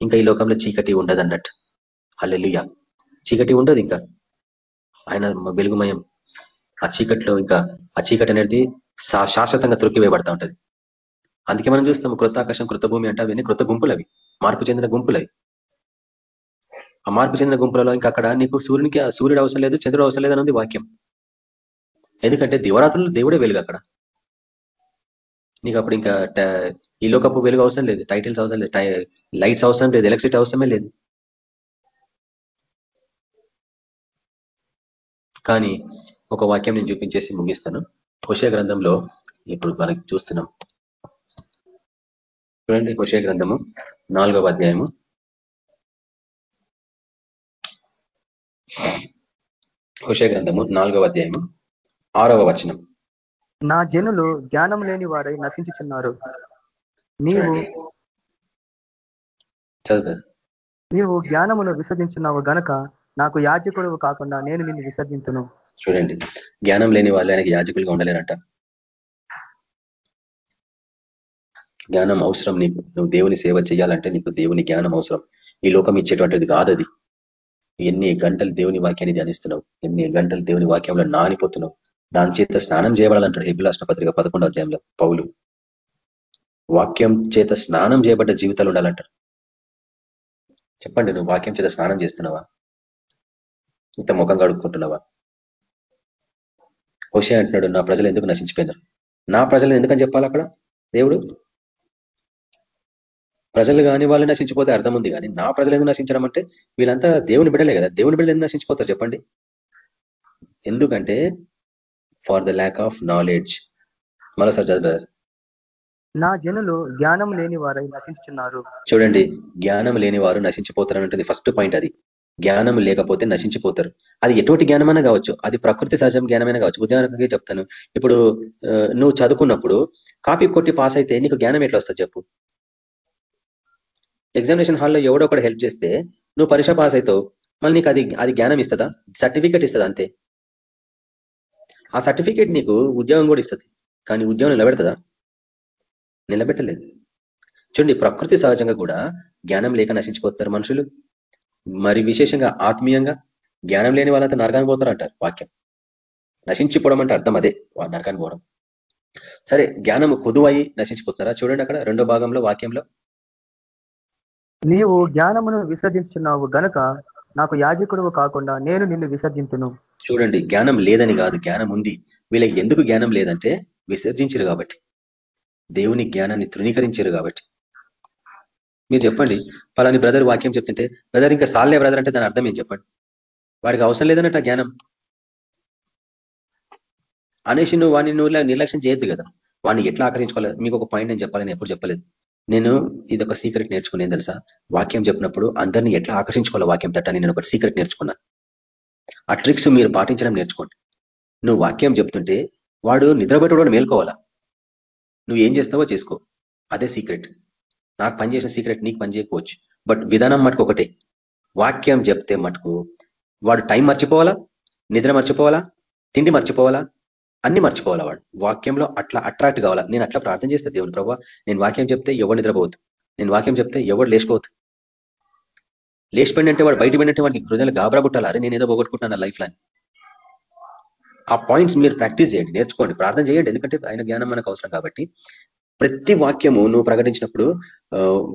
ఇంకా ఈ లోకంలో చీకటి ఉండదు అన్నట్టు అల్లెలుయ చీకటి ఉండదు ఇంకా. ఆయన వెలుగుమయం. ఆ చీకట్లో ఇంకా ఆ చీకటి అనేది శాశ్వతంగా త్రొక్కివేయబడతా ఉంటది. అందుకే మనం చూస్తాం కృత ఆకాశం కృత భూమి అంటే అవన్నీ కృత గుంపులు అవి మార్పు చెందిన గుంపులు అవి ఆ మార్పు చెందిన గుంపులలో ఇంకా అక్కడ నీకు సూర్యునికి సూర్యుడు అవసరం లేదు చంద్రుడు అవసరం లేదని వాక్యం. ఎందుకంటే దివరాత్రులు దేవుడే వెలుగు అక్కడ. నీకు అప్పుడు ఇంకా ఈ లోకపు వెలుగు అవసరం లేదు టైటిల్స్ అవసరం లేదు లైట్స్ అవసరం లేదు ఎలక్ట్రిసిటీ అవసరమే లేదు. కానీ ఒక వాక్యం నేను చూపించేసి ముగిస్తాను. హుషయ గ్రంథంలో ఇప్పుడు మనకి చూస్తున్నాం. చూడండి హుషయ గ్రంథము నాలుగవ అధ్యాయము. హుషయ గ్రంథము నాలుగవ అధ్యాయము. ఆరవ వచనం. నా జనులు జ్ఞానం లేని వారై నశించుచున్నారు. నీవు నీవు జ్ఞానమును విసర్జించున్నావు గనక నాకు యాజకుడు కాకుండా నేను నిన్ను విసర్జించును చూడండి. జ్ఞానం లేని వాళ్ళు ఆయనకి యాజకులుగా ఉండలేరంట. జ్ఞానం అవసరం నీకు. నువ్వు దేవుని సేవ చేయాలంటే నీకు దేవుని జ్ఞానం అవసరం. ఈ లోకం ఇచ్చేటువంటిది కాదు అది ఎన్ని గంటలు దేవుని వాక్యాన్ని ధ్యానిస్తున్నావు? ఎన్ని గంటలు దేవుని వాక్యంలో నానిపోతున్నావు? దాని చేత స్నానం చేయబడాలంటాడు ఎబిలాష్ణ పత్రిక పదకొండో అధ్యాయంలో పౌలు. వాక్యం చేత స్నానం చేయబడ్డ జీవితాలు ఉండాలంటారు చెప్పండి నువ్వు వాక్యం చేత స్నానం చేస్తున్నావా? ఇంత ముఖం కడుక్కుంటున్నావా హుషే అంటున్నాడు నా ప్రజలు ఎందుకు నశించిపోయినారు? నా ప్రజలను ఎందుకని చెప్పాలి అక్కడ? దేవుడు? ప్రజలు కాని వాళ్ళు నశించిపోతే అర్థం ఉంది కానీ నా ప్రజలు ఎందుకు నశించడం అంటే వీళ్ళంతా దేవుని బిడ్డలే కదా. దేవుని బిడ్డలు ఎందుకు నశించిపోతారు చెప్పండి? ఎందుకంటే for the lack of knowledge మరోసారి చదివారు నా జనులు జ్ఞానం లేని వారై నశించున్నారు చూడండి జ్ఞానం లేని వారు నశించిపోతారు అంటే ఫస్ట్ పాయింట్ అది. జ్ఞానం లేకపోతే నశించిపోతారు. అది ఎటువంటి జ్ఞానమైనా కావచ్చు అది ప్రకృతి సహజం జ్ఞానమైనా కావచ్చు. ఉదాహరణకి చెప్తాను. ఇప్పుడు నువ్వు చదువుకున్నప్పుడు కాపీ కొట్టి పాస్ అయితే నీకు జ్ఞానం ఎట్లా వస్తుంది చెప్పు? ఎగ్జామినేషన్ హాల్లో ఎవడో ఒకటి హెల్ప్ చేస్తే నువ్వు పరీక్ష పాస్ అవుతావు మళ్ళీ నీకు అది అది జ్ఞానం ఇస్తుందా? సర్టిఫికెట్ ఇస్తుంది అంతే. ఆ సర్టిఫికేట్ నీకు ఉద్యోగం కూడా ఇస్తుంది. కానీ ఉద్యోగం నిలబెడతదా? నిలబెట్టలేదు. చూడండి ప్రకృతి సహజంగా కూడా జ్ఞానం లేక నశించిపోతారు మనుషులు. మరి విశేషంగా ఆత్మీయంగా జ్ఞానం లేని వాళ్ళంతా నరకాన్ని పోతారు అంటారు వాక్యం. నశించిపోవడం అంటే అర్థం అదే నరకాన్ని పోవడం. సరే జ్ఞానం కొదువయి నశించిపోతున్నారా? చూడండి అక్కడ రెండో భాగంలో వాక్యంలో. నీవు జ్ఞానమును విసర్జించున్నావు గనక నాకు యాజకుడు కాకుండా నేను నిన్ను విసర్జించును చూడండి జ్ఞానం లేదని కాదు జ్ఞానం ఉంది. వీళ్ళకి ఎందుకు జ్ఞానం లేదంటే విసర్జించరు కాబట్టి. దేవుని జ్ఞానాన్ని తృణీకరించారు కాబట్టి. మీరు చెప్పండి పలాని బ్రదర్ వాక్యం చెప్తుంటే బ్రదర్ ఇంకా సాలే బ్రదర్ అంటే దాని అర్థం ఏం చెప్పండి? వాడికి అవసరం లేదన్నట్టు జ్ఞానం. అనేసి నువ్వు వాడిని నువ్వు నిర్లక్ష్యం చేయొద్దు కదా. వాడిని ఎట్లా ఆకరించుకోవాలి? మీకు ఒక పాయింట్ నేను చెప్పాలని ఎప్పుడు చెప్పలేదు. నేను ఇది ఒక సీక్రెట్ నేర్చుకునేది తెలుసా? వాక్యం చెప్పినప్పుడు అందరినీ ఎట్లా ఆకర్షించుకోవాలి వాక్యం తట్ట నేను ఒక సీక్రెట్ నేర్చుకున్నా. ఆ ట్రిక్స్ మీరు పాటించడం నేర్చుకోండి. నువ్వు వాక్యం చెప్తుంటే వాడు నిద్రపెట్టడం మేల్కోవాలా? నువ్వు ఏం చేస్తావో చేసుకో. అదే సీక్రెట్. నాకు పనిచేసిన సీక్రెట్ నీకు పనిచేయకపోవచ్చు బట్ విధానం మటుకు ఒకటే. వాక్యం చెప్తే మటుకు వాడు టైం మర్చిపోవాలా? నిద్ర మర్చిపోవాలా? తిండి మర్చిపోవాలా? అన్ని మర్చిపోవాలా వాడు? వాక్యంలో అట్లా అట్రాక్ట్ కావాలా? నేను అట్లా ప్రార్థన చేస్తే దేవుని ప్రభావ నేను వాక్యం చెప్తే ఎవడు నిద్రపోవద్దు. నేను వాక్యం చెప్తే ఎవడు లేచిపోవద్దు. లేచిపోయిందంటే వాడు బయట పోయినట్టే వాడికి హృదయాలు గాబరాగుట్టాలి అరే నేను ఏదో పోగొట్టుకుంటాను లైఫ్ లాని ఆ పాయింట్స్ మీరు ప్రాక్టీస్ చేయండి నేర్చుకోండి ప్రార్థన చేయండి ఎందుకంటే ఆయన జ్ఞానం మనకు అవసరం కాబట్టి. ప్రతి వాక్యము నువ్వు ప్రకటించినప్పుడు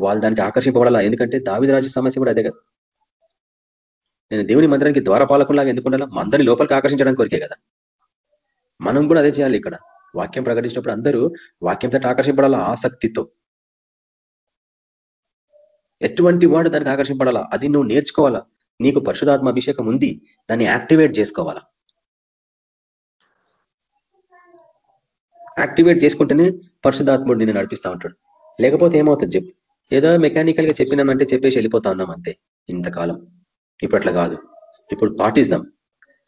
వాళ్ళు దానికి ఆకర్షింపబడాలా? ఎందుకంటే దావిదరాజు సమస్య కూడా అదే కదా. నేను దేవుని మందిరానికి ద్వారపాలకులాగా ఎందుకు ఉండాలా? మందరిని లోపలికి ఆకర్షించడానికి కొరికే కదా. మనం కూడా అదే చేయాలి ఇక్కడ. వాక్యం ప్రకటించినప్పుడు అందరూ వాక్యం తట ఆకర్షింపడాలా ఆసక్తితో. ఎటువంటి వాడు దానికి ఆకర్షింపడాలా అది నువ్వు నేర్చుకోవాలా? నీకు పరిశుధాత్మ అభిషేకం ఉంది దాన్ని యాక్టివేట్ చేసుకోవాలా? యాక్టివేట్ చేసుకుంటేనే పరిశుధాత్ముడు నిన్ను నడిపిస్తా ఉంటాడు. లేకపోతే ఏమవుతుంది చెప్పు. ఏదో మెకానికల్గా చెప్పినామంటే చెప్పేసి వెళ్ళిపోతా ఉన్నాం అంతే. ఇంతకాలం. ఇప్పుడు అట్లా కాదు. ఇప్పుడు పాటిస్తాం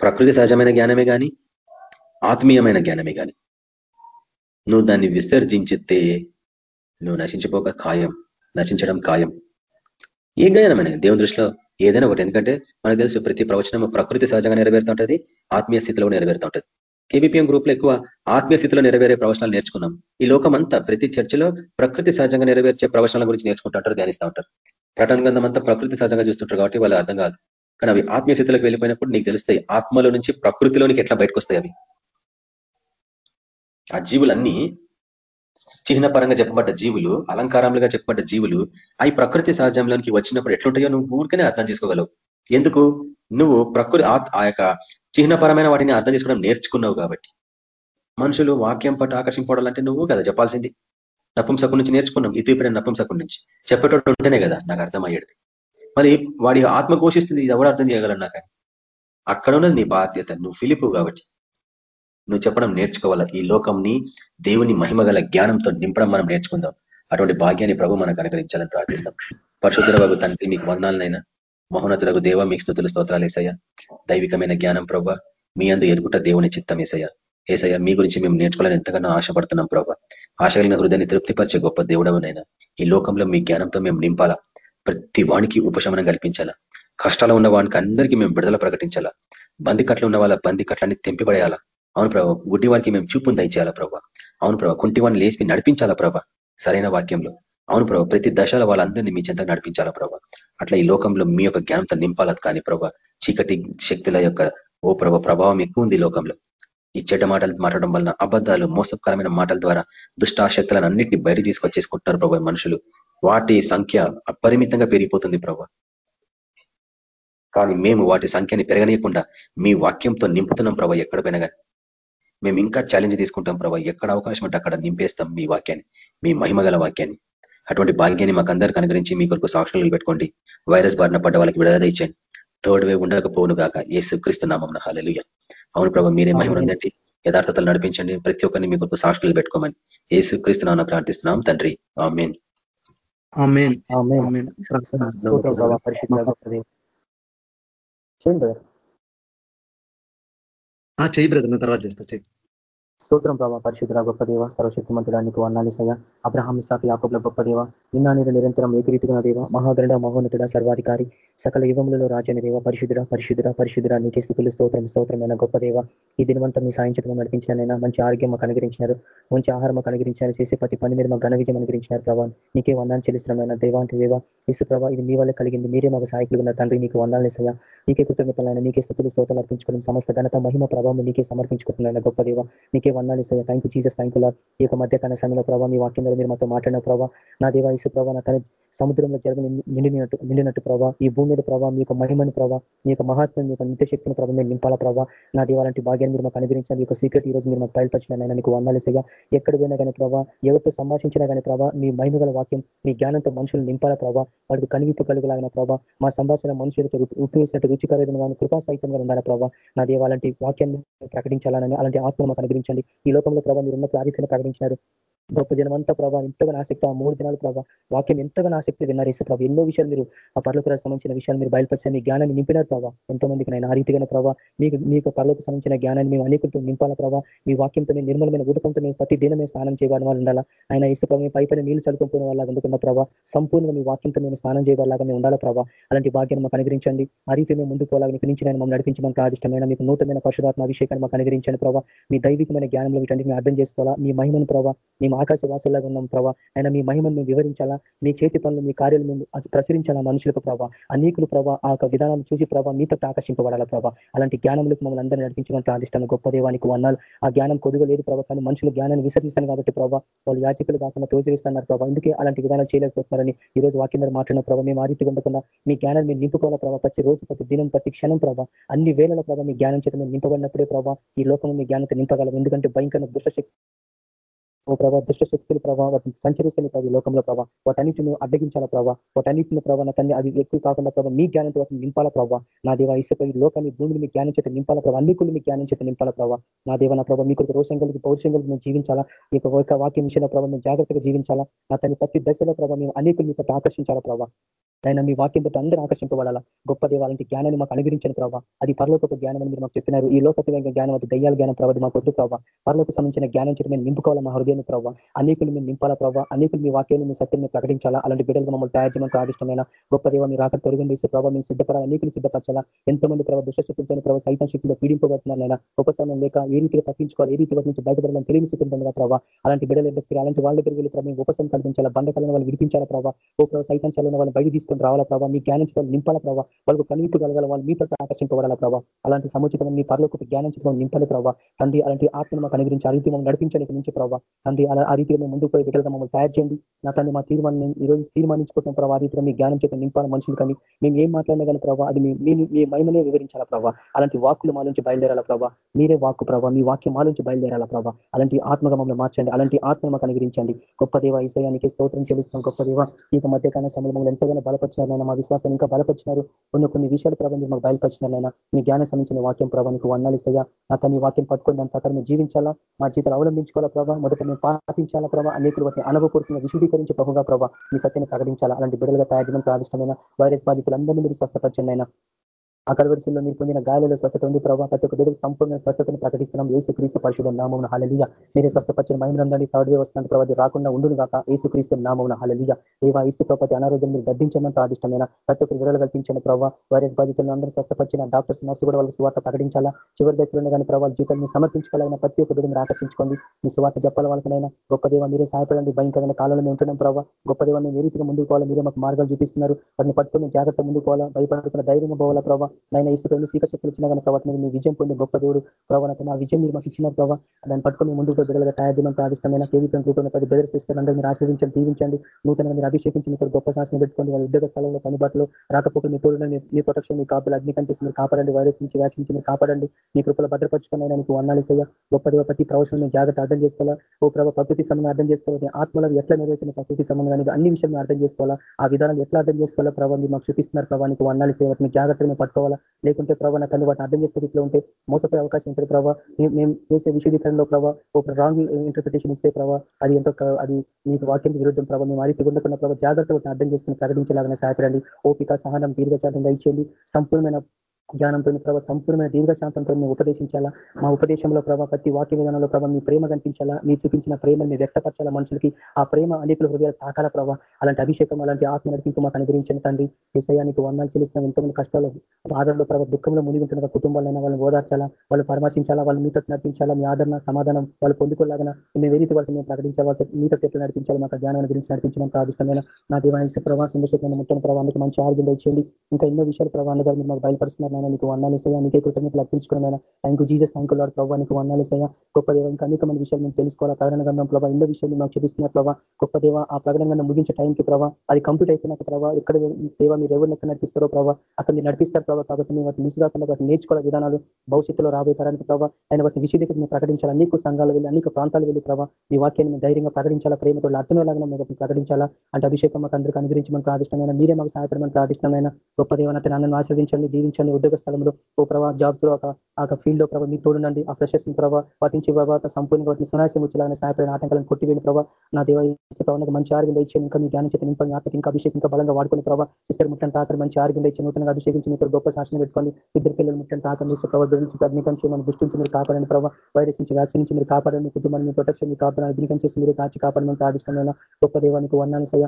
ప్రకృతి సహజమైన జ్ఞానమే కానీ ఆత్మీయమైన జ్ఞానమే కానీ నువ్వు దాన్ని విసర్జించితే నువ్వు నశించిపోక ఖాయం. నశించడం ఖాయం. ఏ గయనమైన దేవుని దృష్టిలో ఏదైనా ఒకటి. ఎందుకంటే మనకు తెలుసు ప్రతి ప్రవచనం ప్రకృతి సహజంగా నెరవేరుతుంటది ఆత్మీయ స్థితిలో నెరవేరుతుంటది. కేబీపీఎం గ్రూప్లో ఎక్కువ ఆత్మీయ స్థితిలో నెరవేరే ప్రవచనాలు నేర్చుకున్నాం. ఈ లోకం ప్రతి చర్చలో ప్రకృతి సహజంగా నెరవేర్చే ప్రవచనాల గురించి నేర్చుకుంటుంటారు ధ్యానిస్తూ ఉంటారు. ప్రటన గంధం అంతా ప్రకృతి సహజంగా చూస్తుంటారు కాబట్టి వాళ్ళు అర్థం కాదు. కానీ అవి ఆత్మీయ స్థితిలోకి వెళ్ళిపోయినప్పుడు నీకు తెలుస్తాయి ఆత్మలో నుంచి ప్రకృతిలోనికి ఎట్లా బయటకు వస్తాయి అవి. ఆ జీవులన్నీ చిహ్న పరంగా చెప్పబడ్డ జీవులు అలంకారములుగా చెప్పబడ్డ జీవులు అవి ప్రకృతి సహజంలోనికి వచ్చినప్పుడు ఎట్లుంటాయో నువ్వు ఊరికనే అర్థం చేసుకోగలవు. ఎందుకు? నువ్వు ప్రకృతి ఆ యొక్క చిహ్నపరమైన వాటిని అర్థం చేసుకోవడం నేర్చుకున్నావు కాబట్టి. మనుషులు వాక్యం పట్టు ఆకర్షింపడాలంటే నువ్వు కదా చెప్పాల్సింది. నపుంసకు నుంచి నేర్చుకున్నాం. ఇతీపడిన నపుంసకు నుంచి. చెప్పేటోడు ఉంటేనే కదా నాకు అర్థమయ్యేది. మరి వాడి ఆత్మ ఘోషిస్తుంది ఇది ఎవరు అర్థం చేయగలను నాకు అక్కడ ఉన్నది నీ బాధ్యత. నువ్వు ఫిలిపు కాబట్టి. నువ్వు చెప్పడం నేర్చుకోవాలా? ఈ లోకంని దేవుని మహిమగల జ్ఞానంతో నింపడం మనం నేర్చుకుందాం. అటువంటి భాగ్యాన్ని ప్రభు మనకు అనుగ్రహించాలని ప్రార్థిస్తాం. పరిశుద్ధ బాబు తండ్రి మీకు వందాలనైనా మహోన్నతులకు దేవ మీకు స్థుతులు స్తోత్రాలు ఏసయ్య. దైవికమైన జ్ఞానం ప్రభ. మీ అందు ఎదుగుట దేవుని చిత్తం ఏసయ్య. ఏసయ్య మీ గురించి మేము నేర్చుకోవాలని ఎంతగానో ఆశపడుతున్నాం ప్రభ. ఆశ కలిగిన హృదయాన్ని తృప్తిపరిచే గొప్ప దేవుడవనైనా. ఈ లోకంలో మీ జ్ఞానంతో మేము నింపాలా? ప్రతి వానికి ఉపశమనం కల్పించాలా? కష్టాలు ఉన్న వానికి అందరికీ మేము విడుదల ప్రకటించాలా? బందికట్లు ఉన్న వాళ్ళ బందికట్లన్నీ తెంపిపడేయాలా? అవును ప్రభావ గుడ్డి వారికి మేము చూపుని దయచేయాలా ప్రభావ అవును ప్రభావ కుంటి వాడిని లేచి నడిపించాలా ప్రభా? సరైన వాక్యంలో. అవును ప్రభావ ప్రతి దశలో వాళ్ళందరినీ మీ చెంత నడిపించాలా ప్రభా? అట్లా ఈ లోకంలో మీ యొక్క జ్ఞానంతో నింపాలదు కానీ ప్రభా చీకటి శక్తుల యొక్క ఓ ప్రభ ప్రభావం ఎక్కువ ఉంది లోకంలో. ఈ చెడ్డ మాటలు మాట్లాడడం వలన అబద్ధాలు మోసకరమైన మాటల ద్వారా దుష్టాశక్తులను అన్నింటినీ బయట తీసుకొచ్చేసుకుంటున్నారు ప్రభా మనుషులు. వాటి సంఖ్య అపరిమితంగా పెరిగిపోతుంది ప్రభా. కానీ మేము వాటి సంఖ్యని పెరగనీయకుండా మీ వాక్యంతో నింపుతున్నాం ప్రభా ఎక్కడ పోయినా కానీ. మేము ఇంకా ఛాలెంజ్ తీసుకుంటాం ప్రభా. ఎక్కడ అవకాశం ఉంటే అక్కడ నింపేస్తాం మీ వాక్యాన్ని మీ మహిమగల వాక్యాన్ని. అటువంటి భాగ్యాన్ని మాకు అందరికీ అనుగ్రహించి మీ కొరకు సాక్షులు పెట్టుకోండి వైరస్ బారిన పడ్డ వాళ్ళకి విడుదల ఇచ్చాను థర్డ్ వేవ్ ఉండకపోవును గాక ఏ సుక్రీస్తు నామం హాలలుయ అవును ప్రభావ మీరే మహిమనుందండి యథార్థతలు నడిపించండి. ప్రతి ఒక్కరిని మీ కొరకు సాక్షులు పెట్టుకోమని ఏ సుక్రీస్తు నాన్న ప్రార్థిస్తున్నాం తండ్రి. చెయ్యి బ్రదర్ నా తర్వాత చేస్తా చెయ్యి. స్తోత్రం ప్రభావ పరిశుద్ధ గొప్ప దేవ సర్వశక్తిమంతుడానికి వర్ణాలిసయ అబ్రహాం ఇసాక్ యాకబ్ల గొప్ప దేవ నిన్న నేను నిరంతరం ఏకరీతిగా దేవ మహాగండ మహోన్నతుడ సర్వాధికారి సకల యుగములలో రాజని దేవ పరిశుద్ధుడ పరిశుద్ధుడ పరిశుద్ధుడ నీకే స్థితులు స్తోత్రం స్తోత్రమైన గొప్ప దేవ. ఈ దినవంతం మీ సాయించడం నడిపించినైనా మంచి ఆరోగ్యం మాకు అనుగ్రహించినారు. మంచి ఆహారం మాకు అనుగ్రహించారు చేసే ప్రతి పని మీద మాకు ఘన విజయం అనుగ్రహించినారు ప్రభావం నీకే వందాన్ని చెల్లిస్తున్నామైన దేవాంతి దేవ. ఇసు ప్రభావ ఇది మీ వల్ల కలిగింది. మీరే మాకు సాయకులు ఉన్న తండ్రి నీకు వందాలేసయ్యా నీకే కృతజ్ఞతలైన నీకే స్థితులు స్తోతలు అర్పించుకోవడం సమస్త ఘనత మహిమ ప్రభావం నీకే సమర్పించుకుంటున్నాయి గొప్ప దేవ. నీకే వందాలు ఇస్తాయి thank you Jesus thank you ఈ యొక్క మధ్య కన్నా సమయంలో ప్రభావ మీ వాక్యంలో మీరు మాతో మాట్లాడిన ప్రభావ నా దేవ ఇసు ప్రభావ నా తన సముద్రంలో జరిగిన నిండినట్టు నిండినట్టు ప్రభావ ఈ భూమి మీద ప్రభావ మీ యొక్క మహిమని ప్రభావ మీ యొక్క మహాత్మని మీ యొక్క నిత్య శక్తిని ప్రభావ మీరు నింపాల ప్రభావ నా దేవాలంటి భాగ్యాన్ని మీరు మాకు అనుగ్రహించాలి. ఈ యొక్క సీక్రెట్ ఈ రోజు మీరు మాకు బయలుపరిచిన నీకు నీకు వందాలేసయ్యా ఎక్కడ పోయినా కానీ ప్రభావ ఎవరితో సంభాషించినా కానీ ప్రభావ మీ మహిమగల వాక్యం మీ జ్ఞానంతో మనుషులు నింపాల ప్రభావ వాడికి కనివిప్పు కలుగులాగిన ప్రభావ మా సంభాషణ మనుషులతో ఉప్పిసినట్టు రుచికరమైన కానీ కృపా సహితంగా ఉండాలి ప్రభావ నా దేవాలంటి వాక్యాన్ని ప్రకటించాలని అలాంటి ఆత్మ మాకు అనుగ్రహించండి. ఈ లోకంలో ప్రభావ మీరున్న ఉన్న ప్రాధిత్యను ప్రకటించినారు. గొప్ప జనమంతా ప్రభా ఎంతగా ఆసక్తి ఆ మూడు దినాలు ప్రభా వాక్యం ఎంతగా ఆసక్తి విన్నారు ఇస్తే ప్రభావ ఎన్నో విషయాలు మీరు ఆ పర్లోకి సంబంధించిన విషయాలు మీరు బయలుపరిచిన మీ జ్ఞానాన్ని నింపినారు ప్రభావ ఎంతో మందికి నేను ఆ రీతిగా ప్రభావ మీకు మీకు పర్లోకి సంబంధించిన జ్ఞానాన్ని మేము అనేకులతో నింపాల ప్రభావ మీ వాక్యంతో నిర్మలమైన ఉదకంతో మేము ప్రతి దినమే స్నానం చేయబడిన వాళ్ళు ఉండాలా? ఆయన ఇసు ప్రభావ పై పైన నీళ్ళు చదువుకుపోయిన వాళ్ళ అందుకున్న ప్రభావ సంపూర్ణంగా మీ వాక్యంతో మేము స్నానం చేయబడలాగా మేము ఉండాలా ప్రభావ అలాంటి భాగ్యాన్ని మాకు అనుగ్రించండి ఆ రీతి మేము ముందుకు పోలాగా నీకు నుంచి నేను మమ్మల్ని నడిపించమని ప్రాదిష్టమైన మీకు నూతనమైన పరిశుధాత్మ అభిషేకాన్ని మాకు అనుగ్రించండి ప్రభావ మీ దైవికమైన జ్ఞానంలో వీటంటే మేము అర్థం చేసుకోవాలా? మీ మహిమను ప్రభావ మేము ఆకాశ ఉన్నాం ప్రభావ ఆయన మీ మహిమను మేము వివరించాలా? మీ చేతి పనులు మీ కార్యాలు మేము ప్రచురించాలా మనుషులకు ప్రభావ అనేకులు ప్రభావ ఆ యొక్క విధానాన్ని చూసి ప్రభావ మీతో ఆకర్షింపబడాలా ప్రభావ అలాంటి జ్ఞానములకు మమ్మల్ని అందరినీ నడిపించమని ప్రార్థిస్తాను గొప్ప దేవానికి వన్నాలు ఆ జ్ఞానం కొదుగు లేదు ప్రభావ కానీ మనుషులు జ్ఞానాన్ని విసరిస్తాను కాబట్టి ప్రభావ వాళ్ళు యాచకులు కాకుండా తోసిరిస్తున్నారు ప్రభావ అందుకే అలాంటి విధానాలు చేయలేకపోతున్నారని ఈ రోజు వాకిందరూ మాట్లాడిన ప్రభావ మేము ఆ రీతి ఉండకుండా మీ జ్ఞానాన్ని మేము నింపుకోవాల ప్రభావ ప్రతి రోజు ప్రతి దినం ప్రతి క్షణం ప్రభావ అన్ని వేళల ప్రభావ మీ జ్ఞానం చేత మేము నింపబడినప్పుడే ప్రభావ ఈ లోకం మీ జ్ఞానంతో నింపగలం. ఎందుకంటే భయంకర దుష్టశక్తి ఓ ప్రభావ దుష్ట శక్తులు ప్రభావ వాటిని సంచరిస్తున్న ప్రభావ లోకంలో ప్రభావ వాటన్నిటిని అడ్డగించాల ప్రభావ వాటన్నిటిని ప్రభావ తల్లి అది ఎక్కువ కాకుండా ప్రభావ మీ జ్ఞానంతో వాటిని నింపాల ప్రభావ నా దేవ ఇసుపై లోకాన్ని భూమిని మీ జ్ఞానం చేత నింపాల ప్రభావ అన్ని మీ జ్ఞానం చేత నింపాల ప్రభావ నా దేవ నా ప్రభావ మీకు రోషం కలిగి పౌరుషం కలిగి మేము జీవించాలా. ఈ యొక్క వాక్యం విషయంలో ప్రభావ మేము జాగ్రత్తగా జీవించాలా. నా తన ప్రతి దశలో ప్రభావ మేము అనేకులు మీకు ఆకర్షించాలా ప్రభావ ఆయన మీ వాక్యం బట్టి అందరూ ఆకర్షింపబడాలా. గొప్ప దేవాలంటే జ్ఞానాన్ని మాకు అనుగ్రహించిన ప్రభావ అది పరలోక జ్ఞానం అని మీరు మాకు చెప్పినారు. ఈ లోకపు జ్ఞానం అది దయ్యాల జ్ఞానం ప్రభావ మాకు వద్దు ప్రభావ పరలోకి సంబంధించిన జ్ఞానం చేత మేము నింపుకోవాలి మా చేయండి ప్రభావ అనేకులు మీరు నింపాలా ప్రభావ అనేకులు మీ వాక్యాన్ని మీ సత్యం ప్రకటించాలా? అలాంటి బిడ్డలు మమ్మల్ని తయారు చేయడం ప్రాదిష్టమైన గొప్ప దేవ మీరు ఆకలి తొలగింది చేసే ప్రభావ మీరు సిద్ధపడాలి అనేకులు సిద్ధపరచాలా? ఎంతమంది ప్రభావ దుష్టశక్తులతో ప్రభావ సైతం శక్తిలో పీడింపబడుతున్నారైనా ఉపశమనం లేక ఏ రీతిగా తప్పించుకోవాలి? ఏ రీతి నుంచి బయటపడాలని తెలియని స్థితి ప్రభావ అలాంటి బిడ్డలు ఎందుకు అలాంటి వాళ్ళ దగ్గర వెళ్ళి ప్రభావ ఉపశమనం కల్పించాలా బండకాలను వాళ్ళు విడిపించాలా ప్రభావ ఓ ప్రభావ సైతం చల్లని వాళ్ళు బయట తీసుకొని రావాలా ప్రభావ మీ జ్ఞానం వాళ్ళు నింపాల ప్రభావ వాళ్ళకు కనీపు కలగాల? వాళ్ళు మీతో ఆకర్షింపబడాల ప్రభావ అలాంటి సముచితమైన మీ పర్లకు జ్ఞానం చిత్రం నింపాలి ప్రభావ తండ్రి అలాంటి ఆత్మను మాకు అనుగ్రహించి ఆ రీతి నడిపించడానికి నుంచి ప్రభావ తండ్రి అలా ఆ రీతిగా మేము ముందుకు పోయి బిడ్డలుగా మమ్మల్ని తయారు చేయండి. నా తండ్రి మా తీర్మానం ఈ రోజు తీర్మానించుకుంటున్న ప్రభావ ఆ మీ జ్ఞానం చేత నింపాలి మనుషులు కానీ మేము ఏం మాట్లాడినా కానీ ప్రభావ అది మీ మహిమనే వివరించాలా ప్రభావ అలాంటి వాక్కులు మా నుంచి బయలుదేరాల ప్రభావ మీరే వాక్కు ప్రభావ మీ వాక్యం మా నుంచి బయలుదేరాలా ప్రభావ అలాంటి ఆత్మగా మమ్మల్ని మార్చండి అలాంటి ఆత్మ మాకు అనుగ్రహించండి. గొప్ప దేవ ఈసయానికి స్తోత్రం చెల్లిస్తాం గొప్ప దేవ ఈ మధ్యకాల సమయంలో మమ్మల్ని ఎంతగానో బలపరిచినారు మా విశ్వాసం ఇంకా బలపరిచినారు. కొన్ని కొన్ని విషయాలు ప్రభావం మీరు మాకు బయలుపరిచినారైనా మీ జ్ఞానం సంబంధించిన వాక్యం ప్రభావ నీకు వర్ణాలు ఇస్తాయా? నా తన వాక్యం పట్టుకొని దాని ప్రకారం జీవించాలా? మా జీతాలు అవలంబించుకోవాలా ప్రభావ మొదట మేము పాటించాలా ప్రభావ అనేకులు వాటిని అనుభవపూర్వకంగా విశుద్ధీకరించి ప్రభుగా ప్రభావ మీ సత్యాన్ని ప్రకటించాలా? అలాంటి బిడ్డలుగా తయారు చేయడం ప్రాదిష్టమైన వైరస్ బాధితులందరినీ మీరు స్వస్థపరచండి అయినా ఆ కలవరిశిలో మీరు పొందిన గాలిలో స్వస్థత ఉంది. ప్రభావ ప్రతి ఒక్క బిడ్డకు సంపూర్ణ స్వస్థతను ప్రకటిస్తున్నాం. ఏసు క్రీస్తు పరిశుధ నామం హలలియ మీరే స్వస్థపరిచిన మహిమనందని థర్డ్ వే వస్తున్న ప్రభావ రాకుండా ఉండును కాక ఏసు క్రీస్తు నామం హలలియ ఏవా ఇసు ప్రపతి అనారోగ్యం మీరు గద్దించమని ప్రాదిష్టమైన ప్రతి ఒక్కరు విడుదల కల్పించిన ప్రభావ వైరస్ బాధితులను అందరూ స్వస్థపరిచిన డాక్టర్స్ నర్సు కూడా వాళ్ళకి సువార్త ప్రకటించాలా? చివరి దశలో కానీ ప్రభావ జీతాన్ని సమర్పించుకోవాలన్న ప్రతి ఒక్క బిడ్డను ఆకర్షించుకోండి. మీ స్వార్థ చెప్పాల వాళ్ళకైనా గొప్ప దేవ మీరే సహాయపడండి. భయంకరమైన కాలంలో ఉంటున్నాం ప్రభావ గొప్ప దేవ మేము ఏ రీతిగా ముందుకు పోవాలా? మీరే మాకు మార్గాలు చూపిస్తున్నారు. వాటిని పట్టుకుని జాగ్రత్త ముందుకు పోవాలా? భయపడుతున్న ధైర్యం పోవాలా ప్రభావ నైనా ఇసుకలు సీక శక్తులు ఇచ్చినా కానీ ప్రభావ మీరు మీ విజయం పొంది గొప్ప దేవుడు ప్రభావ నా విజయం మీరు మాకు ఇచ్చినారు ప్రభావ దాన్ని పట్టుకుని ముందుకు బిడ్డలుగా తయారు చేయడం ప్రాదిష్టమైన కేవీపీ రూపంలో పది బెదర్స్ తీసుకొని అందరూ మీరు ఆశ్రయించండి దీవించండి. నూతనంగా మీరు అభిషేకించి మీకు గొప్ప శాసనం పెట్టుకోండి. వాళ్ళ ఉద్యోగ స్థలంలో పనిబాటులో రాకపోతే మీ తోడు మీ ప్రొటెక్షన్ మీ కాపులు అగ్ని కంచేసి మీరు కాపాడండి. వైరస్ నుంచి వ్యాక్సిన్ నుంచి మీరు కాపాడండి. మీ కృపలో భద్రపరచుకున్న మీకు వర్ణాలు గొప్ప దేవ ప్రతి ప్రవచనం జాగ్రత్త అర్థం చేసుకోవాలా? ఓ ప్రభావ ప్రకృతి సంబంధం అర్థం చేసుకోవాలి? ఆత్మలో ఎట్లా నెరవేర్చిన ప్రకృతి సంబంధం అనేది అన్ని విషయాలు అర్థం చేసుకోవాలా? ఆ విధానం ఎట్లా అర్థం చేసుకోవాలా? ప్రభావం మాకు చూపిస్తున్నారు ప్రభావానికి నీకు వాటిని జాగ్రత్తగా పట్టుకోవాలి? లేకుంటే ప్రభావ నా తల్లి వాటిని అర్థం చేసే రీతిలో ఉంటే మోసపోయే అవకాశం ఉంటుంది ప్రభావ మేము చేసే విశదీకరణలో ప్రభావ ఒక రాంగ్ ఇంటర్ప్రిటేషన్ ఇస్తే ప్రభావ అది ఎంతో అది మీకు వాక్యానికి విరుద్ధం ప్రభావ మేము అరితి ఉండకుండా ప్రభావ జాగ్రత్త వాటిని అర్థం చేసుకుని ప్రకటించేలాగానే సహాయపడండి. ఓపిక సహనం దీర్ఘశాతం దయచేయండి. సంపూర్ణమైన జ్ఞానంతో ప్రభావ సంపూర్ణమైన దీర్ఘశాంతంతో మేము ఉపదేశించాలా? మా ఉపదేశంలో ప్రభావ ప్రతి వాక్య విధానంలో ప్రభావ మీ ప్రేమ కనిపించాలా? మీ చూపించిన ప్రేమని వ్యక్తపరచాలా మనుషులకి? ఆ ప్రేమ అనేకుల హృదయాలు తాకాల ప్రభావ అలాంటి అభిషేకం అలాంటి ఆత్మ నడిపింపు మాకు అనుగ్రహించిన తండ్రి. విషయానికి వందాలు చెల్లిస్తున్నాం. ఎంతోమంది కష్టాలు బాధల్లో ప్రభావ దుఃఖంలో మునిగింటున్న కుటుంబాలైనా వాళ్ళని ఓదార్చాలా? వాళ్ళు పరామర్శించాలా? వాళ్ళు మీతో నడిపించాలా? మీ ఆదరణ సమాధానం వాళ్ళు పొందుకోలేగన మేము ఏ రీతి వాళ్ళకి మేము ప్రకటించాలి? మీతో ఎట్లా నడిపించాలి? మాకు జ్ఞానం గురించి నడిపించడం ప్రాదిష్టమైన నా దేవానికి ప్రభావ సందర్శకమైన ముట్టని ప్రభావానికి మంచి ఆరోగ్యం ఇచ్చేయండి ఇంకా ఎన్నో విషయాలు ప్రభావాన్ని మీరు మాకు బయలుపరుస్తున్నారు. నాయన నీకు వర్ణాలు ఇస్తాయా? నీకే కృతజ్ఞతలు అర్పించుకున్నాను thank you Jesus thank you Lord ప్రభావ నీకు వర్ణాలు ఇస్తాయా? గొప్ప దేవ ఇంకా అనేక మంది విషయాలు మేము తెలుసుకోవాలా? ప్రకటన గంధం ప్రభావ ఎన్నో విషయాలు మాకు చూపిస్తున్నారు ప్రభావ గొప్ప దేవ ఆ ప్రకటన గంధం ముగించే టైంకి ప్రభావ అది కంప్లీట్ అయిపోయినాక ప్రభావ ఎక్కడ దేవ మీరు ఎవరు ఎక్కడ నడిపిస్తారో ప్రభావ అక్కడ మీరు నడిపిస్తారు ప్రభావ కాబట్టి మేము వాటిని మిస్ కాకుండా వాటిని నేర్చుకోవాలి విధానాలు భవిష్యత్తులో రాబోయే తరానికి ప్రభావ ఆయన వాటిని విషయదగ్గర మేము ప్రకటించాలి? అనేక సంఘాలు వెళ్ళి అనేక ప్రాంతాలు వెళ్ళి ప్రభావ మీ వాక్యాన్ని మేము ధైర్యంగా ప్రకటించాలా? ప్రేమతో అర్థమేలాగా మేము ప్రకటించాలా? అంటే అభిషేకం మాకు అందరికీ అనుగ్రహించమని ప్రాదిష్టమైన మీరే మాకు సహాయపడమని ప్రాదిష్టమైన గొప్ప దేవనత నన్ను ఆశ్రదించండి దీవించండి ఉద్యోగ స్థలంలో ఓ ప్రభావ జాబ్స్లో ఒక ఫీల్డ్లో ప్రభావ మీ తోడునండి ఆ ఫ్రెషర్స్ ప్రభావ పాటించి ప్రభావ సంపూర్ణంగా వాటిని సునాశం వచ్చేలాగా సహాయపడిన ఆటంకాలను కొట్టివేని ప్రభావ నా దేవ ప్రభావ మంచి ఆరోగ్యం ఇచ్చే ఇంకా మీ జ్ఞానం చేత నింపండి. ఆత్మకి ఇంకా అభిషేకం ఇంకా బలంగా వాడుకుని ప్రభావ సిస్టర్ ముట్టని తాకని మంచి ఆరోగ్యం ఇచ్చి నూతనంగా అభిషేకించి మీకు గొప్ప శాసనం పెట్టుకోండి. ఇద్దరు పిల్లలు ముట్టని తాకని ఇస్తే ప్రభావ గురించి అగ్నికంచి మనం దృష్టించి మీరు కాపాడండి ప్రభావ వైరస్ నుంచి వ్యాక్సిన్ నుంచి మీరు కాపాడండి. కుటుంబాన్ని ప్రొటెక్షన్ మీ కాపాడాలి అగ్నికం చేసి మీరు కాచి కాపాడమని ప్రాదిష్టమైన గొప్ప దేవానికి వర్ణాన్ని సయ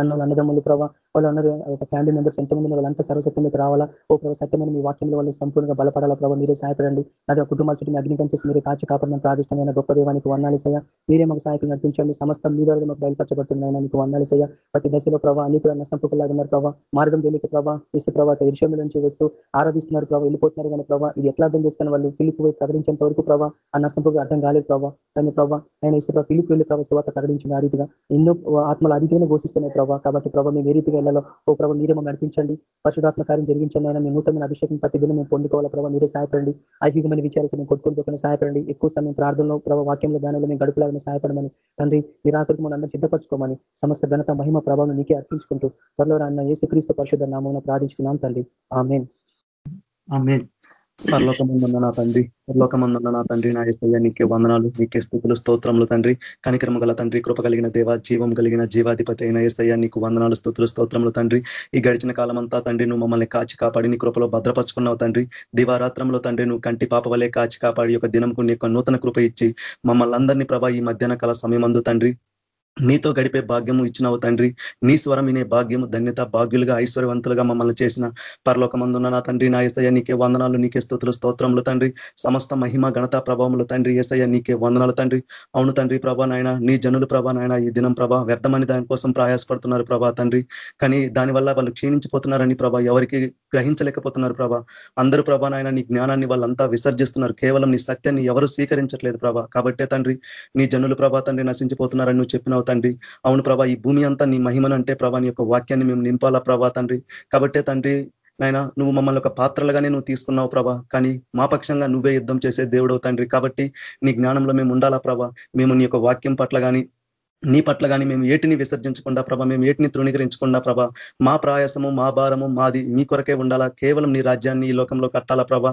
అన్న అన్నదమ్ములు ప్రభావ వాళ్ళు అన్నారు ఒక ఫ్యామిలీ మెంబర్స్ ఎంతమంది వాళ్ళంతా సర్వసత్యంలోకి రావాలా? ఓ ప్రభావ సత్యమైన మీ వాక్యంలో వాళ్ళు సంపూర్ణంగా బలపడాలా ప్రభావ మీరే సహాయపడండి. అదే కుటుంబాల చుట్టూ అగ్నికం చేసి మీరు కాచి కాపాడమని ప్రాదిష్టమైన గొప్ప దేవానికి వర్ణాలిసయ్య మీరే మాకు సహాయకులు నడిపించండి. సమస్తం మీద మాకు బయలుపరచబడుతున్నాయని మీకు వర్ణాలిసయ్య ప్రతి దశలో ప్రభావ అన్ని కూడా నష్టంపులాగా ఉన్నారు ప్రభావ మార్గం తెలియక ప్రభావ ఇసు ప్రభావ ఇరుషం నుంచి వస్తూ ఆరాధిస్తున్నారు ప్రభావ వెళ్ళిపోతున్నారు కానీ ప్రభావ ఇది ఎట్లా అర్థం చేసుకుని వాళ్ళు ఫిలిపు పోయి ప్రకటించేంత వరకు ప్రభావ ఆ నష్టంపుకు అర్థం కాలేదు ప్రభావ కానీ ప్రభావ ఆయన ఇసుక ఫిలిప్ వెళ్ళి ప్రభావ శివాత ప్రకటించిన ఆ రీతిగా. ఎన్నో ఆత్మలు ఆ రీతిగానే ఘోషిస్తున్నాయి ప్రభావ ప్రభావ కాబట్టి ప్రభావ మేము ఏ రీతిగా వెళ్ళాలో ఓ ప్రభావ మీరే నడిపించండి. పరిశుధాత్మ కార్యం జరిగించండి అయినా మేము నూతనమైన అభిషేకం ప్రతిదినం మేము పొందుకోవాలా ప్రభావ మీరే సహాయపడండి. ఐహికమైన విచారాలతో మేము కొట్టుకుంటున్న సహాయపడండి. ఎక్కువ సమయం ప్రార్థనలో ప్రభావ వాక్యంలో ధ్యానంలో మేము గడుపులాగానే సహాయపడమని. తండ్రి మీరు ఆఖరికి మన అందరూ సిద్ధపరచుకోమని సమస్త ఘనత మహిమ ప్రభావం నీకే అర్పించుకుంటూ త్వరలో రాన్న ఏసుక్రీస్తు పరిశుద్ధ నామం ప్రార్థించుకున్నాం తండ్రి. ఆమెన్. ఆమెన్. పరలోకమందున్న నా తండ్రి పరలోకమందున్న నా తండ్రి నా ఎస్ఐ నీకే వందనాలు నీకే స్థుతులు స్తోత్రములు తండ్రి. కనికరమ గల తండ్రి కృప కలిగిన దేవ జీవం కలిగిన జీవాధిపతి అయిన ఎస్ఐ నీకు వందనాలు స్థుతులు స్తోత్రములు తండ్రి. ఈ గడిచిన కాలం అంతా తండ్రి నువ్వు మమ్మల్ని కాచి కాపాడి నీ కృపలో భద్రపరుచుకున్నావు తండ్రి. దివారాత్రంలో తండ్రి నువ్వు కంటి పాప వలె కాచి కాపాడి ఒక దినంకు నీ యొక్క నూతన కృప ఇచ్చి మమ్మల్ని అందరినీ ప్రభా ఈ మధ్యాహ్న కాల సమయం తండ్రి నీతో గడిపే భాగ్యము ఇచ్చినావు తండ్రి. నీ స్వరం వినే భాగ్యము ధన్యత భాగ్యులుగా ఐశ్వర్యవంతులుగా మమ్మల్ని చేసిన పరలోకమందున్న నా తండ్రి నా ఏసయ్య నీకే వందనాలు నీకే స్థుతులు స్తోత్రములు తండ్రి. సమస్త మహిమ ఘనత ప్రభావములు తండ్రి ఏసయ్య నీకే వందనాలు తండ్రి. అవును తండ్రి ప్రభా నాయన నీ జనులు ప్రభా నాయన ఈ దినం ప్రభా వ్యర్థమని దానికోసం ప్రయాసపడుతున్నారు ప్రభా తండ్రి. కానీ దానివల్ల వాళ్ళు క్షీణించిపోతున్నారని ప్రభా ఎవరికి గ్రహించలేకపోతున్నారు ప్రభా. అందరూ ప్రభా నాయన నీ జ్ఞానాన్ని వాళ్ళంతా విసర్జిస్తున్నారు. కేవలం నీ సత్యాన్ని ఎవరు స్వీకరించట్లేదు ప్రభా. కాబట్టే తండ్రి నీ జనులు ప్రభా తండ్రి నశించిపోతున్నారని నువ్వు చెప్పినావు తండ్రి. అవును ప్రభా ఈ భూమి అంతా నీ మహిమను అంటే ప్రభా నీ యొక్క వాక్యాన్ని మేము నింపాలా ప్రభా తండ్రి. కాబట్టే తండ్రి నాయన నువ్వు మమ్మల్ని ఒక పాత్రలుగానే నువ్వు తీసుకున్నావు ప్రభా. కానీ మా పక్షంగా నువ్వే యుద్ధం చేసే దేవుడవు తండ్రి. కాబట్టి నీ జ్ఞానంలో మేము ఉండాలా ప్రభా. మేము నీ యొక్క వాక్యం పట్ల కానీ నీ పట్ల కానీ మేము ఏటిని విసర్జించకుండా ప్రభ మేము ఏటిని తృణీకరించకుండా ప్రభ మా ప్రయాసము మా భారము మాది మీ కొరకే ఉండాలా? కేవలం నీ రాజ్యాన్ని ఈ లోకంలో కట్టాలా ప్రభ?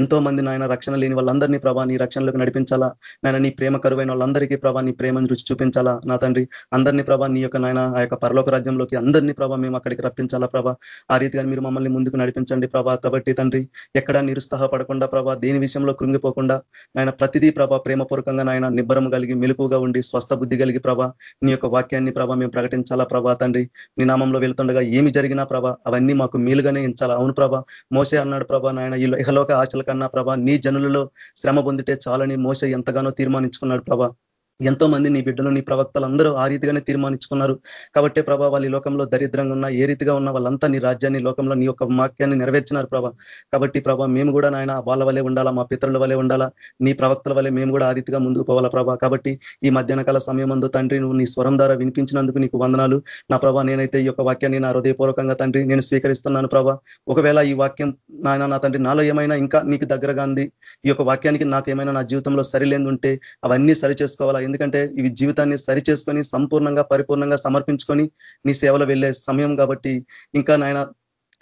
ఎంతో మంది నాయన రక్షణ లేని వాళ్ళందరినీ ప్రభా నీ రక్షణలోకి నడిపించాలా? నాయన నీ ప్రేమ కరువైన వాళ్ళందరికీ ప్రభా నీ ప్రేమను రుచి చూపించాలా? నా తండ్రి అందరినీ ప్రభా నీ యొక్క నాయన ఆ యొక్క పరలోక రాజ్యంలోకి అందరినీ ప్రభా మేము అక్కడికి రప్పించాలా ప్రభ? ఆ రీతిగా మీరు మమ్మల్ని ముందుకు నడిపించండి ప్రభా. కాబట్టి తండ్రి ఎక్కడా నిరుత్సాహపడకుండా ప్రభా దేని విషయంలో కృంగిపోకుండా నాయన ప్రతిదీ ప్రభా ప్రేమపూర్వకంగా నాయన నిబ్బరం కలిగి మెలుపుగా ఉండి స్వస్థ బుద్ధి కలిగి ప్రభా నీ యొక్క వాక్యాన్ని ప్రభా మేము ప్రకటించాలా ప్రభా తండ్రి? నీ నామంలో వెళ్తుండగా ఏమి జరిగినా ప్రభా అవన్నీ మాకు మేలుగానే ఎంచాలా అవును ప్రభా మోసే అన్నాడు ప్రభా నాయన ఈ ఇహలోక ఆశల కన్నా ప్రభా నీ జనులలో శ్రమ పొందితే చాలని మోసే ఎంతగానో తీర్మానించుకున్నాడు ప్రభా. ఎంతో మంది నీ బిడ్డలు నీ ప్రవక్తలు అందరూ ఆ రీతిగానే తీర్మానించుకున్నారు. కాబట్టి ప్రభా వాళ్ళ లోకంలో దరిద్రంగా ఉన్న ఏ రీతిగా ఉన్న వాళ్ళంతా నీ రాజ్యాన్ని లోకంలో నీ యొక్క వాక్యాన్ని నెరవేర్చినారు ప్రభా. కాబట్టి ప్రభా మేము కూడా నాయన వాళ్ళ వలె ఉండాలా మా పితరుల వలె ఉండాలా నీ ప్రవక్తల వలె మేము కూడా ఆ రీతిగా ముందుకు పోవాలా ప్రభా. కాబట్టి ఈ మధ్యాహ్న కాల సమయం అందు తండ్రి నువ్వు నీ స్వరం ద్వారా వినిపించినందుకు నీకు వందనాలు. నా ప్రభా నేనైతే ఈ యొక్క వాక్యాన్ని నా హృదయపూర్వకంగా తండ్రి నేను స్వీకరిస్తున్నాను ప్రభా. ఒకవేళ ఈ వాక్యం నాయన నా తండ్రి నాలో ఏమైనా ఇంకా నీకు దగ్గరగా ఉంది ఈ యొక్క వాక్యానికి నాకు ఏమైనా నా జీవితంలో సరిలేని ఉంటే అవన్నీ సరి చేసుకోవాలా ఎందుకంటే ఇవి జీవితాన్ని సరి చేసుకొని సంపూర్ణంగా పరిపూర్ణంగా సమర్పించుకొని నీ సేవలో వెళ్ళే సమయం కాబట్టి ఇంకా నాయన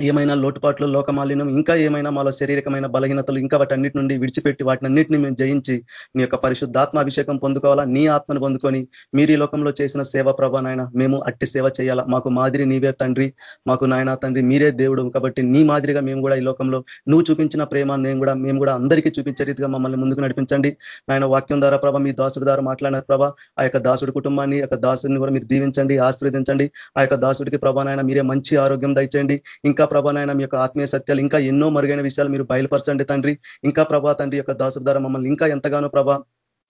ఏమైనా లోటుపాట్లు లోకమాలినం ఇంకా ఏమైనా మాలో శారీరకమైన బలహీనతలు ఇంకా వాటన్నిటి నుండి విడిచిపెట్టి వాటిని మేము జయించి నీ యొక్క పరిశుద్ధాత్మాభిషేకం పొందుకోవాలా? నీ ఆత్మను పొందుకొని మీరు ఈ లోకంలో చేసిన సేవ ప్రభా నాయన మేము అట్టి సేవ చేయాలా? మాకు మాదిరి నీవే తండ్రి. మాకు నాయన తండ్రి మీరే దేవుడు. కాబట్టి నీ మాదిరిగా మేము కూడా ఈ లోకంలో నువ్వు చూపించిన ప్రేమ నేను కూడా మేము కూడా అందరికీ చూపించే రీతిగా మమ్మల్ని ముందుకు నడిపించండి. నాయన వాక్యం ద్వారా ప్రభా మీ దాసుడి ద్వారా మాట్లాడిన ప్రభా. ఆ యొక్క దాసుడి కుటుంబాన్ని యొక్క దాసుడిని కూడా మీరు దీవించండి ఆశీర్వదించండి. ఆ యొక్క దాసుడికి ప్రభా నాయన మీరే మంచి ఆరోగ్యం దయచేయండి. ఇంకా ఇంకా ప్రభానైనా మీ యొక్క ఆత్మీయ సత్యాలు ఇంకా ఎన్నో మరుగైన విషయాలు మీరు బయలుపరచండి తండ్రి. ఇంకా ప్రభా తండ్రి యొక్క దాసు ద్వారా మమ్మల్ని ఇంకా ఎంతగానో ప్రభా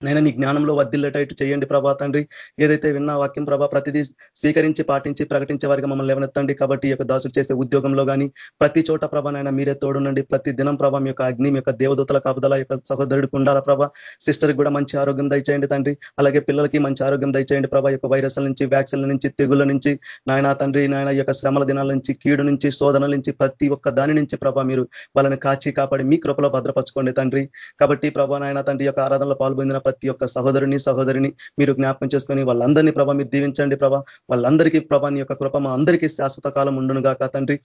నైనా నీ జ్ఞానంలో వర్దిల్లేటట్టు చేయండి ప్రభా తండ్రి. ఏదైతే విన్నా వాక్యం ప్రభా ప్రతిదీ స్వీకరించి పాటించి ప్రకటించే వారికి మమ్మల్ని లేవనెత్తండి. కాబట్టి ఈ యొక్క దాసులు చేసే ఉద్యోగంలో కానీ ప్రతి చోట ప్రభానైనా మీరే తోడునండి ప్రతి దినం ప్రభా మీ యొక్క అగ్ని మీ యొక్క దేవదూతల కాపుదల యొక్క సహోదరుడికి ఉండాల ప్రభా? సిస్టర్కి కూడా మంచి ఆరోగ్యం దయచేయండి తండ్రి. అలాగే పిల్లలకి మంచి ఆరోగ్యం దయచేయండి ప్రభా. యొక్క వైరస్ల నుంచి వ్యాక్సిన్ల నుంచి తెగుల నుంచి నాయన తండ్రి నాయన యొక్క శ్రమల దినాల నుంచి కీడు నుంచి శోధనల నుంచి ప్రతి ఒక్క దాని నుంచి ప్రభా మీరు వాళ్ళని కాచి కాపాడి మీ కృపలో భద్రపరచుకోండి తండ్రి. కాబట్టి ప్రభా నాయన తండ్రి యొక్క ఆరాధనలో పాల్పొందిన ప్రతి ఒక్క సహోదరుని సహోదరిని మీరు జ్ఞాపకం చేసుకొని వాళ్ళందరినీ ప్రభా మీరు దీవించండి ప్రభా. వాళ్ళందరికీ ప్రభా నీ యొక్క కృప మా అందరికీ శాశ్వత కాలం ఉండును గాక తండ్రి.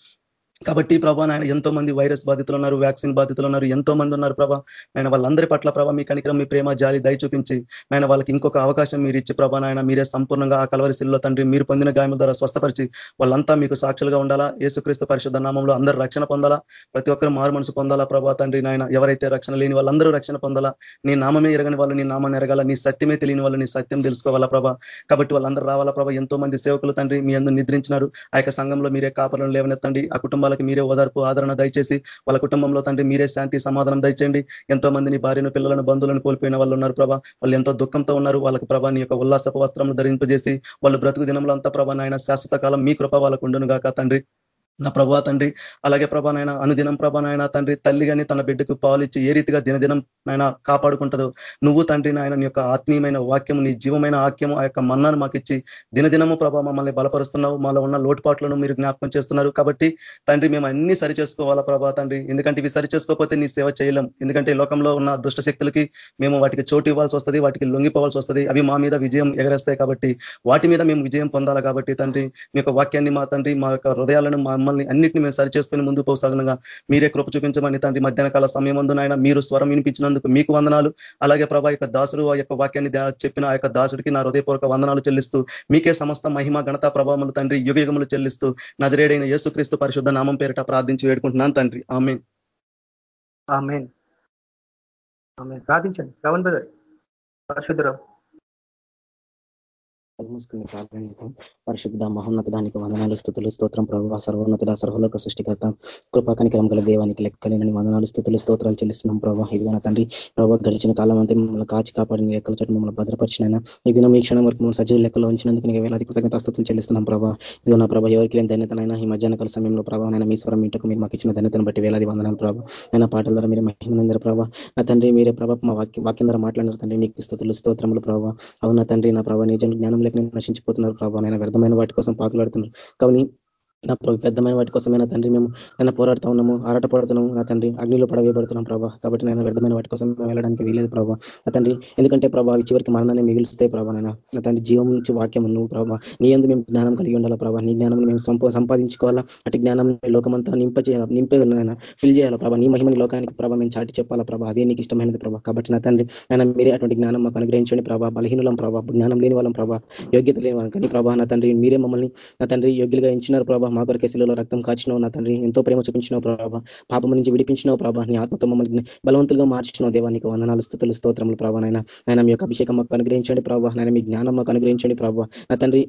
కాబట్టి ప్రభా నాయన ఎంతో మంది వైరస్ బాధితులు ఉన్నారు వ్యాక్సిన్ బాధితులు ఉన్నారు ఎంతో మంది ఉన్నారు ప్రభా. నాయన వాళ్ళందరి పట్ల ప్రభా మీ కనికరం మీ ప్రేమ జాలి దయ చూపించి నాయన వాళ్ళకి ఇంకొక అవకాశం మీరు ఇచ్చి ప్రభా నాయన మీరే సంపూర్ణంగా ఆ కలవరిశిల్లో తండ్రి మీరు పొందిన గాయముల ద్వారా స్వస్థపరిచి వాళ్ళంతా మీకు సాక్షులుగా ఉండాలా. ఏసుక్రీస్తు పరిశుద్ధ నామంలో అందరూ రక్షణ పొందాలా. ప్రతి ఒక్కరు మారు మనసు పొందాలా ప్రభా తండ్రి నాయన. ఎవరైతే రక్షణ లేని వాళ్ళందరూ రక్షణ పొందాలా. నీ నామమే ఎరగని వాళ్ళు నీ నామాన్ని ఎరగాల. నీ సత్యమే తెలియని వాళ్ళు నీ సత్యం తెలుసుకోవాలా ప్రభా. కాబట్టి వాళ్ళందరూ రావాలా ప్రభా. ఎంతో మంది సేవకులు తండ్రి మీ అందరూ నిద్రించినారు. ఆ యొక్క సంఘంలో మీరే కాపలను లేవనెత్తండి. ఆ వాళ్ళకి మీరే ఓదార్పు ఆదరణ దయచేసి వాళ్ళ కుటుంబంలో తండ్రి మీరే శాంతి సమాధానం దయచేయండి. ఎంతో మందిని భార్యను పిల్లలను బంధువులను కోల్పోయిన వాళ్ళు ఉన్నారు ప్రభా. వాళ్ళు ఎంతో దుఃఖంతో ఉన్నారు. వాళ్ళకి ప్రభా నీ యొక్క ఉల్లాసపు వస్త్రం ధరింపజేసి వాళ్ళు బ్రతుకు దినంలో అంతా ప్రభా నాయన శాశ్వత కాలం మీ కృప వాళ్ళకు ఉండును గాక తండ్రి. నా ప్రభా తండ్రి అలాగే ప్రభా నాయన అనుదినం ప్రభా నాయన తండ్రి తల్లి కానీ తన బిడ్డకు పాలిచ్చి ఏ రీతిగా దినదినం నాయన కాపాడుకుంటుందో నువ్వు తండ్రి నాయన నీ యొక్క ఆత్మీయమైన వాక్యం నీ జీవమైన వాక్యం ఆ యొక్క మన్నాను మాకు ఇచ్చి దినదినము ప్రభా మమ్మల్ని బలపరుస్తున్నావు. మాలో ఉన్న లోటుపాట్లను మీరు జ్ఞాపకం చేస్తున్నారు. కాబట్టి తండ్రి మేము అన్ని సరి చేసుకోవాలా ప్రభా తండ్రి. ఎందుకంటే ఇవి సరి చేసుకోకపోతే నీ సేవ చేయలేం. ఎందుకంటే లోకంలో ఉన్న దుష్ట శక్తులకి మేము వాటికి చోటు ఇవ్వాల్సి వస్తుంది వాటికి లొంగిపోవాల్సి వస్తుంది. అవి మా మీద విజయం ఎగరేస్తాయి కాబట్టి వాటి మీద మేము విజయం పొందాలి కాబట్టి తండ్రి మీ యొక్క వాక్యాన్ని మా తండ్రి మా యొక్క హృదయాలను మమ్మల్ని అన్నింటినీ మేము సరిచేసుకుని ముందు పోసాగలంగా మీరే కృప చూపించమని తండ్రి మధ్యాహ్న కాల సమయం నాయన మీరు స్వరం వినిపించినందుకు మీకు వందనాలు. అలాగే ప్రభా యొక్క దాసుడు ఆ యొక్క వాక్యాన్ని చెప్పిన ఆ యొక్క దాసుడికి నా హృదయపూర్వక వందనాలు చెల్లిస్తూ మీకే సమస్త మహిమ ఘనత ప్రభావములు తండ్రి యుగయుగములు చెల్లిస్తూ నజరేడైన యేసుక్రీస్తు పరిశుద్ధ నామం పేరిట ప్రార్థించి వేడుకుంటున్నాను తండ్రి. ఆమె ప్రార్థించండి. శ్రవణ్ బ్రదర్. పరిశుద్ధరావు మూసుకుని ప్రార్థన పరిశుద్ధ మహోన్నత దానికి వందనాలు స్థుతులు స్తోత్రం ప్రభావ సర్వోన్నతుల సర్వలోక సృష్టికర్త కృపాకానికి గల దేవానికి లెక్కలేనని వందనాలు స్థుతులు స్తోత్రాలు చెల్లిస్తున్నాం ప్రభావ. ఇదిగో తండ్రి ప్రభావ గడిచిన కాలం అంతా మమ్మల్ని కాచి కాపాడిన లెక్కల చోట మమ్మల్ని భద్రపరిచిన ఈ దినం ఈ క్షణం వరకు సజీవ లెక్కలో ఉంచినందుకు నీకు వేలాది కృతజ్ఞత స్థుతులు చెల్లిస్తున్నాం ప్రభావ. ఇదిగో నా ప్రభావ ఎవరికి లేని ధన్యతనైనా ఈ మధ్యాహ్న కాల సమయంలో ప్రభావ మీ స్వరం ఇంటకు మీరు మాకు ఇచ్చిన ధన్యతను బట్టి వేలాది వందనాలు ప్రభావ ఆయన పాటల ద్వారా మీరు మహిమనందర ప్రభావ నా తండ్రి మీరే ప్రభావ మా వాక్యం ద్వారా మాట్లాడినారు తండ్రి నీకు స్థుతులు స్తోత్రములు ప్రభావ అవునా తండ్రి నా ప్రభావ నిజం జ్ఞానం నశించిపోతున్నారు ప్రభావ నేను వ్యర్థమైన వాటి కోసం పాకులాడుతున్నారు. కానీ నా పెద్దమైన వాటి కోసమైనా తండ్రి మేము నన్ను పోరాడుతూ ఉన్నాము ఆరాట పడుతున్నాము నా తండ్రి అగ్నిలో పడవేయబడుతున్నాం ప్రభావ కాబట్టి నేను వ్యర్థమైన వాటి కోసం వెళ్ళడానికి వీలేదు ప్రభావ నా తండ్రి ఎందుకంటే ప్రభావ చివరికి మరణాన్ని మిగిలిస్తాయి ప్రభావ నేను నా తండ్రి జీవం నుంచి వాక్యం నువ్వు ప్రభావ నీ ఎందు మేము జ్ఞానం కలిగి ఉండాలా ప్రభావ నీ జ్ఞానం మేము సంపాదించుకోవాలా? అటు జ్ఞానం లోకమంతా నింప చేయాలి నింపే ఫిల్ చేయాలా ప్రభావ నీ మహిమని లోకానికి ప్రభావ మేము చాటి చెప్పాలా ప్రభావ అదే నీకు ఇష్టమైనది ప్రభావ కాబట్టి నా తండ్రి ఆయన మీరే అటువంటి జ్ఞానం మాకు అనుగ్రహించండి ప్రభావ బలహీనులం ప్రభావ జ్ఞానం లేని వాళ్ళం ప్రభావ యోగ్యత లేని వాళ్ళం. కానీ ప్రభావ నా తండ్రి మీరే మమ్మల్ని నా తండ్రి యోగ్యులుగా ఎంచినారు ప్రభావ మా కొరకే శిలలో రక్తం కాచినావు నా తండ్రి. ఎంతో ప్రేమ చూపించినావు ప్రభావ పాపం నుంచి విడిపించినావు ప్రభావ నీ ఆత్మతో మమ్మల్ని బలవంతులుగా మార్చినావు దేవా. నీకు వందనాలు స్థుతులు స్తోత్రములు ప్రభావ నాయన. ఆయన మీ యొక్క అభిషేకం మాకు అనుగ్రహించండి ప్రభావ నాయన మీ జ్ఞానం మాకు అనుగ్రహించండి ప్రభావ నా తండ్రి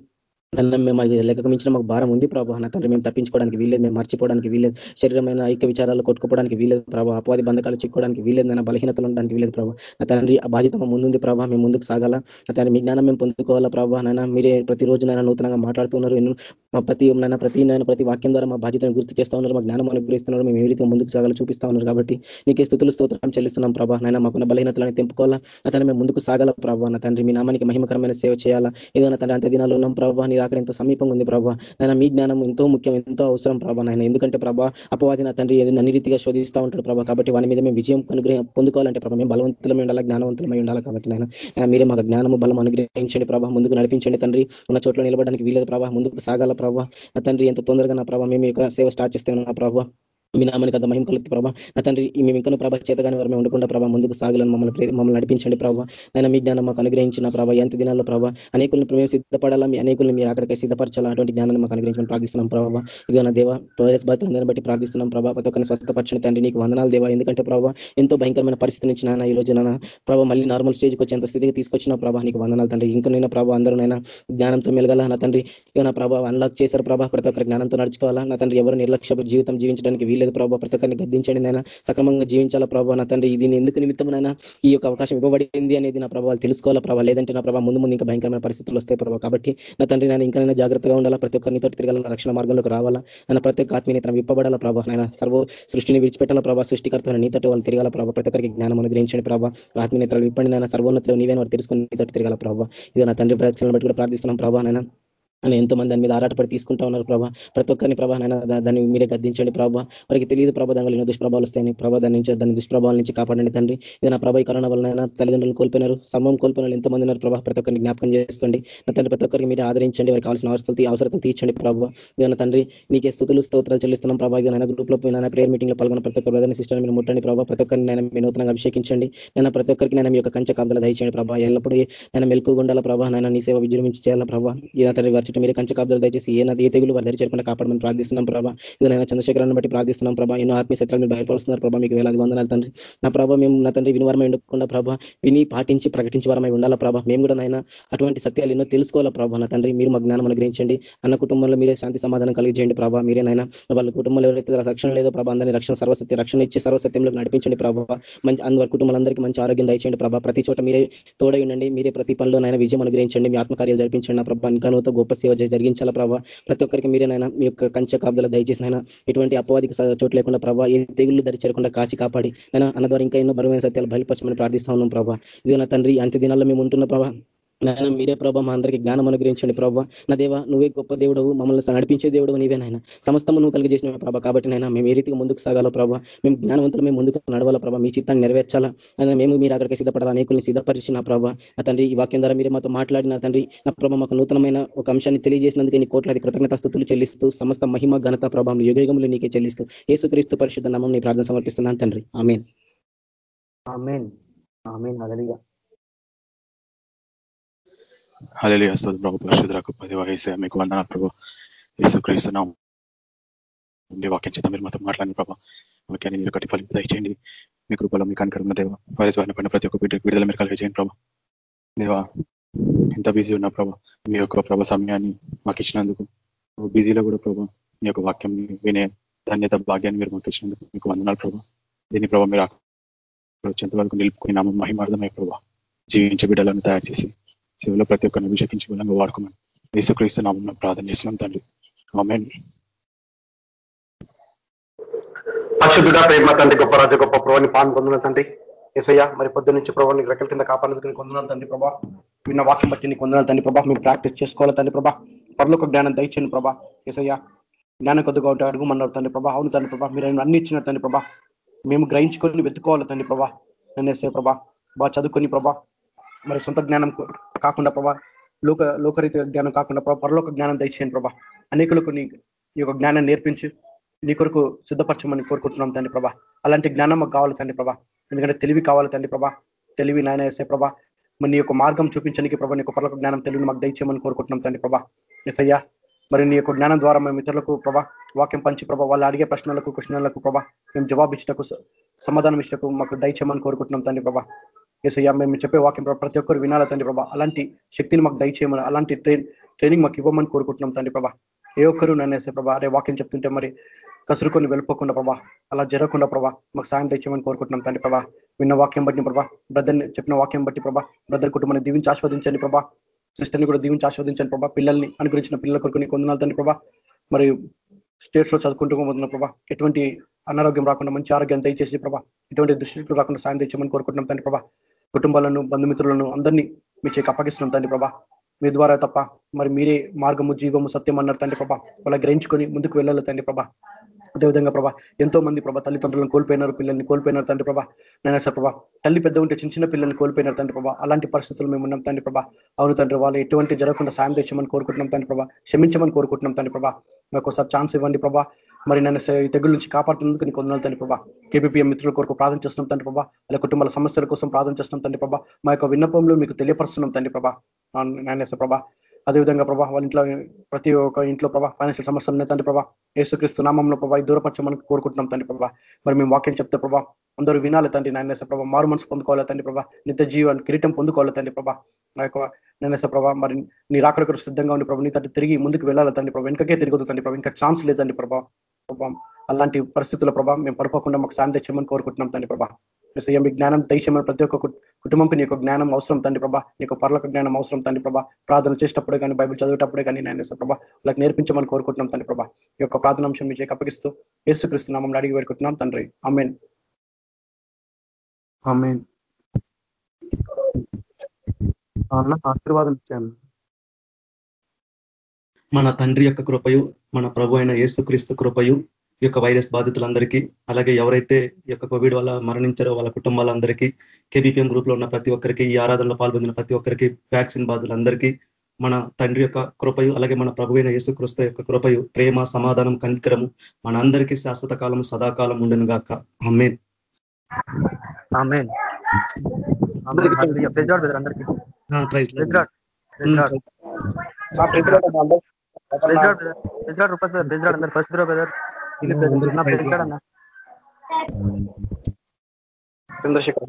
మేము లెక్కకు మించిన మాకు భారం ఉంది ప్రభావ నా తండ్రి మేము తప్పించుకోవడానికి వీలేదు మేము మర్చిపోవడానికి వీలేదు శరీరమైన ఐక్య విచారాలు కొట్టుకోవడానికి వీలేదు ప్రభావ అపవాది బంధకాలు చిక్కోవడానికి వీలేదు నా బలహీనతలు ఉండడానికి వీలేదు ప్రభావ నా తండ్రి ఆ బాధ్యత ముందుంది ప్రభావ మేము ముందుకు సాగాల? నా తండ్రి మీ జ్ఞానం మేము పొందుకోవాలా ప్రభావ నాయన మీరే ప్రతిరోజు నైనా నూతనంగా మాట్లాడుతున్నారు మా ప్రతి నైనా ప్రతి నైనా ప్రతి వాక్యం ద్వారా మా బాధ్యతను గుర్తు చేస్తా ఉన్నారు. మా జ్ఞానం అనుగ్రహిస్తున్నారు. మేము ఏ రీతిగా ముందుకు సాగాలో చూపిస్తా ఉన్నారు కాబట్టి నీకే స్థుతులు స్తోత్రం చెల్లిస్తున్నాం ప్రభావ నైనా మాకున్న బలహీనతలను తెంపుకోవాలా? అతను మేము ముందుకు సాగాల ప్రభావ నా తండ్రి మీ నామానికి మహిమకరమైన సేవ చేయాలా? ఏదైనా తండ్రి అంత దినాలు ఉన్నాం ప్రభావ అక్కడ ఎంత సమీపంగా ఉంది ప్రభావ నేను మీ జ్ఞానం ఎంతో ముఖ్యం ఎంతో అవసరం ప్రభా నాయన. ఎందుకంటే ప్రభా అపవాది నా తండ్రి ఏదైనా అన్ని రీతిగా శోధిస్తూ ఉంటాడు ప్రభా. కాబట్టి వాని మీద మేము విజయం అనుగ్రహం పొందుకోవాలంటే ప్రభా మేము బలవంతులమై ఉండాలి జ్ఞానవంతులమై ఉండాలి కాబట్టి నాయన. మీరే మాకు జ్ఞానము బలం అనుగ్రహించండి ప్రభా. ముందుకు నడిపించండి తండ్రి. ఉన్న చోట్ల నిలబడడానికి వీలేదు ప్రభావ ముందుకు సాగాల ప్రభా. తండ్రి ఎంత తొందరగా నా ప్రభావ మేము సేవ స్టార్ట్ చేస్తాను నా ప్రభావ మీ నామానికి అంత మహిమ కలుగుతుంది ప్రభా. నా తండ్రి మేము ఇంకా ప్రభా చేతగానే వారు ఉండకుండా ప్రభా ముందుకు సాగలను మమ్మల్ని మమ్మల్ని నడిపించండి ప్రభావ నేను మీ జ్ఞానం మాకు అనుగ్రహించిన ప్రభావ ఎంత దినాల్లో ప్రభావ అనేకులను మేము సిద్ధపడాలా మీ అనేకులను మీరు అక్కడికి సిద్ధపరచాలా అటువంటి జ్ఞానాన్ని మాకు అనుగ్రహించడం ప్రార్థిస్తున్నాం ప్రభావ ఇదిగో నా దేవ వైరస్ బాధ్యతలందరిని బట్టి ప్రార్థిస్తున్నాం ప్రభావ ప్రతి ఒక్కరిని స్వస్థపరచండి తండ్రి నీకు వందనాలు దేవా. ఎందుకంటే ప్రభావ ఎంతో భయంకరమైన పరిస్థితి నుంచి నాన్న ఈ రోజు నాన్న ప్రభావ మళ్ళీ నార్మల్ స్టేజ్కి వచ్చేంత స్థితికి తీసుకొచ్చిన ప్రభావ నీకు వందనాలు తండ్రి. ఇంకా ప్రభావ అందరూ నైనా జ్ఞానంతో మెలగాల నా తండ్రి. ఇక నా ప్రభావ అన్లాక్ చేశారు ప్రభావ ప్రతి ఒక్కరి జ్ఞానంతో నడుచుకోవాలా. నా తండ్రి ఎవరు నిర్లక్ష్య జీవితం జీవించడానికి వీలు లేదు ప్రభావ ప్రతి ఒక్కరిని గద్దించండి నైనా సక్రమంగా జీవించాలా ప్రభావ నా తండ్రి. దీన్ని ఎందుకు నిమిత్తం నైనా ఈ యొక్క అవకాశం ఇవ్వబడింది అనేది నా ప్రభావాలు తెలుసుకోవాలా ప్రభావ లేదంటే నా ప్రభావ ముందు ముందు ఇంకా భయంకరమైన పరిస్థితులు వస్తాయి ప్రభావ కాబట్టి నా తండ్రి నేను ఇంకా జాగ్రత్తగా ఉండాలా? ప్రతి ఒక్కరినితో తిరగాల? రక్షణ మార్గంలోకి రావాలా? నా ప్రతి ఒక్క ఆత్మీయతను విప్పబడాల ప్రభావ నాయన సర్వ సృష్టిని విడిచిపెట్టాల ప్రభావ సృష్టికర్త నీతోటి వాళ్ళు తిరగాల ప్రభావ ప్రతి ఒక్కరికి జ్ఞానం అనుగ్రహించండి ప్రభావ ఆత్మీయతలు విప్పండి నాయన. సర్వోన్నతలో నీవే వారు తెలుసుకుని నీతోటి తిరగాల ప్రభావ ఇది నా తండ్రి ప్రయత్నాలను బట్టి కూడా ప్రార్థిస్తున్నాం ప్రభావ నేను అని ఎంతో మంది దాని మీద ఆరాటపడి తీసుకుంటా ఉన్నారు ప్రభా. ప్రతి ఒక్కరిని ప్రభా దాన్ని మీరే గద్దించండి ప్రభా. వారికి తెలియదు ప్రభా దాని ఎన్నో దుష్ప్రభావాలు వస్తాయని. ప్రభా దాని నుంచి దాని దుష్ప్రభావాల నుంచి కాపాడండి తండ్రి. ఇది నా ప్రభా కరోనా వలన తల్లిదండ్రులు కోల్పోయినారు సమయం కోల్పోయిన ఎంతో మంది ఉన్నారు ప్రభా. ప్రతి ఒక్కరిని జ్ఞాపకం చేసుకోండి. నా తండ్రి ప్రతి ఒక్కరికి మీరు ఆదరించండి. వారికి కావాల్సిన అవసరాలు అవసరాలు తీర్చండి ప్రభావ ఇదన్న తండ్రి నీకే స్థుతులు స్తోత్రాలు చెల్లిస్తున్నాం ప్రభా. ఇది గ్రూప్లో పోయిన ప్రేయర్ మీటింగ్లో పాల్గొన్న ప్రతి ఒక్క బ్రదర్ని సిస్టర్ని మీరు ముట్టండి ప్రభావ ప్రతి ఒక్కరిని నేను మీ నూతనంగా అభిషేకించండి. నేను ప్రతి ఒక్కరికి నేను మీ యొక్క కంచె కాంతలు దయచేయండి ప్రభా. ఎల్లప్పుడూ నేను మెలకు గుండాల ప్రభా. నేను నీ సేవ విజృంభించి చేయాల ప్రభా. ఇలా తండ్రి వారి చుట్టూ మీరు కంచకాబ్దాలు దయచేసి ఏ నది ఏ తెగులు వారి చేరకుండా కాపాడమని ప్రార్థిస్తున్నాం ప్రభా. ఇదైనా చంద్రశేఖరాన్ని బట్టి ప్రార్థిస్తున్నాం ప్రభా. ఎన్నో ఆత్మీయ సత్యాలు మీరు బయలుపరుస్తున్నారు ప్రభా. మీకు వేలాది వందనాలు తండ్రి. నా ప్రభా మేము నా తండ్రి వినివరమై ఉండకుండా ప్రభా విని పాటించి ప్రకటించి వరమై ఉండాలా ప్రభా? మేము కూడా నాయన అటువంటి సత్యాలు ఎన్నో తెలుసుకోవాలా ప్రభా? నా తండ్రి మీరు మా జ్ఞానం అనుగ్రహించండి. అన్న కుటుంబంలో మీరే శాంతి సమాధానం కలిగజేయండి ప్రభా. మీరేనైనా వాళ్ళ కుటుంబంలో ఎవరైతే రక్షణ లేదో ప్రభా అందరినీ రక్షణ సర్వసత్య రక్షణ ఇచ్చి సర్వసత్యంలో నడిపించండి ప్రభావ మంచి అందరి కుటుంబాలందరికీ మంచి ఆరోగ్యం దయచేయండి ప్రభా. ప్రతి చోట మీరే తోడై ఉండండి. మీరే ప్రతి పనిలో నాయన విజయం అనుగ్రహించండి. మీ ఆత్మకార్యాలు జరిపించండి నా ప్రభా. ఇంకా గొప్ప సేవ జరిగించాలా ప్రభావ ప్రతి ఒక్కరికి మీరేనైనా మీ యొక్క కంచె కాపుదల దయచేసినైనా ఎటువంటి అపవాదికి చోటు లేకుండా ప్రభావ ఏ తెగుళ్ళు చేరకుండా కాచి కాపాడి నేను అన్న ద్వారా ఇంకా ఎన్నో బరువైన సత్యాలు బయలుపరచమని ప్రార్థిస్తా ఉన్నాం ప్రభావ ఇది నా తండ్రి అంత్య దినాల్లో మేము ఉంటున్న ప్రభావ నాయన మీరే ప్రభావ మా అందరికీ జ్ఞానం అనుగ్రహించండి ప్రభావ నా దేవ నువ్వే గొప్ప దేవుడవు మమ్మల్ని నడిపించే దేవుడు నీవే నాయన. సమస్తము నువ్వు కలిగజేసిన ప్రభావ కాబట్టి నైనా మేము ఏ రీతిగా ముందుకు సాగాలో ప్రభావ మేము జ్ఞానవంతులు మేము ముందుకు నడవాలా ప్రభావ మీ చిత్తాన్ని నెరవేర్చాలా? అయినా మేము మీరు అక్కడికి సిద్ధపడాలా? అనేకుల్ని సిద్ధపరిచిన ప్రభావ నా తండ్రి ఈ వాక్యం ద్వారా మీరే మాతో మాట్లాడిన తండ్రి నా ప్రభావ మాకు నూతనమైన ఒక అంశాన్ని తెలియజేసినందుకు నీ కోట్లాది కృతజ్ఞత స్థుతులు చెల్లిస్తూ సమస్త మహిమ ఘనత ప్రభావం యుగయుగములు నీకే చెల్లిస్తూ ఏసుక్రీస్తు పరిశుద్ధ నామం నీ ప్రార్థన సమర్పిస్తున్నాను తండ్రి. ఆమెన్. ఆమెన్. ఆమెన్. అదలిగా హలలి వస్తుంది ప్రభు పరిశుద్ధులకు పది వయసు మీకు వందనాలు ప్రభు యేసుక్రీస్తున్నాం వాక్యం చేత మీరు మాతో మాట్లాడిన ప్రభా వాక్యాన్ని మీరు కట్టి ఫలింపు దయచేయండి మీ కృపలో మీ కనికరమైన దేవ వైరస్ బారిన పడిన ప్రతి ఒక్క బిడ్డకు విడుదల మీరు కలిగజేయండి ప్రభా దేవా ఎంత బిజీ ఉన్నా ప్రభా మీ యొక్క ప్రభ సమయాన్ని మాకు ఇచ్చినందుకు బిజీలో కూడా ప్రభా మీ యొక్క వాక్యం వినే ధన్యత భాగ్యాన్ని మీరు మాకు ఇచ్చినందుకు మీకు వందనాలు ప్రభా దీని ప్రభావ మీరు వచ్చేంత వరకు నిలుపుకుని నామ మహిమార్థమై ప్రభా జీవించే బిడ్డలను తయారు చేసి శివులో ప్రతి ఒక్కరిని అభిషేకించి బలంగా వాడుకోమని యేసుక్రీస్తు నామం ప్రార్థన చేస్తున్నాం తండ్రి. ఆమెన్. పరిశుద్ధుడ ప్రేమ తండ్రి గొప్ప రాజు గొప్ప ప్రభాని పాన్ పొందిన తండ్రి. ఎసయ్య మరి పొద్దు నుంచి ప్రభావ రెక్కల కింద కాపాడేందుకు కొందనాలు తండ్రి ప్రభా. విన్న వాక్యం బట్టి నీకు కొందనాలు తండ్రి ప్రభా. మేము ప్రాక్టీస్ చేసుకోవాలి తండ్రి ప్రభా. పర్లోక జ్ఞానం దయచేయండి ప్రభా. ఎసయ్య జ్ఞానం కొద్దిగా ఉంటే అడుగుమన్నారు తండ్రి ప్రభా. అవును తండ్రి ప్రభా మీరు అన్ని ఇచ్చిన తండ్రి ప్రభా. మేము గ్రహించుకొని వెతుకోవాలి తండ్రి ప్రభా. నన్ను ఏసే ప్రభా బాగా చదువుకొని ప్రభా. మరి సొంత జ్ఞానం కాకుండా ప్రభా లోక లోకరీతి జ్ఞానం కాకుండా ప్రభా పరలోక జ్ఞానం దయచేయండి ప్రభా. అనేకులకు నీ యొక్క జ్ఞానం నేర్పించి నీ కొరకు సిద్ధపరచమని కోరుకుంటున్నాం తండ్రి ప్రభా. అలాంటి జ్ఞానం మాకు కావాలి తండ్రి ప్రభా. ఎందుకంటే తెలివి కావాలి తండ్రి ప్రభా. తెలివి నాయన వేసే ప్రభా. మరి నీ యొక్క మార్గం చూపించడానికి ప్రభా నీ యొక్క జ్ఞానం తెలివిని మాకు దయచేయమని కోరుకుంటున్నాం తండ్రి ప్రభా. ఎస్ మరి నీ యొక్క జ్ఞానం ద్వారా మేము ఇతరులకు ప్రభా వాక్యం పంచి ప్రభా వాళ్ళు అడిగే ప్రశ్నలకు కృష్ణలకు ప్రభా మేము జవాబు ఇచ్చటకు సమాధానం ఇచ్చటకు మాకు దయచేయమని కోరుకుంటున్నాం తండ్రి ప్రభా. ఏసయ్యా మేము చెప్పే వాక్యం ప్రతి ఒక్కరు వినాల తండ్రి ప్రభా? అలాంటి శక్తిని మాకు దయచేయమని అలాంటి ట్రైన్ ట్రైనింగ్ మాకు ఇవ్వమని కోరుకుంటున్నాం తండ్రి ప్రభా. ఏ ఒక్కరు నన్ను వేసే ప్రభా అరే వాక్యం చెప్తుంటే మరి కసురుకొని వెళ్ళిపోకుండా ప్రభా అలా జరగకుండా ప్రభా మాకు సాయం తెచ్చామని కోరుకుంటున్నాం తండ్రి ప్రభా. విన్న వాక్యం బట్టి ప్రభా బ్రదర్ని చెప్పిన వాక్యం బట్టి ప్రభా బ్రదర్ కుటుంబాన్ని దీవించి ఆస్వాదించండి ప్రభా. సిస్టర్ని కూడా దీవించి ఆస్వాదించండి ప్రభా. పిల్లల్ని అనుగ్రహించిన పిల్లల కొరకు కొందనాలు తండ్రి ప్రభా. మరి స్టేట్స్లో చదువుకుంటూ పోతున్న ప్రభా ఎటువంటి అనారోగ్యం రాకుండా మంచి ఆరోగ్యం దయచేసి ప్రభా ఎటువంటి దృష్టిలో రాకుండా సాయం తెచ్చామని కోరుకుంటున్నాం తండ్రి ప్రభా. కుటుంబాలను బంధుమిత్రులను అందరినీ మీ చేకి అప్పగిస్తున్నాం తండ్రి ప్రభా. మీ ద్వారా తప్ప మరి మీరే మార్గము జీవము సత్యం అన్నారు తండ్రి ప్రభా. వాళ్ళ గ్రహించుకొని ముందుకు వెళ్ళాలి తండ్రి ప్రభా. అదేవిధంగా ప్రభా ఎంతో మంది ప్రభా తల్లిదండ్రులను కోల్పోయినారు పిల్లల్ని కోల్పోయినారు తండ్రి ప్రభా. నేను సార్ ప్రభా తల్లి పెద్ద ఉంటే చిన్న చిన్న పిల్లల్ని కోల్పోయినారు తండ్రి ప్రభా. అలాంటి పరిస్థితులు మేము ఉన్నాం తండ్రి ప్రభా. అవును తండ్రి వాళ్ళు ఎటువంటి జరగకుండా సాయం తెచ్చమని కోరుకుంటున్నాం తండ్రి ప్రభా. క్షమించమని కోరుకుంటున్నాం తండ్రి ప్రభా. మాకు ఒకసారి ఛాన్స్ ఇవ్వండి ప్రభా. మరి నన్ను ఈ తెగుల నుంచి కాపాడుతున్నందుకు నీకు వందనాలు తండ్రి ప్రభా. కేబీపీఎం మిత్రుల కొరకు ప్రార్థన చేస్తున్నాం తండ్రి ప్రభా. అలా కుటుంబాల సమస్యల కోసం ప్రార్థన చేస్తున్నాం తండ్రి ప్రభా. మా యొక్క విన్నపంలో మీకు తెలియపరుస్తున్నాం తండ్రి ప్రభా. నాయనేశ్వర ప్రభా. అదేవిధంగా ప్రభా వాళ్ళ ఇంట్లో ప్రతి ఒక్క ఇంట్లో ప్రభా ఫైనాన్షియల్ సమస్యలు ఉన్నాయి తండ్రి ప్రభా. ఏసుక్రీస్తు నామంలో ప్రభా దూరపరచమని కోరుకుంటున్నాం తండ్రి ప్రభా. మరి మేము వాక్యం చెప్తే ప్రభా అందరూ వినాలి తండ్రి నాయనేశ్వర ప్రభా. మారు మనసు పొందుకోవాలి తండ్రి ప్రభా. నిత్య జీవాన్ని కిరీటం పొందుకోవాలి తండ్రి ప్రభా. నా యొక్క నేనేస ప్రభా మరి నీ రాకడ సిద్ధంగా ఉండి ప్రభా నీ తట్టు తిరిగి ముందుకు వెళ్ళాలి తండ్రి ప్రభా. వెనకకే తిరగదు తండ్రి ప్రభా. ఇంకా ఛాన్స్ లేదండి ప్రభా. ప్రభావం అలాంటి పరిస్థితుల ప్రభా మేము పడిపోకుండా మాకు శాంతి తెచ్చామని కోరుకుంటున్నాం తండ్రి ప్రభా. మీ జ్ఞానం దయచేయమని ప్రతి ఒక్క కుటుంబంకి నీకు జ్ఞానం అవసరం తండ్రి ప్రభా. నీకు పర్లకు జ్ఞానం అవసరం తండ్రి ప్రభా. ప్రార్థన చేసేటప్పుడే కానీ బైబిల్ చదివేటప్పుడే కానీ నేను ప్రభా వాళ్ళకి నేర్పించమని కోరుకుంటున్నాం తండ్రి ప్రభా. ఈ యొక్క ప్రార్థనాంశం మీ చేకి అప్పగిస్తూ యేసుక్రీస్తు నామం అడిగి పెట్టుకుంటున్నాం తండ్రి. అమెన్ ఆశీర్వాదం ఇచ్చాను. మన తండ్రి యొక్క కృపయు మన ప్రభు అయిన యేసుక్రీస్తు కృపయు ఈ యొక్క వైరస్ బాధితులందరికీ అలాగే ఎవరైతే ఈ యొక్క కోవిడ్ వల్ల మరణించారో వాళ్ళ కుటుంబాలందరికీ కేబీపీఎం గ్రూప్లో ఉన్న ప్రతి ఒక్కరికి ఈ ఆరాధనలో పాల్పొందిన ప్రతి ఒక్కరికి వ్యాక్సిన్ బాధితులందరికీ మన తండ్రి యొక్క కృపయు అలాగే మన ప్రభు అయిన యేసుక్రీస్తు యొక్క కృపయు ప్రేమ సమాధానం కనికరము మన అందరికీ శాశ్వత కాలం సదాకాలం ఉండను గాక అమ్మేన్ ఫస్ట్ బ్రదర్ చంద్రశేఖర్